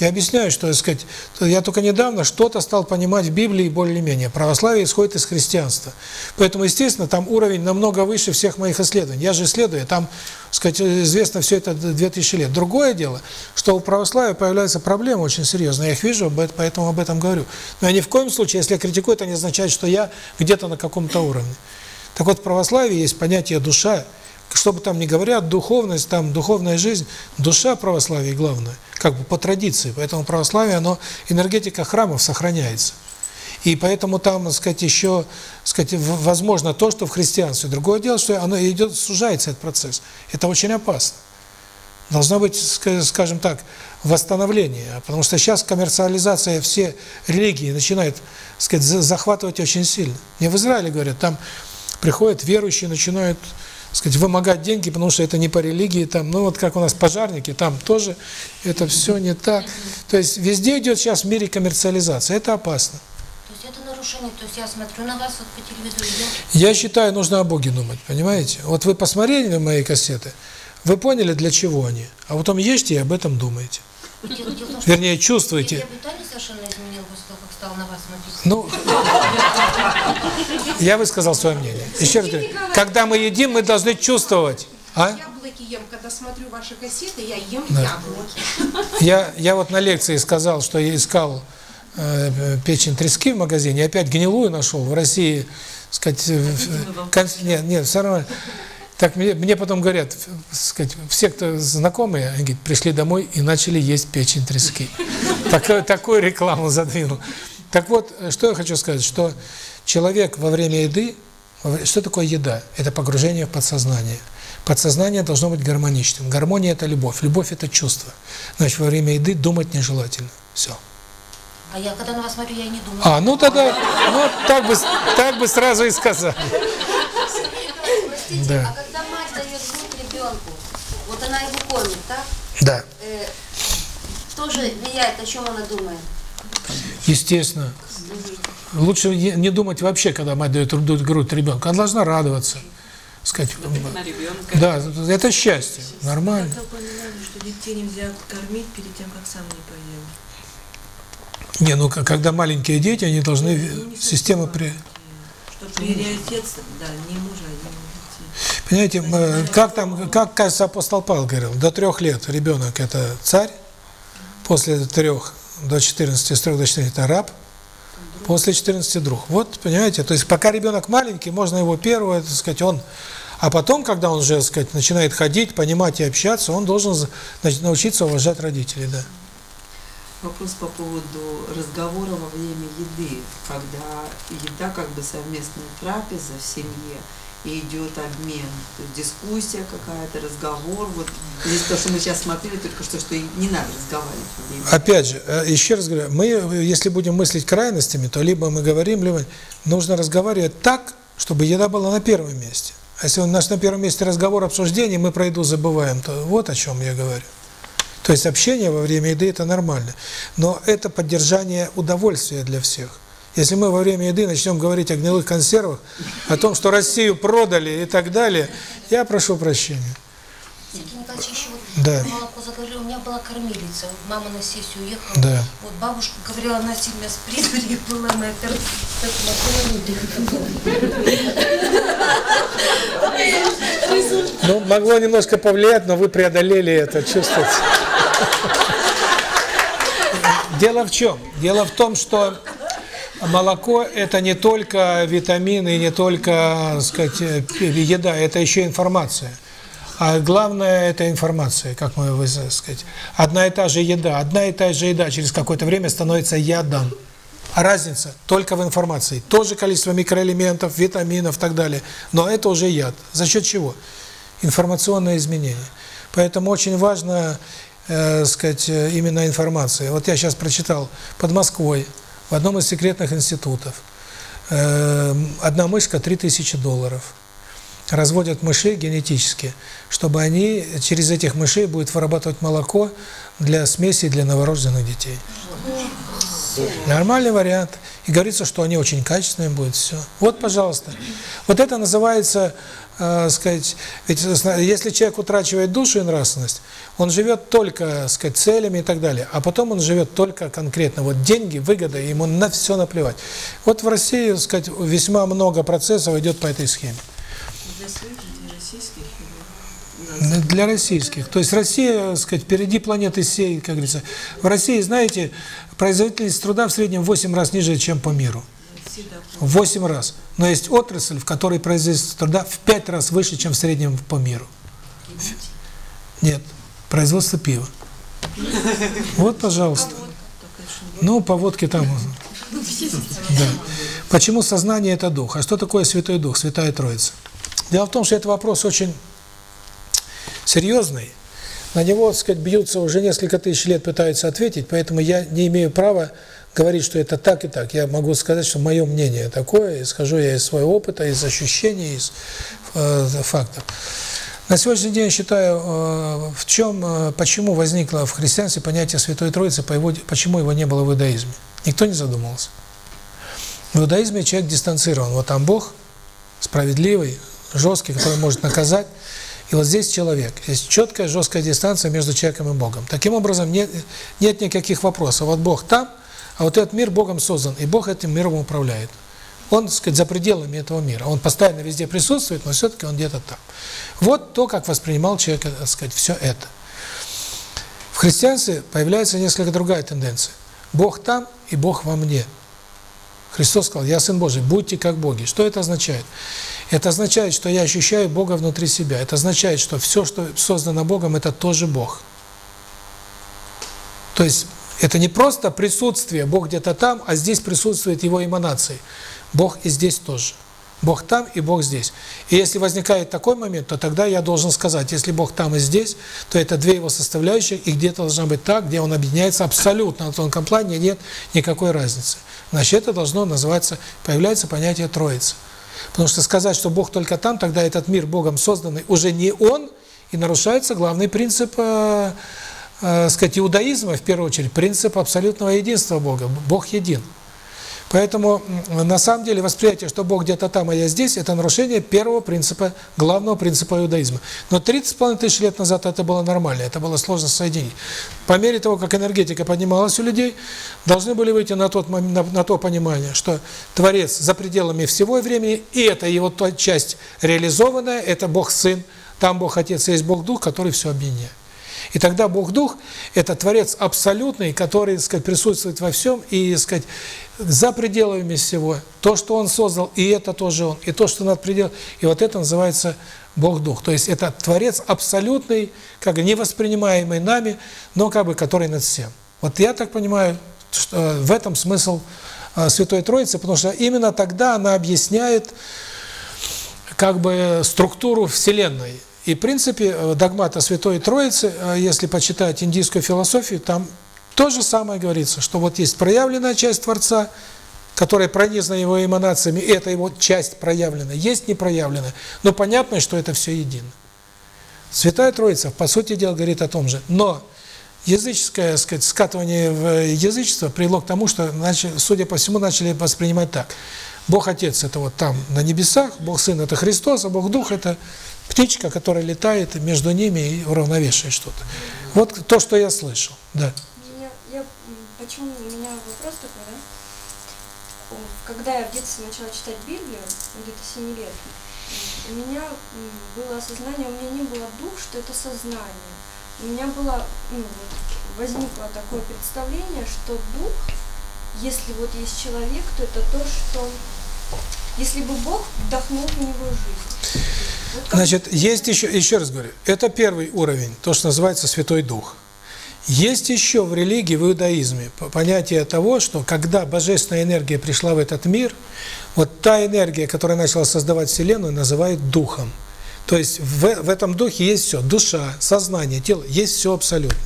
Я объясняю, что, так сказать, я только недавно что-то стал понимать в Библии более-менее. Православие исходит из христианства. Поэтому, естественно, там уровень намного выше всех моих исследований. Я же исследую, там, так сказать, известно все это 2000 лет. Другое дело, что у православия появляются проблемы очень серьезные. Я их вижу, поэтому об этом говорю. Но я ни в коем случае, если я критикую, это не означает, что я где-то на каком-то уровне. Так вот, в православии есть понятие «душа», что бы там ни говорят, духовность, там духовная жизнь, душа православия главное, как бы по традиции. Поэтому православие, оно, энергетика храмов сохраняется. И поэтому там, так сказать, еще, так сказать, возможно то, что в христианстве. Другое дело, что оно идет, сужается этот процесс. Это очень опасно. Должно быть, скажем так, восстановление. Потому что сейчас коммерциализация все религии начинает, так сказать, захватывать очень сильно. Мне в Израиле говорят, там приходят верующие, начинают сказать, вымогать деньги, потому что это не по религии, там, ну вот как у нас пожарники, там тоже это все не так. То есть везде идет сейчас в мире коммерциализация, это опасно. То есть это нарушение, то есть я смотрю на вас вот по телевизору, я... считаю, нужно о Боге думать, понимаете? Вот вы посмотрели на мои кассеты, вы поняли, для чего они, а потом ешьте и об этом думаете. Вернее, чувствуете. Я питание совершенно изменил после того, как стал на вас смотреть. Ну, я высказал свое мнение. Еще раз говорю, когда мы едим, мы должны чувствовать. А? Яблоки ем, когда смотрю ваши кассеты, я ем да. яблоки. Я, я вот на лекции сказал, что я искал э, печень трески в магазине, опять гнилую нашел. В России, сказать, в, нет, нет, все равно. Так мне, мне потом говорят, сказать, все, кто знакомые, они говорят, пришли домой и начали есть печень трески. Такую, такую рекламу задвинул. Так вот, что я хочу сказать, что человек во время еды, что такое еда? Это погружение в подсознание. Подсознание должно быть гармоничным. Гармония – это любовь. Любовь – это чувство. Значит, во время еды думать нежелательно. Все. А я когда на вас смотрю, я не думаю. А, ну тогда, ну так бы, так бы сразу и сказали. Простите, да. а когда мать дает грудь ребенку, вот она его кормит, так? Да. Э, тоже влияет, о чем она думает? Естественно. Лучше не думать вообще, когда мать дает грудь ребенку. Она должна радоваться. Сказать, да, это счастье, нормально. Я понимаю, что детей нельзя кормить перед тем, как сам не поел. Не, ну когда маленькие дети, они должны ну, система при. Что приоритет, да, не мужа, не Понимаете, как там, как, кажется, апостол Павел говорил, до трех лет ребенок – это царь, после трех до 14, с трех до 14 – это раб, после 14 – друг. Вот, понимаете, то есть пока ребенок маленький, можно его первого, так сказать, он… А потом, когда он уже, так сказать, начинает ходить, понимать и общаться, он должен научиться уважать родителей, да. Вопрос по поводу разговора во время еды, когда еда как бы совместная трапеза в семье – и идет обмен, то есть дискуссия какая-то, разговор. Вот здесь то, что мы сейчас смотрели, только что, что не надо разговаривать. Опять же, э, еще раз говорю, мы, если будем мыслить крайностями, то либо мы говорим, либо нужно разговаривать так, чтобы еда была на первом месте. А если у нас на первом месте разговор, обсуждение, мы про еду забываем, то вот о чем я говорю. То есть общение во время еды – это нормально. Но это поддержание удовольствия для всех. Если мы во время еды начнем говорить о гнилых консервах, о том, что Россию продали и так далее, я прошу прощения. Сергей Николаевич, еще вот да. молоко заговорил, у меня была кормилица, мама на сессию уехала, да. вот бабушка говорила, она сильно с придурью была, моя так Ну, могло немножко повлиять, но вы преодолели это, чувствуете. Дело в чем? Дело в том, что молоко – это не только витамины, не только, так сказать, э, еда, это еще информация. А главное – это информация, как мы вы сказать. Одна и та же еда, одна и та же еда через какое-то время становится ядом. А разница только в информации. То же количество микроэлементов, витаминов и так далее. Но это уже яд. За счет чего? Информационное изменение. Поэтому очень важно, э, сказать, э, именно информация. Вот я сейчас прочитал под Москвой в одном из секретных институтов э, одна мышка 3000 долларов. Разводят мышей генетически, чтобы они через этих мышей будут вырабатывать молоко для смеси для новорожденных детей. Нормальный вариант. И говорится, что они очень качественные будут, все. Вот, пожалуйста. Вот это называется, э, сказать, ведь если человек утрачивает душу и нравственность, он живет только, сказать, целями и так далее, а потом он живет только конкретно. Вот деньги, выгода, ему на все наплевать. Вот в России, сказать, весьма много процессов идет по этой схеме. Для своих для российских для российских. То есть Россия, сказать, впереди планеты всей, как говорится. В России, знаете, производительность труда в среднем в 8 раз ниже, чем по миру. В 8 раз. Но есть отрасль, в которой производительность труда в 5 раз выше, чем в среднем по миру. Нет, производство пива. Вот, пожалуйста. Ну, по водке там... Да. Почему сознание – это дух? А что такое Святой Дух, Святая Троица? Дело в том, что это вопрос очень серьезный, на него, так сказать, бьются уже несколько тысяч лет, пытаются ответить, поэтому я не имею права говорить, что это так и так. Я могу сказать, что мое мнение такое, исхожу я из своего опыта, из ощущений, из э, фактов. На сегодняшний день я считаю, э, в чем, э, почему возникло в христианстве понятие Святой Троицы, по его, почему его не было в иудаизме. Никто не задумывался. В иудаизме человек дистанцирован. Вот там Бог справедливый, жесткий, который может наказать. И вот здесь человек. Есть четкая, жесткая дистанция между человеком и Богом. Таким образом, нет, нет никаких вопросов. Вот Бог там, а вот этот мир Богом создан, и Бог этим миром управляет. Он, так сказать, за пределами этого мира. Он постоянно везде присутствует, но все-таки он где-то там. Вот то, как воспринимал человек, так сказать, все это. В христианстве появляется несколько другая тенденция. Бог там, и Бог во мне. Христос сказал, я Сын Божий, будьте как боги. Что это означает? Это означает, что я ощущаю Бога внутри себя. Это означает, что все, что создано Богом, это тоже Бог. То есть это не просто присутствие, Бог где-то там, а здесь присутствует Его эманации. Бог и здесь тоже. Бог там и Бог здесь. И если возникает такой момент, то тогда я должен сказать, если Бог там и здесь, то это две его составляющие, и где-то должна быть так, где он объединяется абсолютно на тонком плане, нет никакой разницы. Значит, это должно называться, появляется понятие Троицы. Потому что сказать, что Бог только там, тогда этот мир Богом созданный уже не Он, и нарушается главный принцип, э, сказать, иудаизма, в первую очередь, принцип абсолютного единства Бога. Бог един. Поэтому, на самом деле, восприятие, что Бог где-то там, а я здесь, это нарушение первого принципа, главного принципа иудаизма. Но 30,5 тысяч лет назад это было нормально, это было сложно соединить. По мере того, как энергетика поднималась у людей, должны были выйти на, тот, на, на то понимание, что Творец за пределами всего времени, и это его часть реализованная, это Бог Сын, там Бог Отец, есть Бог Дух, который все объединяет. И тогда Бог Дух – это Творец абсолютный, который, так сказать, присутствует во всем и, так сказать, за пределами всего. То, что Он создал, и это тоже Он, и то, что над пределом. И вот это называется Бог Дух. То есть это Творец абсолютный, как бы невоспринимаемый нами, но как бы который над всем. Вот я так понимаю, что в этом смысл э, Святой Троицы, потому что именно тогда она объясняет как бы структуру Вселенной. И, в принципе, э, догмата Святой Троицы, э, если почитать индийскую философию, там то же самое говорится, что вот есть проявленная часть Творца, которая пронизана его эманациями, и это его часть проявленная, есть непроявленная, но понятно, что это все едино. Святая Троица, по сути дела, говорит о том же. Но языческое, сказать, скатывание в язычество привело к тому, что, судя по всему, начали воспринимать так. Бог Отец – это вот там, на небесах, Бог Сын – это Христос, а Бог Дух – это птичка, которая летает между ними и уравновешивает что-то. Вот то, что я слышал. Да. Я, я, почему у меня вопрос такой, да? Когда я в детстве начала читать Библию, где-то 7 лет, у меня было осознание, у меня не было дух, что это сознание. У меня было, ну, возникло такое представление, что дух если вот есть человек, то это то, что если бы Бог вдохнул в него жизнь. Вот Значит, есть еще, еще раз говорю, это первый уровень, то, что называется Святой Дух. Есть еще в религии, в иудаизме, по- понятие того, что когда божественная энергия пришла в этот мир, вот та энергия, которая начала создавать Вселенную, называют Духом. То есть в, в этом Духе есть все, душа, сознание, тело, есть все абсолютно.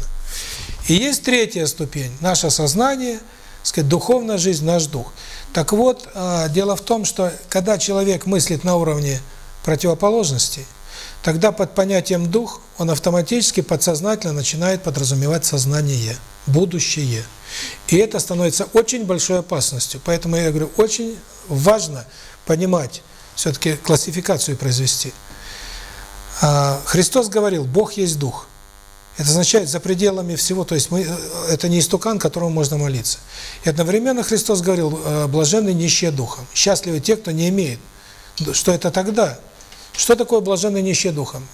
И есть третья ступень, наше сознание, сказать, духовная жизнь, наш дух. Так вот, а, дело в том, что когда человек мыслит на уровне противоположностей, тогда под понятием дух он автоматически, подсознательно начинает подразумевать сознание, будущее. И это становится очень большой опасностью. Поэтому я говорю, очень важно понимать, все-таки классификацию произвести. А, Христос говорил, Бог есть Дух. Это означает за пределами всего, то есть мы э, это не истукан, которому можно молиться. И одновременно Христос говорил, э, блаженны нищие духом, счастливы те, кто не имеет. Что это тогда? Что такое блаженный нищие духом?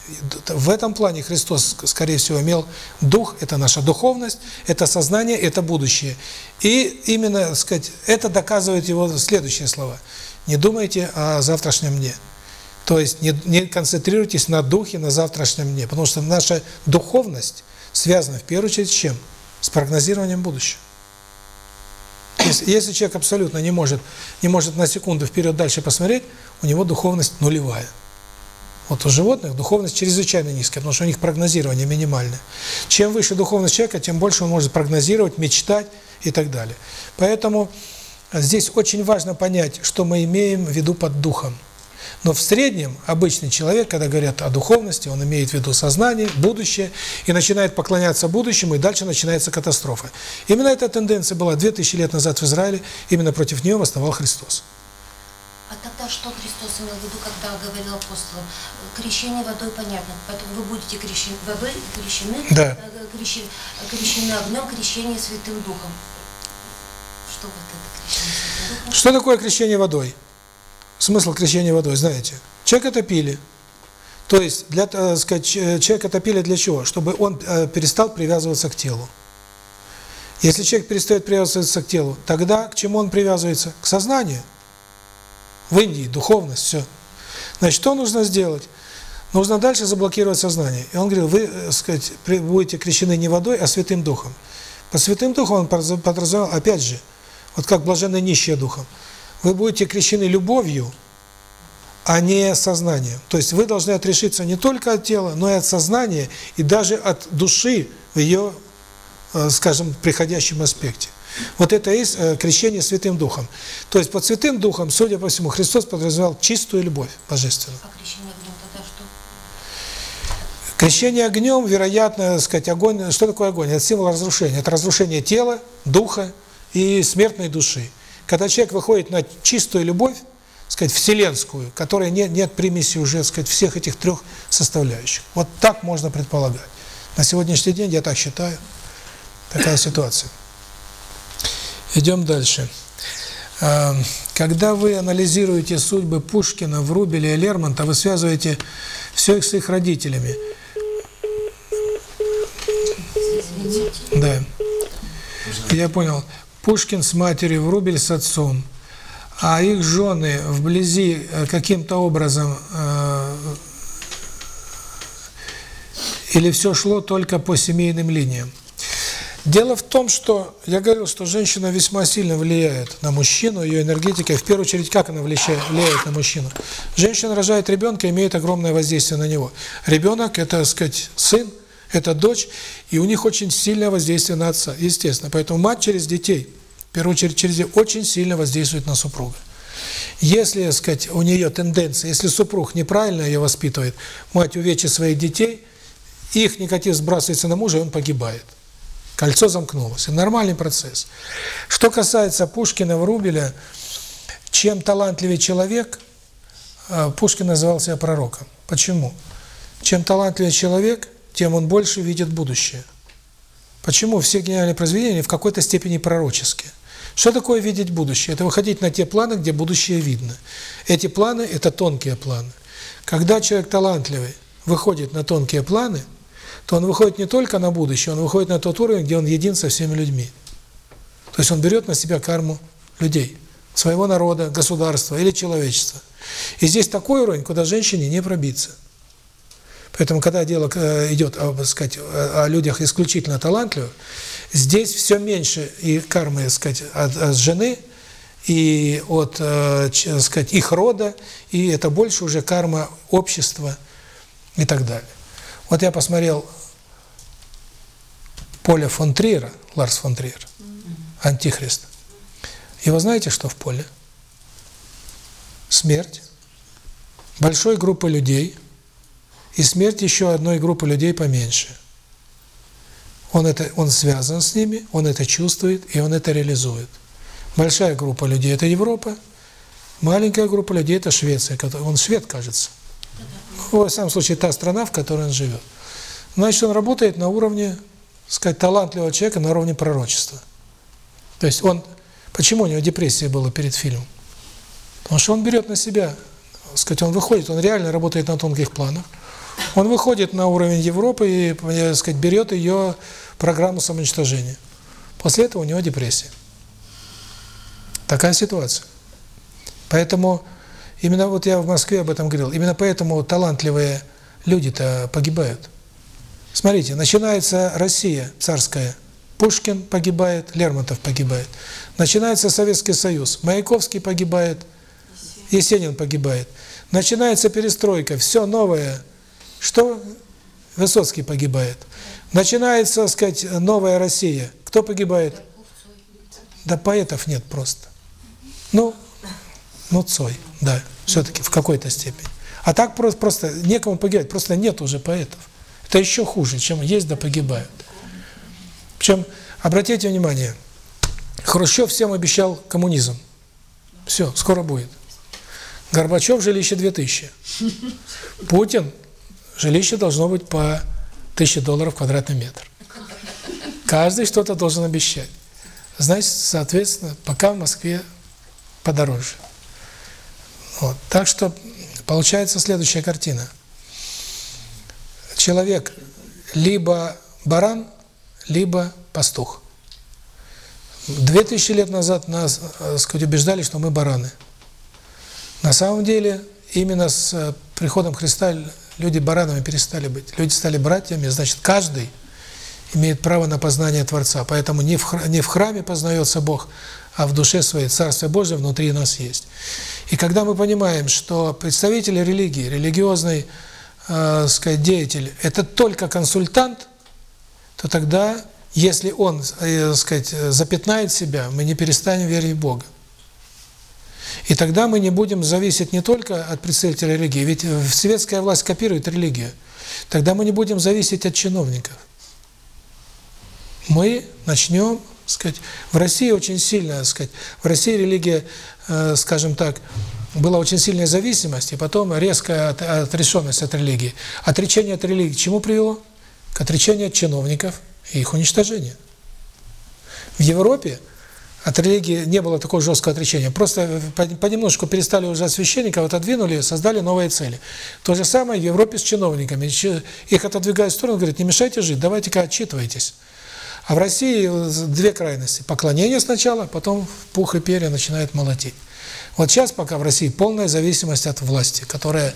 В этом плане Христос, скорее всего, имел дух, это наша духовность, это сознание, это будущее. И именно, сказать, это доказывает его следующие слова. Не думайте о завтрашнем дне. То есть не, не концентрируйтесь на духе, на завтрашнем дне, потому что наша духовность связана в первую очередь с чем? С прогнозированием будущего. Если, если человек абсолютно не может, не может на секунду вперед дальше посмотреть, у него духовность нулевая. Вот у животных духовность чрезвычайно низкая, потому что у них прогнозирование минимальное. Чем выше духовность человека, тем больше он может прогнозировать, мечтать и так далее. Поэтому здесь очень важно понять, что мы имеем в виду под духом. Но в среднем обычный человек, когда говорят о духовности, он имеет в виду сознание, будущее, и начинает поклоняться будущему, и дальше начинается катастрофа. Именно эта тенденция была 2000 лет назад в Израиле, именно против нее восставал Христос. А тогда что Христос имел в виду, когда говорил апостолам? Крещение водой понятно, поэтому вы будете крещены водой, крещены, Да. э, крещи- крещены огнем, крещение Святым Духом. Что вот это крещение Святым Духом? Что такое крещение водой? Смысл крещения водой, знаете? Человек это пили. То есть, для, э, сказать, ч- человек это пили для чего? Чтобы он э, перестал привязываться к телу. Если человек перестает привязываться к телу, тогда к чему он привязывается? К сознанию. В Индии духовность, все. Значит, что нужно сделать? Нужно дальше заблокировать сознание. И он говорил, вы, э, сказать, будете крещены не водой, а Святым Духом. По Святым Духом он подразу- подразумевал, опять же, вот как блаженные нищие Духом, вы будете крещены любовью, а не сознанием. То есть вы должны отрешиться не только от тела, но и от сознания, и даже от души в ее, э, скажем, приходящем аспекте. Вот это и есть э, крещение Святым Духом. То есть под Святым Духом, судя по всему, Христос подразумевал чистую любовь божественную. А крещение огнем тогда что? Крещение огнем, вероятно, так сказать, огонь, что такое огонь? Это символ разрушения. Это разрушение тела, духа и смертной души. Когда человек выходит на чистую любовь, сказать, вселенскую, которая нет, нет примеси уже, сказать, всех этих трех составляющих. Вот так можно предполагать. На сегодняшний день я так считаю. Такая ситуация. Идем дальше. А, Когда вы анализируете судьбы Пушкина, Врубеля и Лермонтова, вы связываете все их с их родителями. Да. Я понял. Пушкин с матерью, Врубель с отцом. А их жены вблизи э, каким-то образом э, или все шло только по семейным линиям? Дело в том, что я говорил, что женщина весьма сильно влияет на мужчину, ее энергетика, и в первую очередь, как она влияет, влияет на мужчину. Женщина рожает ребенка, имеет огромное воздействие на него. Ребенок – это, так сказать, сын, это дочь, и у них очень сильное воздействие на отца, естественно. Поэтому мать через детей, в первую очередь через детей, очень сильно воздействует на супруга. Если, так сказать, у нее тенденция, если супруг неправильно ее воспитывает, мать увечит своих детей, их негатив сбрасывается на мужа, и он погибает. Кольцо замкнулось. Нормальный процесс. Что касается Пушкина, Врубеля, чем талантливее человек, э, Пушкин называл себя пророком. Почему? Чем талантливее человек, тем он больше видит будущее. Почему все гениальные произведения в какой-то степени пророческие? Что такое видеть будущее? Это выходить на те планы, где будущее видно. Эти планы – это тонкие планы. Когда человек талантливый выходит на тонкие планы, то он выходит не только на будущее, он выходит на тот уровень, где он един со всеми людьми. То есть он берет на себя карму людей, своего народа, государства или человечества. И здесь такой уровень, куда женщине не пробиться. Поэтому, когда дело э, идет об, сказать, о людях исключительно талантливых, здесь все меньше и кармы, сказать, от, от жены и от, э, сказать, их рода, и это больше уже карма общества и так далее. Вот я посмотрел Поля фон Триера, Ларс фон Триер, Антихрист. И вы знаете, что в поле? Смерть большой группы людей и смерть еще одной группы людей поменьше. Он это он связан с ними, он это чувствует и он это реализует. Большая группа людей это Европа, маленькая группа людей это Швеция, он швед, кажется. Ну, в самом случае та страна, в которой он живет. Значит, он работает на уровне, сказать, талантливого человека, на уровне пророчества. То есть он почему у него депрессия была перед фильмом? Потому что он берет на себя, сказать, он выходит, он реально работает на тонких планах. Он выходит на уровень Европы и, так сказать, берет ее программу самоуничтожения. После этого у него депрессия. Такая ситуация. Поэтому именно вот я в Москве об этом говорил, именно поэтому талантливые люди-то погибают. Смотрите, начинается Россия царская, Пушкин погибает, Лермонтов погибает. Начинается Советский Союз, Маяковский погибает, Есенин погибает. Начинается перестройка, все новое. Что? Высоцкий погибает. Начинается, так сказать, новая Россия. Кто погибает? Да поэтов нет просто. Ну, ну Цой, да, все-таки в какой-то степени. А так просто, просто некому погибать, просто нет уже поэтов. Это еще хуже, чем есть да погибают. Причем, обратите внимание, Хрущев всем обещал коммунизм. Все, скоро будет. Горбачев жилище 2000. Путин жилище должно быть по 1000 долларов квадратный метр. Каждый что-то должен обещать. Значит, соответственно, пока в Москве подороже. Вот. Так что получается следующая картина. Человек либо баран, либо пастух. Две тысячи лет назад нас, так сказать, убеждали, что мы бараны. На самом деле, именно с э, приходом Христа люди баранами перестали быть. Люди стали братьями, значит, каждый имеет право на познание Творца. Поэтому не в, храме, не в храме познается Бог, а в душе своей. Царствие Божие внутри нас есть. И когда мы понимаем, что представители религии, религиозный э, сказать, деятель – это только консультант, то тогда, если он э, сказать, запятнает себя, мы не перестанем верить в Бога. И тогда мы не будем зависеть не только от представителей религии, ведь светская власть копирует религию. Тогда мы не будем зависеть от чиновников. Мы начнем, сказать, в России очень сильно, сказать, в России религия, э, скажем так, была очень сильная зависимость, и потом резкая отрешенность от религии. Отречение от религии к чему привело? К отречению от чиновников и их уничтожению. В Европе от религии не было такого жесткого отречения. Просто понемножку перестали уже от священников, отодвинули, создали новые цели. То же самое в Европе с чиновниками. Их отодвигают в сторону, говорят, не мешайте жить, давайте-ка отчитывайтесь. А в России две крайности. Поклонение сначала, потом пух и перья начинают молотить. Вот сейчас пока в России полная зависимость от власти, которая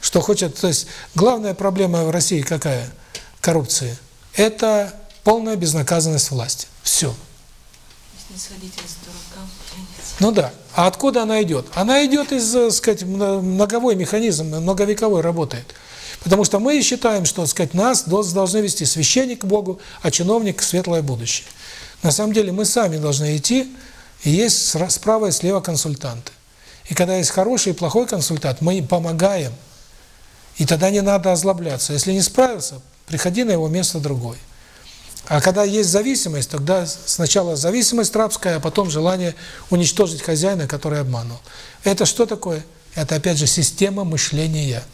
что хочет... То есть главная проблема в России какая? Коррупции. Это полная безнаказанность власти. Все. Ну да. А откуда она идет? Она идет из, так сказать, многовой механизм, многовековой работает. Потому что мы считаем, что, так сказать, нас должны вести священник к Богу, а чиновник – светлое будущее. На самом деле мы сами должны идти, и есть справа и слева консультанты. И когда есть хороший и плохой консультант, мы им помогаем. И тогда не надо озлобляться. Если не справился, приходи на его место другой. А когда есть зависимость, тогда сначала зависимость рабская, а потом желание уничтожить хозяина, который обманул. Это что такое? Это опять же система мышления.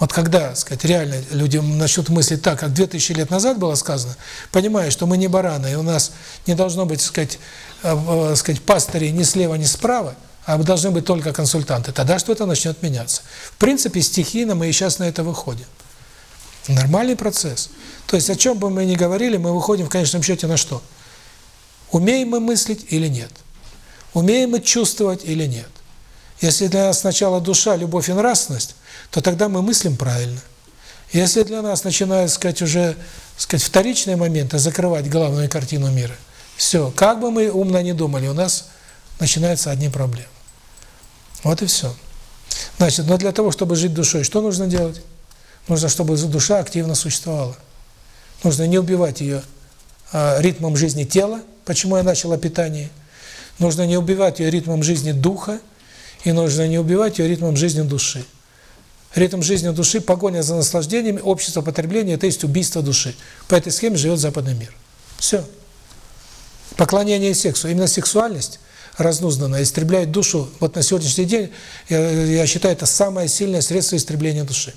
Вот когда, сказать, реально люди начнут мыслить так, как 2000 лет назад было сказано, понимая, что мы не бараны, и у нас не должно быть, сказать, э, э, сказать, пастырей ни слева, ни справа, а должны быть только консультанты, тогда что-то начнет меняться. В принципе, стихийно мы и сейчас на это выходим. Нормальный процесс. То есть о чем бы мы ни говорили, мы выходим в конечном счете на что? Умеем мы мыслить или нет? Умеем мы чувствовать или нет? Если для нас сначала душа, любовь и нравственность, то тогда мы мыслим правильно. Если для нас начинают, сказать, уже, сказать, вторичные моменты закрывать главную картину мира, все, как бы мы умно не думали, у нас начинаются одни проблемы. Вот и все. Значит, но для того, чтобы жить душой, что нужно делать? Нужно, чтобы душа активно существовала. Нужно не убивать ее а, ритмом жизни тела, почему я начал о питании. Нужно не убивать ее ритмом жизни духа, и нужно не убивать ее ритмом жизни души. Ритм жизни души, погоня за наслаждениями, общество потребления – это есть убийство души. По этой схеме живет западный мир. Все. Поклонение сексу. Именно сексуальность разнузданная истребляет душу. Вот на сегодняшний день, я, я считаю, это самое сильное средство истребления души.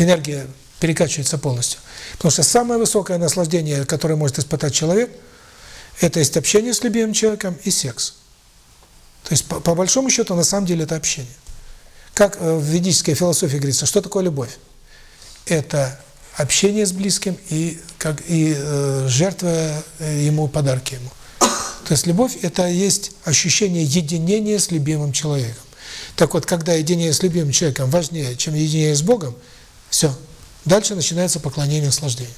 Энергия перекачивается полностью. Потому что самое высокое наслаждение, которое может испытать человек, это есть общение с любимым человеком и секс. То есть, по, по большому счету, на самом деле это общение. Как э, в ведической философии говорится, что такое любовь? Это общение с близким и как и э, жертва э, ему подарки ему. То есть любовь это есть ощущение единения с любимым человеком. Так вот, когда единение с любимым человеком важнее, чем единение с Богом, все. Дальше начинается поклонение наслаждения.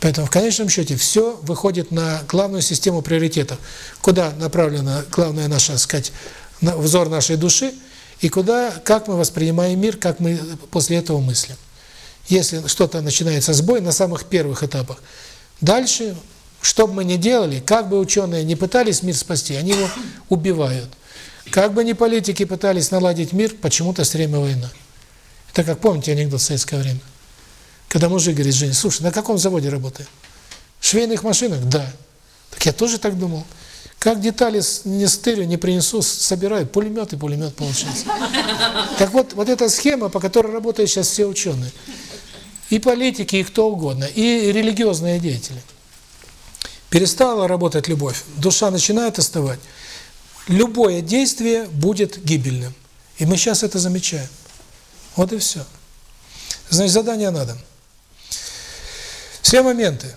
Поэтому в конечном счете все выходит на главную систему приоритетов. Куда направлена главная наша, сказать, взор нашей души – и куда, как мы воспринимаем мир, как мы после этого мыслим. Если что-то начинается с боя на самых первых этапах, дальше, что бы мы ни делали, как бы ученые не пытались мир спасти, они его убивают. Как бы ни политики пытались наладить мир, почему-то все время война. Это как, помните анекдот в советское время? Когда мужик говорит жене, слушай, на каком заводе работаю? В швейных машинах? Да. Так я тоже так думал. Как детали не стырю, не принесу, собираю, пулемет и пулемет получается. Так вот, вот эта схема, по которой работают сейчас все ученые, и политики, и кто угодно, и религиозные деятели. Перестала работать любовь, душа начинает остывать, любое действие будет гибельным. И мы сейчас это замечаем. Вот и все. Значит, задание надо. Все моменты.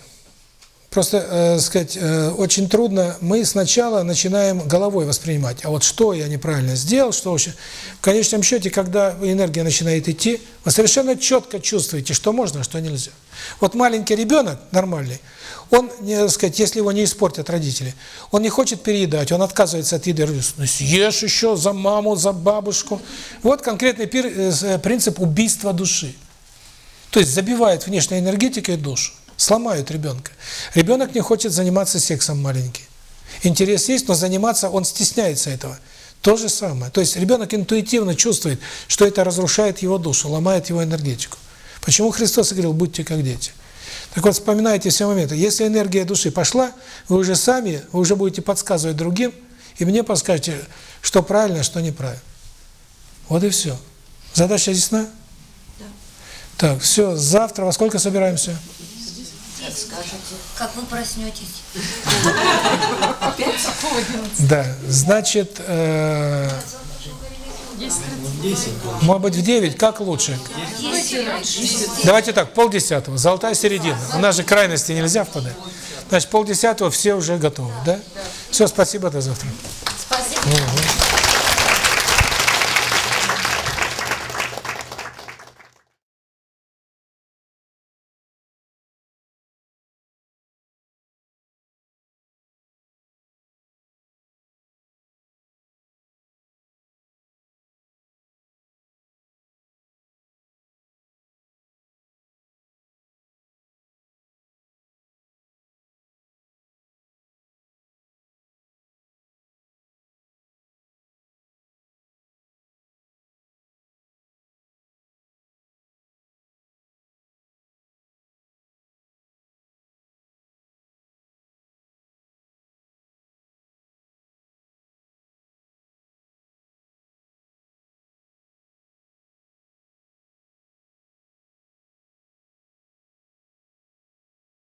Просто, э, сказать, э, очень трудно. Мы сначала начинаем головой воспринимать. А вот что я неправильно сделал, что вообще... В конечном счете, когда энергия начинает идти, вы совершенно четко чувствуете, что можно, а что нельзя. Вот маленький ребенок, нормальный, он, не, сказать, если его не испортят родители, он не хочет переедать, он отказывается от еды. Ну, съешь еще за маму, за бабушку. Вот конкретный э, принцип убийства души. То есть забивает внешней энергетикой душу. Сломают ребенка. Ребенок не хочет заниматься сексом маленький. Интерес есть, но заниматься он стесняется этого. То же самое. То есть ребенок интуитивно чувствует, что это разрушает его душу, ломает его энергетику. Почему Христос говорил, будьте как дети? Так вот, вспоминайте все моменты. Если энергия души пошла, вы уже сами, вы уже будете подсказывать другим, и мне подскажете, что правильно, что неправильно. Вот и все. Задача ясна? Да. Так, все, завтра во сколько собираемся? Как скажете. Как вы проснетесь? Опять? Да, значит, э, может быть в 9, как лучше? Давайте так, полдесятого, золотая середина. У нас же крайности нельзя впадать. Значит, полдесятого все уже готовы, да? Все, спасибо, до завтра. Спасибо.